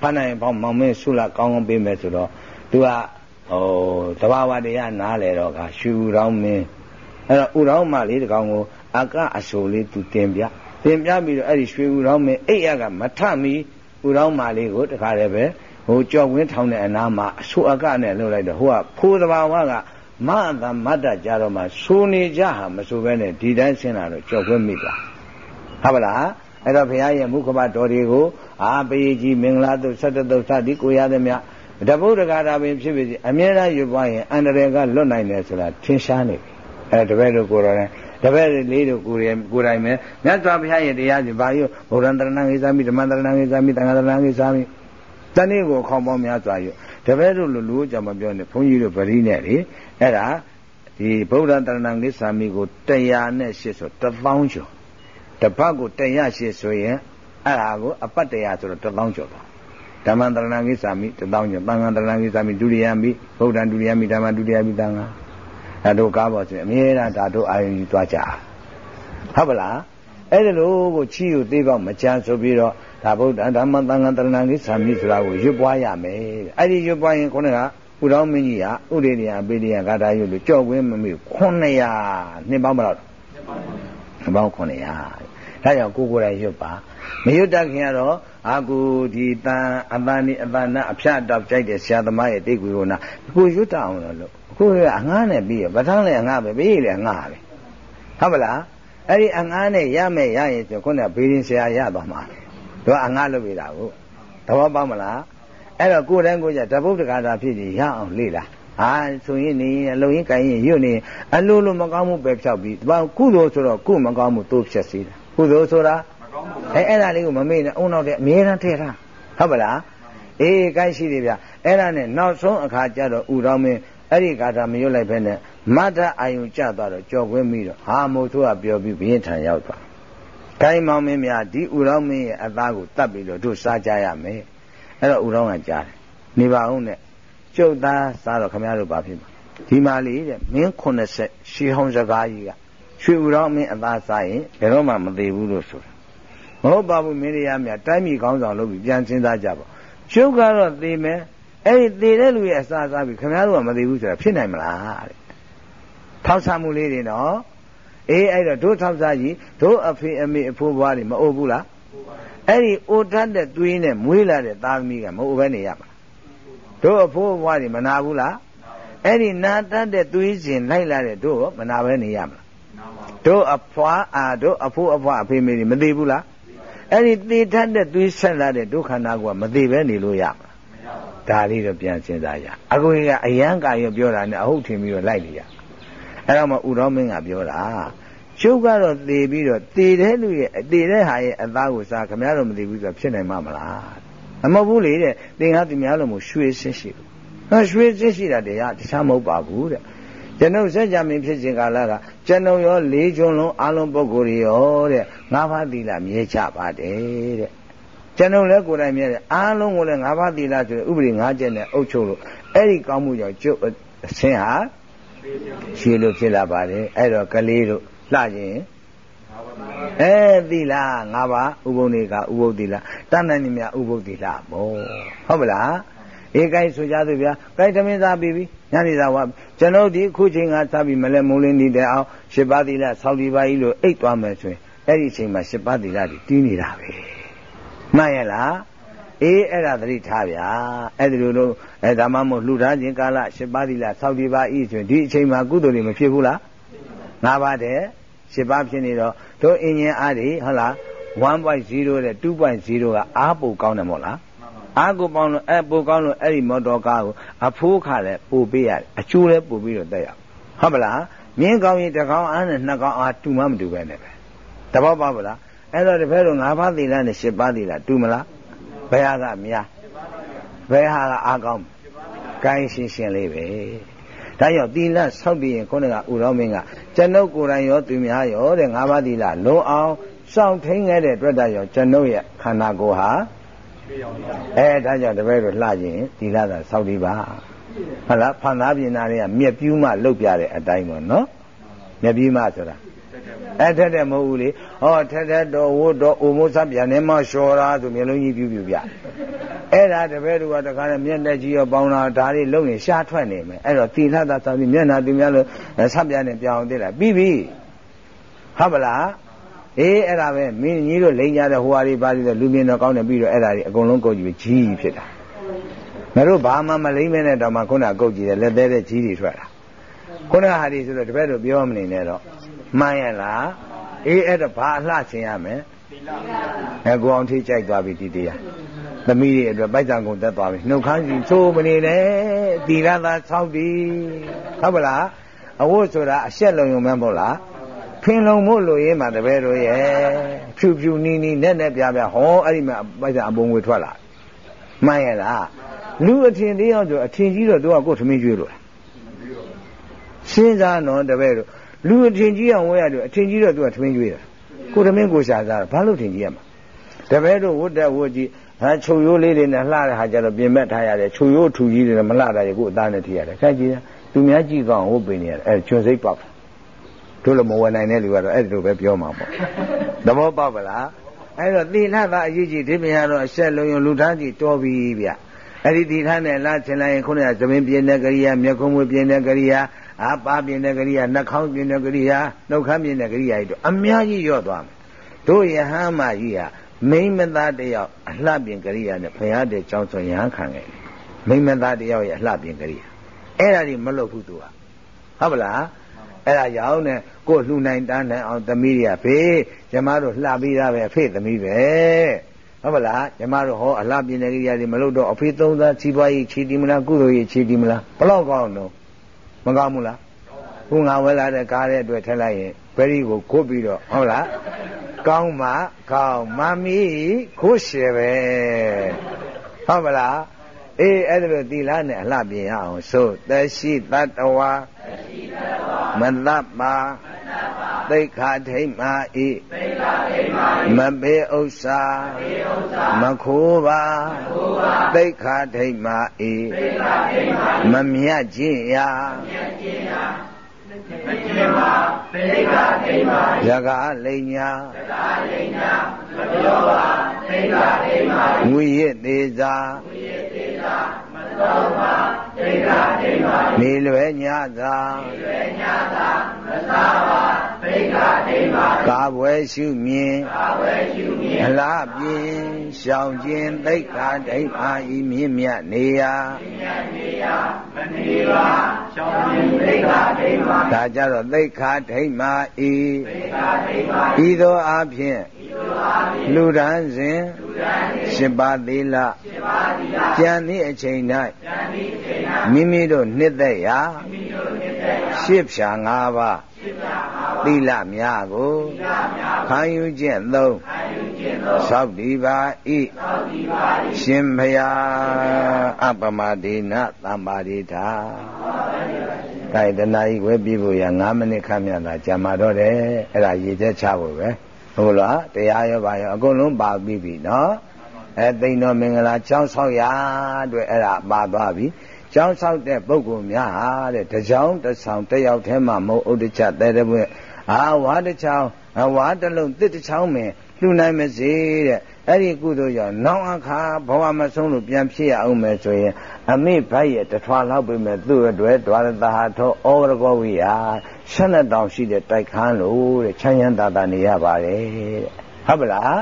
ဖမ်းနိုင်ဘောင်းမောင်မင်းဆုလာကောင်းကောင်းပေးမယ်ဆိုတော့သူကဟိုတဘာဝတရားနားလေတော့ကရွှေဥတော်မင်းအဲ့တော့ဥတော်မလေးတကောင်ကိုအကအဆိုလေးသူတင်ပြ တင်ပြပြီးတော့အဲ့ဒီရွှေဥတော်မင်းအိတ်ရကမထမီဥတော်မလေးကိုတခါတည်းပဲဟိုကြောက်ဝင်းထောင်တဲ့အနားမှာအဆိုအကနဲ့လှုပ်လိုက်တော့ဟိုကဖိုးတဘာဝကမအတမတ္တကြတော့မှဆိုနေကြဟာမဆိုဘဲနဲ့ဒီတိုင်းဆင်းလာတော့ကြောက်ခွင့်မိသွားဟုတ်ပါလားအဲ့တော့ဘုရားရဲ့မုခမတော်တွေကိုအာပေကြီးမင်္ဂလာတုဆက်တတုစသည်ကိုရသည်မြတပုဒ္ဒဂါတာပင်ဖြစ်ဖြစ်စီအမြဲတမ်းယူပွားရင်အန္တရာယ်ကလွတ်နိုင်တယ်ဆိုတာထင်ရှားနေပြီအဲ့တပည့်တို့ကိုယ်တော်နဲ့ တပည့်လေးတို့ကိုယ်ရဲ့ကိုယ်တိုင်ပဲမြတ်စွာဘုရားရဲ့တရားစီဘာယုဗုဒ္ဓံတရဏံကိသာမိဓမ္မတရဏံကိသာမိသံဃာတရဏံကိသာမိတနေ့ကိုခေါင်းပေါင်းများစွာယူတပည့်တို့လူလူကြောင့်မပြောနဲ့ဘုန်းကြီးတို့ဗရိနဲ့လေအဲ့ဒါဒီဗုဒ္ဓံတရဏံကိသာမိကို100နဲ့8ဆို1000ကျော်တစ်ပတ်ကို108ဆိုရင်အဲ့ဒါကိုအပတ်100ဆိုတော့1000ကျော်သွားဓမ္မတရဏံကိသာမိ1000ကျော်သံဃာတရဏံကိသာမိဒုတိယမိဗုဒ္ဓံဒုတိယမိဓမ္မဒုတိယမိသံဃာ ဒါတို့ကားပေါ်ဆိုရင်အမြဲတမ်းဒါတို့အာယုံယူသွားကြဟုတ်ပါလားအဲ့ဒါလို့ကိုချီကိုသေးပေါက်မချမ်းဆိုပြီးတော့ဒါဗုဒ္ဓဓမ္မသံဃာတရဏံကိသာမိဆိုတာကိုရွတ်ပွားရမယ်အဲ့ဒီရွတ်ပွားရင်ခုနကဥတော်မင်းကြီးဟာဥဒေရိယပေရိယဂါထာရွတ်လို့ကြော့ဝင်းမမေ့900နှစ်ပေါင်းမလို့နှစ်ပေါင်း900ဒါကြောင့်ကိုကိုယ်တိုင်ရွတ်ပါမရွတ်တတ်ခင်ကတော့အာကိုဒီတန်အတန်นี่အတန်နဲ့အဖြတ်တောက်ကြိုက်တဲ့ဆရာသမားရဲ့တိတ်ကိုနာကိုရွတ်တအောင်လို့ အခုကအငားနဲ့ပြီးရပထမလည်းအငားပဲပြီးလေအငားပဲဟုတ်မလားအဲ့ဒီအငားနဲ့ရမယ်ရရင်ဆိုခုနကဘေးရင်ဆရာရသွားမှာတို့အငားလုပ်ပြတာကိုသဘောပေါက်မလားအဲ့တော့ကိုယ်တိုင်းကိုယ်ကြတပုတ်တကာတာဖြစ်ကြီးရအောင်လေ့လာဟာဆိုရင်နေအလုံးရင်ကြင်ရင်ရွတ်နေအလိုလိုမကောင်းမှုပဲဖြောက်ပြီးဘာကုသိုလ်ဆိုတော့ကုမကောင်းမှုတိုးဖြတ်စေတာကုသိုလ်ဆိုတာအဲအဲ့ဒါလေးကိုမမေ့နဲ့အုံနောက်တဲ့အမြဲတမ်းထည့်ထားဟုတ်ပါလားအေးကိုင်းရှိတယ်ဗျအဲ့ဒါနဲ့နောက်ဆုံးအခါကျတော့ဥတော်မင်း အဲ့ဒီကာထာမရွတ်လိုက်ပဲနဲ့မတ္တအာယုံကျသွားတော့ကြော်ခွင်းပြီးတော့ဟာမို့သူကပြောပြီးဘင်းထံရောက်သွားကိုင်းမောင်မင်းများဒီဥတော်မင်းရဲ့အသားကိုတတ်ပြီးတော့တို့စားကြရမယ်အဲ့တော့ဥတော်ကကြားတယ်နေပါဦးနဲ့ကျုပ်သားစားတော့ခမရတို့ဘာဖြစ်မှာဒီမာလေးတဲ့မင်း80ရှီဟောင်းစကားကြီးကရွှေဥတော်မင်းအသားစားရင်ဘယ်တော့မှမသေးဘူးလို့ဆိုတာမဟုတ်ပါဘူးမင်းရမြတိုင်းပြည်ကောင်းဆောင်လုပ်ပြီးပြန်စဉ်းစားကြပါကျုပ်ကတော့သေမယ် အဲ့ဒီသေတဲ့လူရဲ့အစားစားပြီးခင်ဗျားတို့ကမသိဘူးဆိုတာဖြစ်နိုင်မလားတဲ့ထောက်ဆမှုလေးတွေနော်အေးအဲ့တော့တို့ထောက်စားကြီးတို့အဖေအမေအဖိုးဘွားတွေမအိုးဘူးလားအဲ့ဒီအိုတတ်တဲ့သွေးနဲ့မွေးလာတဲ့သားသမီးကမအိုးပဲနေရမှာတို့အဖိုးဘွားတွေမနာဘူးလားအဲ့ဒီနာတတ်တဲ့သွေးစဉ်လိုက်လာတဲ့တို့မနာပဲနေရမှာတို့အဖွာအာတို့အဖိုးအဖွားအဖေမေတွေမသေးဘူးလားအဲ့ဒီသေတတ်တဲ့သွေးဆက်လာတဲ့ဒုက္ခနာကမသေးပဲနေလို့ရမှာ ဒါလေးတော့ပြန်စဉ်းစားကြအခုကအယံကာရပြောတာနဲ့အဟုတ်ထင်ပြီးတော့လိုက်နေရအဲ့တော့မှဥတော်မင်းကပြောတာကျုပ်ကတော့သေပြီးတော့သေတဲ့လူရဲ့သေတဲ့ဟာရဲ့အသားကိုစားခမရတော့မသိဘူးဆိုတော့ဖြစ်နိုင်မှာမလားအမဟုတ်ဘူးလေတဲ့သင်္ဃာသူများလို့မို့ရွှေဆင်းရှိဘူးဟောရွှေဆင်းရှိတာတရားတခြားမဟုတ်ပါဘူးတဲ့ကျွန်ုပ်စัจ जा မင်းဖြစ်ခြင်းကာလကကျွန်ုပ်ရောလေးကျွန်းလုံးအလုံးပုဂ္ဂိုလ်ရောတဲ့ငါးပါးသီလမြဲချပါတယ်တဲ့ ကျွန်ုပ်လည်းကိုယ်တိုင်မြဲတယ်အားလုံးကိုလည်းငါးပါးသီလဆိုတဲ့ဥပဒေ၅ချက်နဲ့အုပ်ချုပ်လို့အဲ့ဒီကောင်းမှုကြောင့်ကျုပ်အဆင်းဟာရှည်လို့ဖြစ်လာပါတယ်အဲ့တော့ကလေးတို့လှခြင်းအဲသီလ၅ပါးဥပုံတွေကဥပုပ်သီလတဏ္ဍနိမြဥပုပ်သီလပေါ့ဟုတ်မလားဧကိုင်းဆိုကြသူဗျာကိုင်းသမင်းသားပြီးပြီညနေသာဝကျွန်တော်ဒီအခုချိန်ကစပြီးမလဲမုံလင်းနေတဲ့အောင်ရှစ်ပါးသီလဆောက်ဒီပါကြီးလို့အိတ်သွားမယ်ဆိုရင်အဲ့ဒီချိန်မှာရှစ်ပါးသီလတွေတီးနေတာပဲ မှန်ရဲ့လားအေးအဲ့ဒါသတိထားဗျာအဲ့ဒီလိုလို့အဲဒါမှမဟုတ်လှူထားခြင်းကာလရှစ်ပါးသီလဆောက်ဒီပါဤဆိုရင်ဒီအချိန်မှာကုသိုလ်တွေမဖြစ်ဘူးလားငါးပါးတဲ့ရှစ်ပါးဖြစ်နေတော့တို့အင်ဂျင်အားတွေဟုတ်လား1.0တဲ့2.0ကအားပိုကောင်းတယ်မို့လားအားကိုပေါင်းလို့အဲပိုကောင်းလို့အဲ့ဒီမော်တော်ကားကိုအဖိုးခါလဲပို့ပေးရတယ်အကျိုးလဲပို့ပြီးတော့တက်ရဟုတ်မလားမြင်းကောင်းရင်တစ်ကောင်းအားနဲ့နှစ်ကောင်းအားတူမှမတူပဲနဲ့ပဲတဘောပါဗလား အဲ့တော့တပည့်တော်၅ပါးသီလနဲ့၈ပါးသီလတူမလားဘယ်ဟာကများဘယ်ဟာကအားကောင်းကိုင်းရှင်းရှင်းလေးပဲဒါကြောင့်သီလဆောက်ပြီးရင်ခုနကဥတော်မင်းကကျွန်ုပ်ကိုယ်တိုင်ရောသူများရောတဲ့၅ပါးသီလလုံးအောင်စောင့်ထိန်ခဲ့တဲ့အတွက်တည်းရောကျွန်ုပ်ရဲ့ခန္ဓာကိုယ်ဟာအဲဒါကြောင့်တပည့်တို့လှခြင်းသီလသာစောက်ဒီပါဟုတ်လားဖန်သားပြင်သားတွေကမြက်ပြူးမှလုတ်ပြတဲ့အတိုင်းပေါ့နော်မြက်ပြူးမှဆိုတာ အဲထက်တဲ့မဟုတ်ဘူးလေဟောထက်တဲ့တော်ဝတ်တော်အိုမိုးစပြန်နေမှလျှော်တာဆိုမျိုးလုံးကြီးပြူးပြူးပြအဲ့ဒါတပည့်တို့ကတခါနဲ့မျက်နှာကြီးရောပေါင်းတာဒါတွေလုံးရင်ရှားထွက်နေမယ်အဲ့တော့သီလသာစောက်ပြီးမျက်နှာသူများလို့ဆပ်ပြန်နေပြောင်းသေးတာပြီးပြီဟုတ်ပလားအေးအဲ့ဒါပဲမင်းကြီးတို့လိန်ကြတဲ့ဟိုဟာတွေပါပြီးတော့လူမြင်တော့ကောင်းတယ်ပြီးတော့အဲ့ဒါတွေအကုန်လုံးကုတ်ကြည့်ကြီးဖြစ်တာငါတို့ဘာမှမလိမ့်မဲနဲ့တော့မှခုနကုတ်ကြည့်တယ်လက်သေးတဲ့ကြီးတွေထွက်တာခုနဟာဒီဆိုတော့တပည့်တို့ပြောမနေနဲ့တော့ မှန်ရလားအေးအဲ့တော့ဘာအလှချင်ရမယ်အဲကိုအောင်ထိကြိုက်သွားပြီဒီတရားသမီးတွေအတွက်ပိုက်ဆံကုန်တက်သွားပြီနှုတ်ခမ်းစီချိုးမနေနဲ့တီရသာ၆တီဟုတ်ပလားအဝတ်ဆိုတာအရှက်လုံုံမှမဟုတ်လားဖင်လုံမို့လို့ရေးမှာတပည့်တို့ရဲ့ဖြူဖြူနီနီနဲ့နဲ့ပြပြဟောအဲ့ဒီမှာပိုက်ဆံအပုံငွေထွက်လာမှန်ရဲ့လားလူအထင်သေးအောင်ဆိုအထင်ကြီးတော့သူကကိုယ်သမီးကျွေးလို့စဉ်းစားတော့တပည့်တို့ လူအထင်ကြီးအောင်ဝဲရတယ်အထင်ကြီးတော့သူကသမီးကျွေးတာကိုယ်သမင်းကိုရှာစားတာဘာလို့ထင်ကြီးရမှာတပည့်တို့ဝတ်တဲ့ဝတ်ကြီးဟာချုပ်ရိုးလေးတွေနဲ့လှတဲ့ဟာကြတော့ပြင်မဲ့ထားရတယ်ချုပ်ရိုးထူကြီးတွေနဲ့မလှတာရကိုအသားနဲ့ထိရတယ်ခိုင်းကြည့်သူများကြည့်ကောင်းဝတ်ပင်နေရတယ်အဲကျွန်းစိတ်ပေါက်တို့လိုမဝယ်နိုင်တဲ့လူကတော့အဲ့ဒီလိုပဲပြောမှာပေါ့သဘောပေါက်ပါလားအဲ့တော့သီလသာအရေးကြီးဒီမြာတော့အဆက်လုံးယလူထားကြည့်တော်ပြီဗျအဲ့ဒီသီလနဲ့လာချင်လိုက်ရင်ခုနကသမင်းပြင်းတဲ့ကရိယာမျက်ခုံးမွေးပြင်းတဲ့ကရိယာ အာပါပြင်းတဲ့ကရိယာနှာခေါင်းပြင်းတဲ့ကရိယာနှုတ်ခမ်းပြင်းတဲ့ကရိယာတွေအများကြီးရော့သွားမယ်တို့ယဟန်မကြီးဟာမိမသားတယောက်အလှပြင်ကရိယာနဲ့ဘုရားတဲ့ကြောင်းဆိုယဟန်ခံခဲ့မိမသားတယောက်ရဲ့အလှပြင်ကရိယာအဲ့ဒါဒီမလုပ်ဘူးသူကဟုတ်ပလားအဲ့ဒါကြောင့်နဲ့ကိုလှူနိုင်တန်းနိုင်အောင်သမီးတွေကဖေးကျမတို့လှပြီးသားပဲအဖေသမီးပဲဟုတ်ပါလားကျမတို့ဟောအလှပြင်းတဲ့ကိရိယာတွေမလုပ်တော့အဖေသုံးသားချီးပွားရေးချီးတီးမလားကုသိုလ်ရေးချီးတီးမလားဘလောက်ကောင်းတော့ မကောင်းဘူးလားခုငါဝဲလာတဲ့ကားတဲ့အတွက်ထက်လိုက်ရင်ဘယ်ဒီကိုခုတ်ပြီးတော့ဟုတ်လားကောင်းမှကောင်းမမီခိုးရှယ်ပဲဟုတ်ပါလားအေးအဲ့ဒါလိုသီလနဲ့အလှပြင်ရအောင်ဆိုတရှိတတဝါမတ္တပါသိခာထိမ့်မာဤ မပေဥစ္စာမခိုးပါသိခာထိမ့်မာဤမမြတ်ခြင်းရာမကျင်ပါသိခာထိမ့်မာယကလိညာယကလိညာမပြောပါသိခာထိမ့်မာငွေရသေးသာငွေရသေးသာမတော်ပါသိခာထိမ့်မာနေလွယ်ညသာနေလွယ်ညသာ မသာပါသိခာထိမ့်မာကာပွဲရှုမြင်ကာပွဲရှုမြင်အလားပြင်းရှောင်ခြင်းသိခာထိမ့်မာဤမြင့်မြတ်နေရာမြင့်မြတ်နေရာမနေပါရှောင်ခြင်းသိခာထိမ့်မာဒါကြတော့သိခာထိမ့်မာဤသိခာထိမ့်မာဤသောအဖြစ် လူဒန်းစဉ်ရှင်ပါသီလကြံသည့်အချိန်၌မိမိတို့နှစ်သက်ရာရှစ်ဖြာ၅ပါးသီလများကိုခံယူခြင်းသုံးသောက်ဒီပါဤရှင်ဘုရားအပမဒေနသမ္ပါရိထာဒါတနာကြီးဝဲပြီးဖို့ရ9မိနစ်ခန့်မြတ်တာကြာမှာတော့တယ်အဲ့ဒါရည်ချက်ချဖို့ပဲ ဟုတ်လားတရားရောပါရောအကုန်လုံးပါပြီးပြီနော်အဲသိန်တော်မင်္ဂလာကျောင်းဆောက်ရအတွက်အဲ့ဒါပါသွားပြီကျောင်းဆောက်တဲ့ပုဂ္ဂိုလ်များဟာတဲ့တကြောင်တဆောင်တယောက်တည်းမှမဟုတ်ဥဒိချတဲ့တဲ့ဘွဲ့အာဝါတစ်ချောင်းဝါတစ်လုံးတစ်တစ်ချောင်းမင်းလှူနိုင်မစေတဲ့အဲ့ဒီကုသိုလ်ကြောင့်နောင်အခါဘဝမဆုံးလို့ပြန်ဖြစ်ရအောင်မယ်ဆိုရင်အမိဘတ်ရဲ့တထွာလောက်ပြီမဲ့သူ့အတွက်ဒွါရတဟာထောဩရကောဝိဟာ ဆက်လက်တောင်ရှိတဲ့တိုက်ခန်းလို့တဲ့ချမ်းရမ်းသာသာနေရပါတယ်တဲ့ဟုတ်ပလား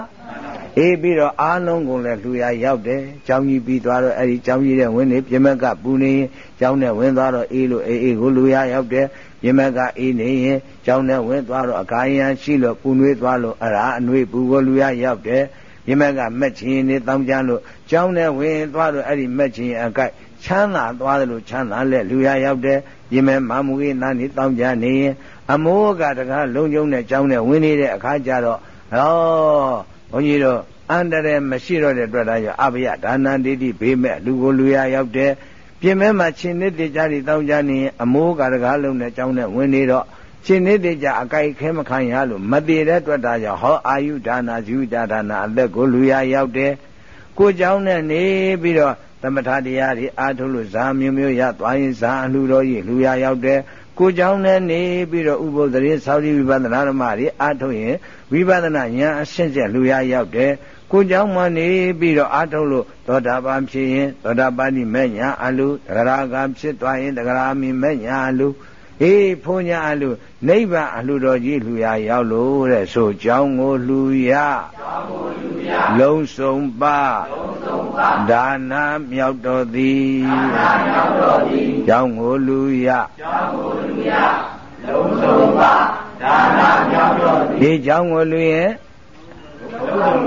အေးပြီးတော့အားလုံးကုန်လည်းလူရရောက်တယ်။ကျောင်းကြီးပြီးသွားတော့အဲ့ဒီကျောင်းကြီးတဲ့ဝင်းနေပြမက်ကပူနေရင်ကျောင်းနဲ့ဝင်းသွားတော့အေးလို့အေးအေးကိုလူရရောက်တယ်။ပြမက်ကအေးနေရင်ကျောင်းနဲ့ဝင်းသွားတော့အကာယံရှိလို့ပူနွေးသွားလို့အရာအနှွေးပူကိုလူရရောက်တယ်။ပြမက်ကမက်ချင်းနေတောင်းကြလို့ကျောင်းနဲ့ဝင်းသွားတော့အဲ့ဒီမက်ချင်းအကိုက် ချမ်းသာသွားတယ်လို့ချမ်းသာလက်လူရရောက်တယ်။ပြမမမူကြီးနားနေတောင်းကြနေရင်အမိုးကတကားလုံးကျုံနဲ့ကျောင်းနဲ့ဝင်းနေတဲ့အခါကျတော့ဟောဘုန်းကြီးတို့အန္တရာယ်မရှိတော့တဲ့အတွက်ဒါကြောင့်အဘယဒါနံဒိဋ္ဌိဘေးမဲ့လူကိုလူရရောက်တဲ့ပြင်မဲမှာရှင်နေတေကြတွေတောင်းကြနေအမိုးကတကားလုံးနဲ့ကြောင်းနဲ့ဝင်နေတော့ရှင်နေတေကြအကြိုက်ခဲမခံရလို့မတည်တဲ့အတွက်ဒါကြောင့်ဟောအာယုဒါနာဇီဝဒါဒါနာအသက်ကိုလူရရောက်တဲ့ကိုကြောင်းနဲ့နေပြီးတော့ သမထတရားတွေအာထုလို့ဇာမျိုးမျိုးရသွားရင်ဇာအလှူတော်ကြီးလူရရောက်တဲ့ကိုเจ้าနဲ့နေပြီးတော့ဥပုသ္တရေသောတိဝိပဿနာဓမ္မတွေအားထုတ်ရင်ဝိပဿနာဉာဏ်အရှင်းချက်လူရရောက်တယ်ကိုเจ้าမှနေပြီးတော့အားထုတ်လို့သောတာပန်ဖြစ်ရင်သောတာပန်ဒီမဲ့ညာအလူတဂရကံဖြစ်သွားရင်တဂရမီမဲ့ညာအလူ အေးဖုန်ညာအလှနိဗ္ဗာန်အလှတော်ကြီးလှူရရောက်လို့တဲ့ဆိုကြောင်းကိုလှူရလုံးစုံပါဒါနာမြောက်တော်သည်ကြောင်းကိုလှူရလုံးစုံပါဒါနာမြောက်တော်သည်ဒီကြောင်းကိုလှူရင်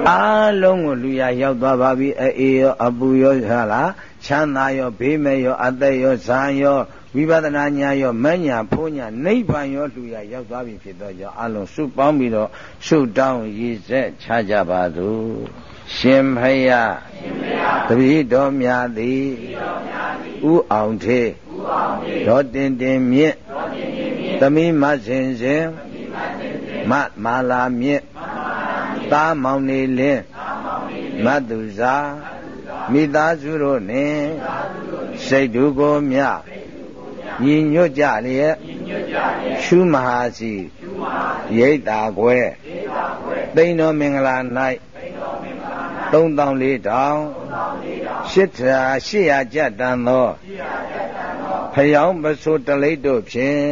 အလုံးကိုလူရရောက်သွားပါပြီအေးရောအပူရောဟာလားချမ်းသာရောဘေးမဲ့ရောအသက်ရောဇာရော ဝိပဿနာညာရောမညာဖုံးညာနိဗ္ဗာန်ရောလူရရောက်သွားပြီဖြစ်တော့ကြောင့်အလုံးစုပေါင်းပြီးတော့ဆုတောင်းရည်ဆက်ချကြပါစို့ရှင်ဖယားတပည့်တော်များသည်ဥအောင်ထေဒေါတင်တင်မြင့်သမီးမဆင်စဉ်မမာလာမြင့်သားမောင်နေလင်းမတ်သူစာမိသားစုတို့နှင့်စိတ်တူကိုမြ ညီညွတ်ကြလျက်ရှုမဟာစီရိတ်တာခွဲသိန်းတော်မင်္ဂလာ၌3400တောင်ရှစ်ထာ800ကျပ်တန်သောဖယောင်းပစိုးတလိတ်တို့ဖြင့်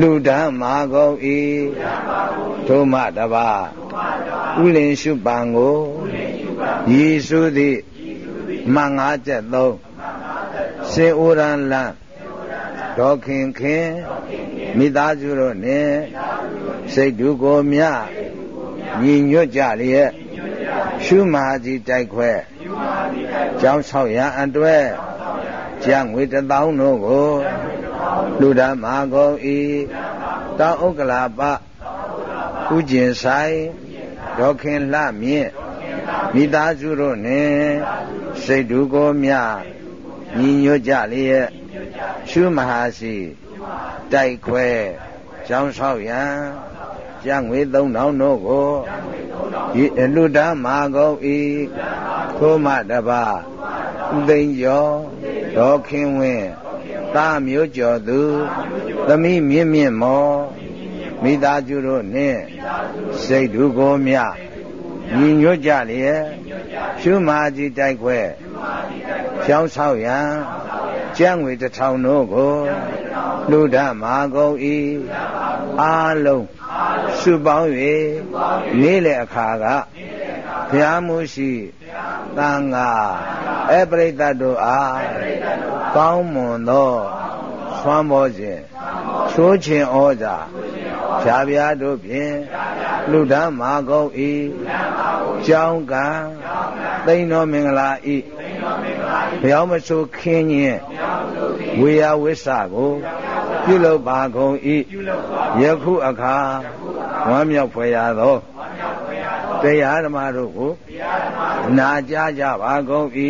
လူဓမ္မာကုန်၏ဒုမတပါဥလင်ရှုပံကိုရည်စုသည့်မငါးချက်သုံး စေဩရန်လံဒဒေါခင်ခင်မိသားစုတို့နှင့်စိတ်ဓုကိုမြညီညွတ်ကြလျက်ရှုမဟာစီတိုက်ခွဲကျောင်းဆောက်ရန်အတွက်ကျန်ငွေတစ်သောင်းတို့ကိုလူဓမ္မာကုန်ဤတောင်ဥက္ကလာပဥကျင်ဆိုင်ဒေါခင်လှမြင့်မိသားစုတို့နှင့်စိတ်ဓုကိုမြ ညီညွတ်ကြလျက်ရှုမဟာစီတိုက်ခွဲကျောင်းဆောက်ရန်ကျငွေ3000တို့ကိုဤလူဓမ္မာကုန်ဤထိုမတပါဥသိမ့်ကျော်ဒေါခင်ဝင်းသာမျိုးကျော်သူသမိမြင့်မြင့်မောမိသားစုတို့နှင့်စိတ်ဓုကိုမြ ညီညွတ်ကြလျက်ရှုမာကြီးတိုက်ခွဲဖြောင်းဆောက်ရန်ကျန်းငွေတစ်ထောင်တို့ကိုလူဓမ္မာကုန်ဤအားလုံးစုပေါင်း၍နေ့လေအခါကဘုရားမှုရှိသံဃာအပရိသတ်တို့အားကောင်းမွန်သောသွမ်းဘောခြင်းချိုးခြင်းဩဇာဖြာပြားတို့ဖြင့်လူဓမ္မာကုန်ဤ ကြောင်းကံသိမ့်တော်မင်္ဂလာဤဘုရားမဆိုခင်းခြင်းဝေယဝိဆကိုပြုလုပ်ပါကုန်ဤယခုအခါဝမ်းမြောက်ဖွယ်ရသောတရားဓမ္မတို့ကိုနာကြားကြပါကုန်၏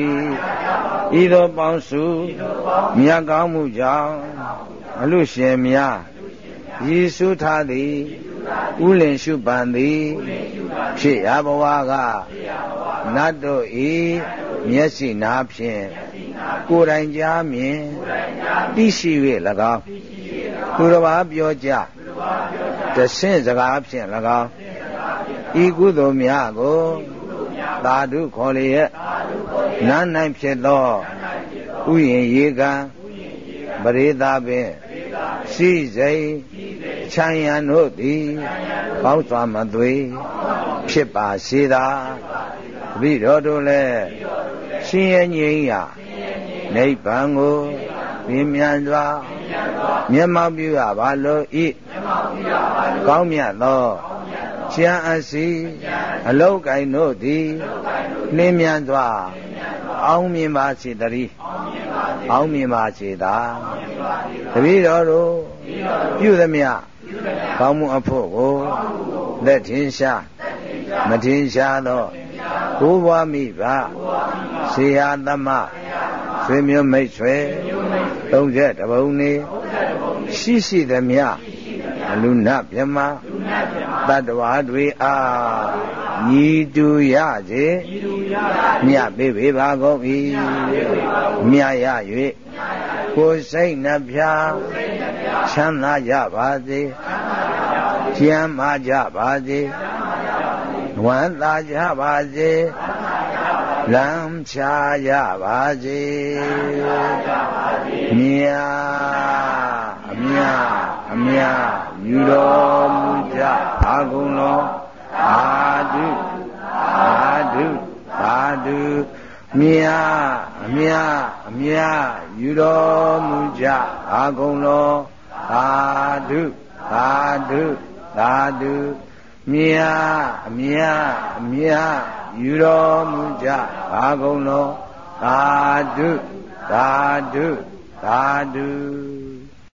ဤသို့ပေါင်းစုမြတ်ကောင်းမှုကြောင့်အလူရှင်များရည်စုထားသည်ဥလင်ရှုပန်သည် ဖြစ်ရဘဝကနတ်တို့ဤမျက်စိနာဖြင့်ကိုယ်တိုင်ကြားမြင်သိရှိ၍၎င်းသူတစ်ပါးပြောကြတဆင့်စကားဖြင့်၎င်းဤကုသိုလ်များကိုသာဓုခေါ်လျက်နား၌ဖြစ်သောဥယျင်ရေကံပရိသပင် ရှိစိတ်ချမ်းရန်တို့သည်ကောင်းစွာမသွေဖြစ်ပါစေသာတပိတော်တို့လည်းရှင်ရဲ့ငြိမ်းရာနိဗ္ဗာန်ကိုပြင်းမြန်စွာမျက်မှောက်ပြုရပါလို့ဤကောင်းမြတ်သောကျမ်းအစီအလောက်ကင်တို့သည်နှင်းမြန်စွာ အောင်မြင်ပါစေတည်းအောင်မြင်ပါစေသာတပည့်တော်တို့ပြုသမျှကောင်းမှုအဖို့ကိုလက်ထင်ရှားမထင်ရှားသောဘိုးဘွားမိဘဆေဟာသမဆွေမျိုးမိတ်ဆွေ30တပုံနေရှိရှိသမျှ လူနာမြမတတ္တဝါတွေအားညီတူရစေမြတ်ပေပေပါကုန်၏မြတ်ရ၍ကိုယ်စိတ်နှဖျားချမ်းသာကြပါစေကျမ်းမာကြပါစေဝမ်းသာကြပါစေလမ်းချကြပါစေမြတ်အမြအမြ ယူတော်မူကြအာကုန်တော်သာဓုသာဓုသာဓုမြအမြအမြယူတော်မူကြအာကုန်တော်သာဓုသာဓုသာဓုမြအမြအမြယူတော်မူကြအာကုန်တော်သာဓုသာဓုသာဓု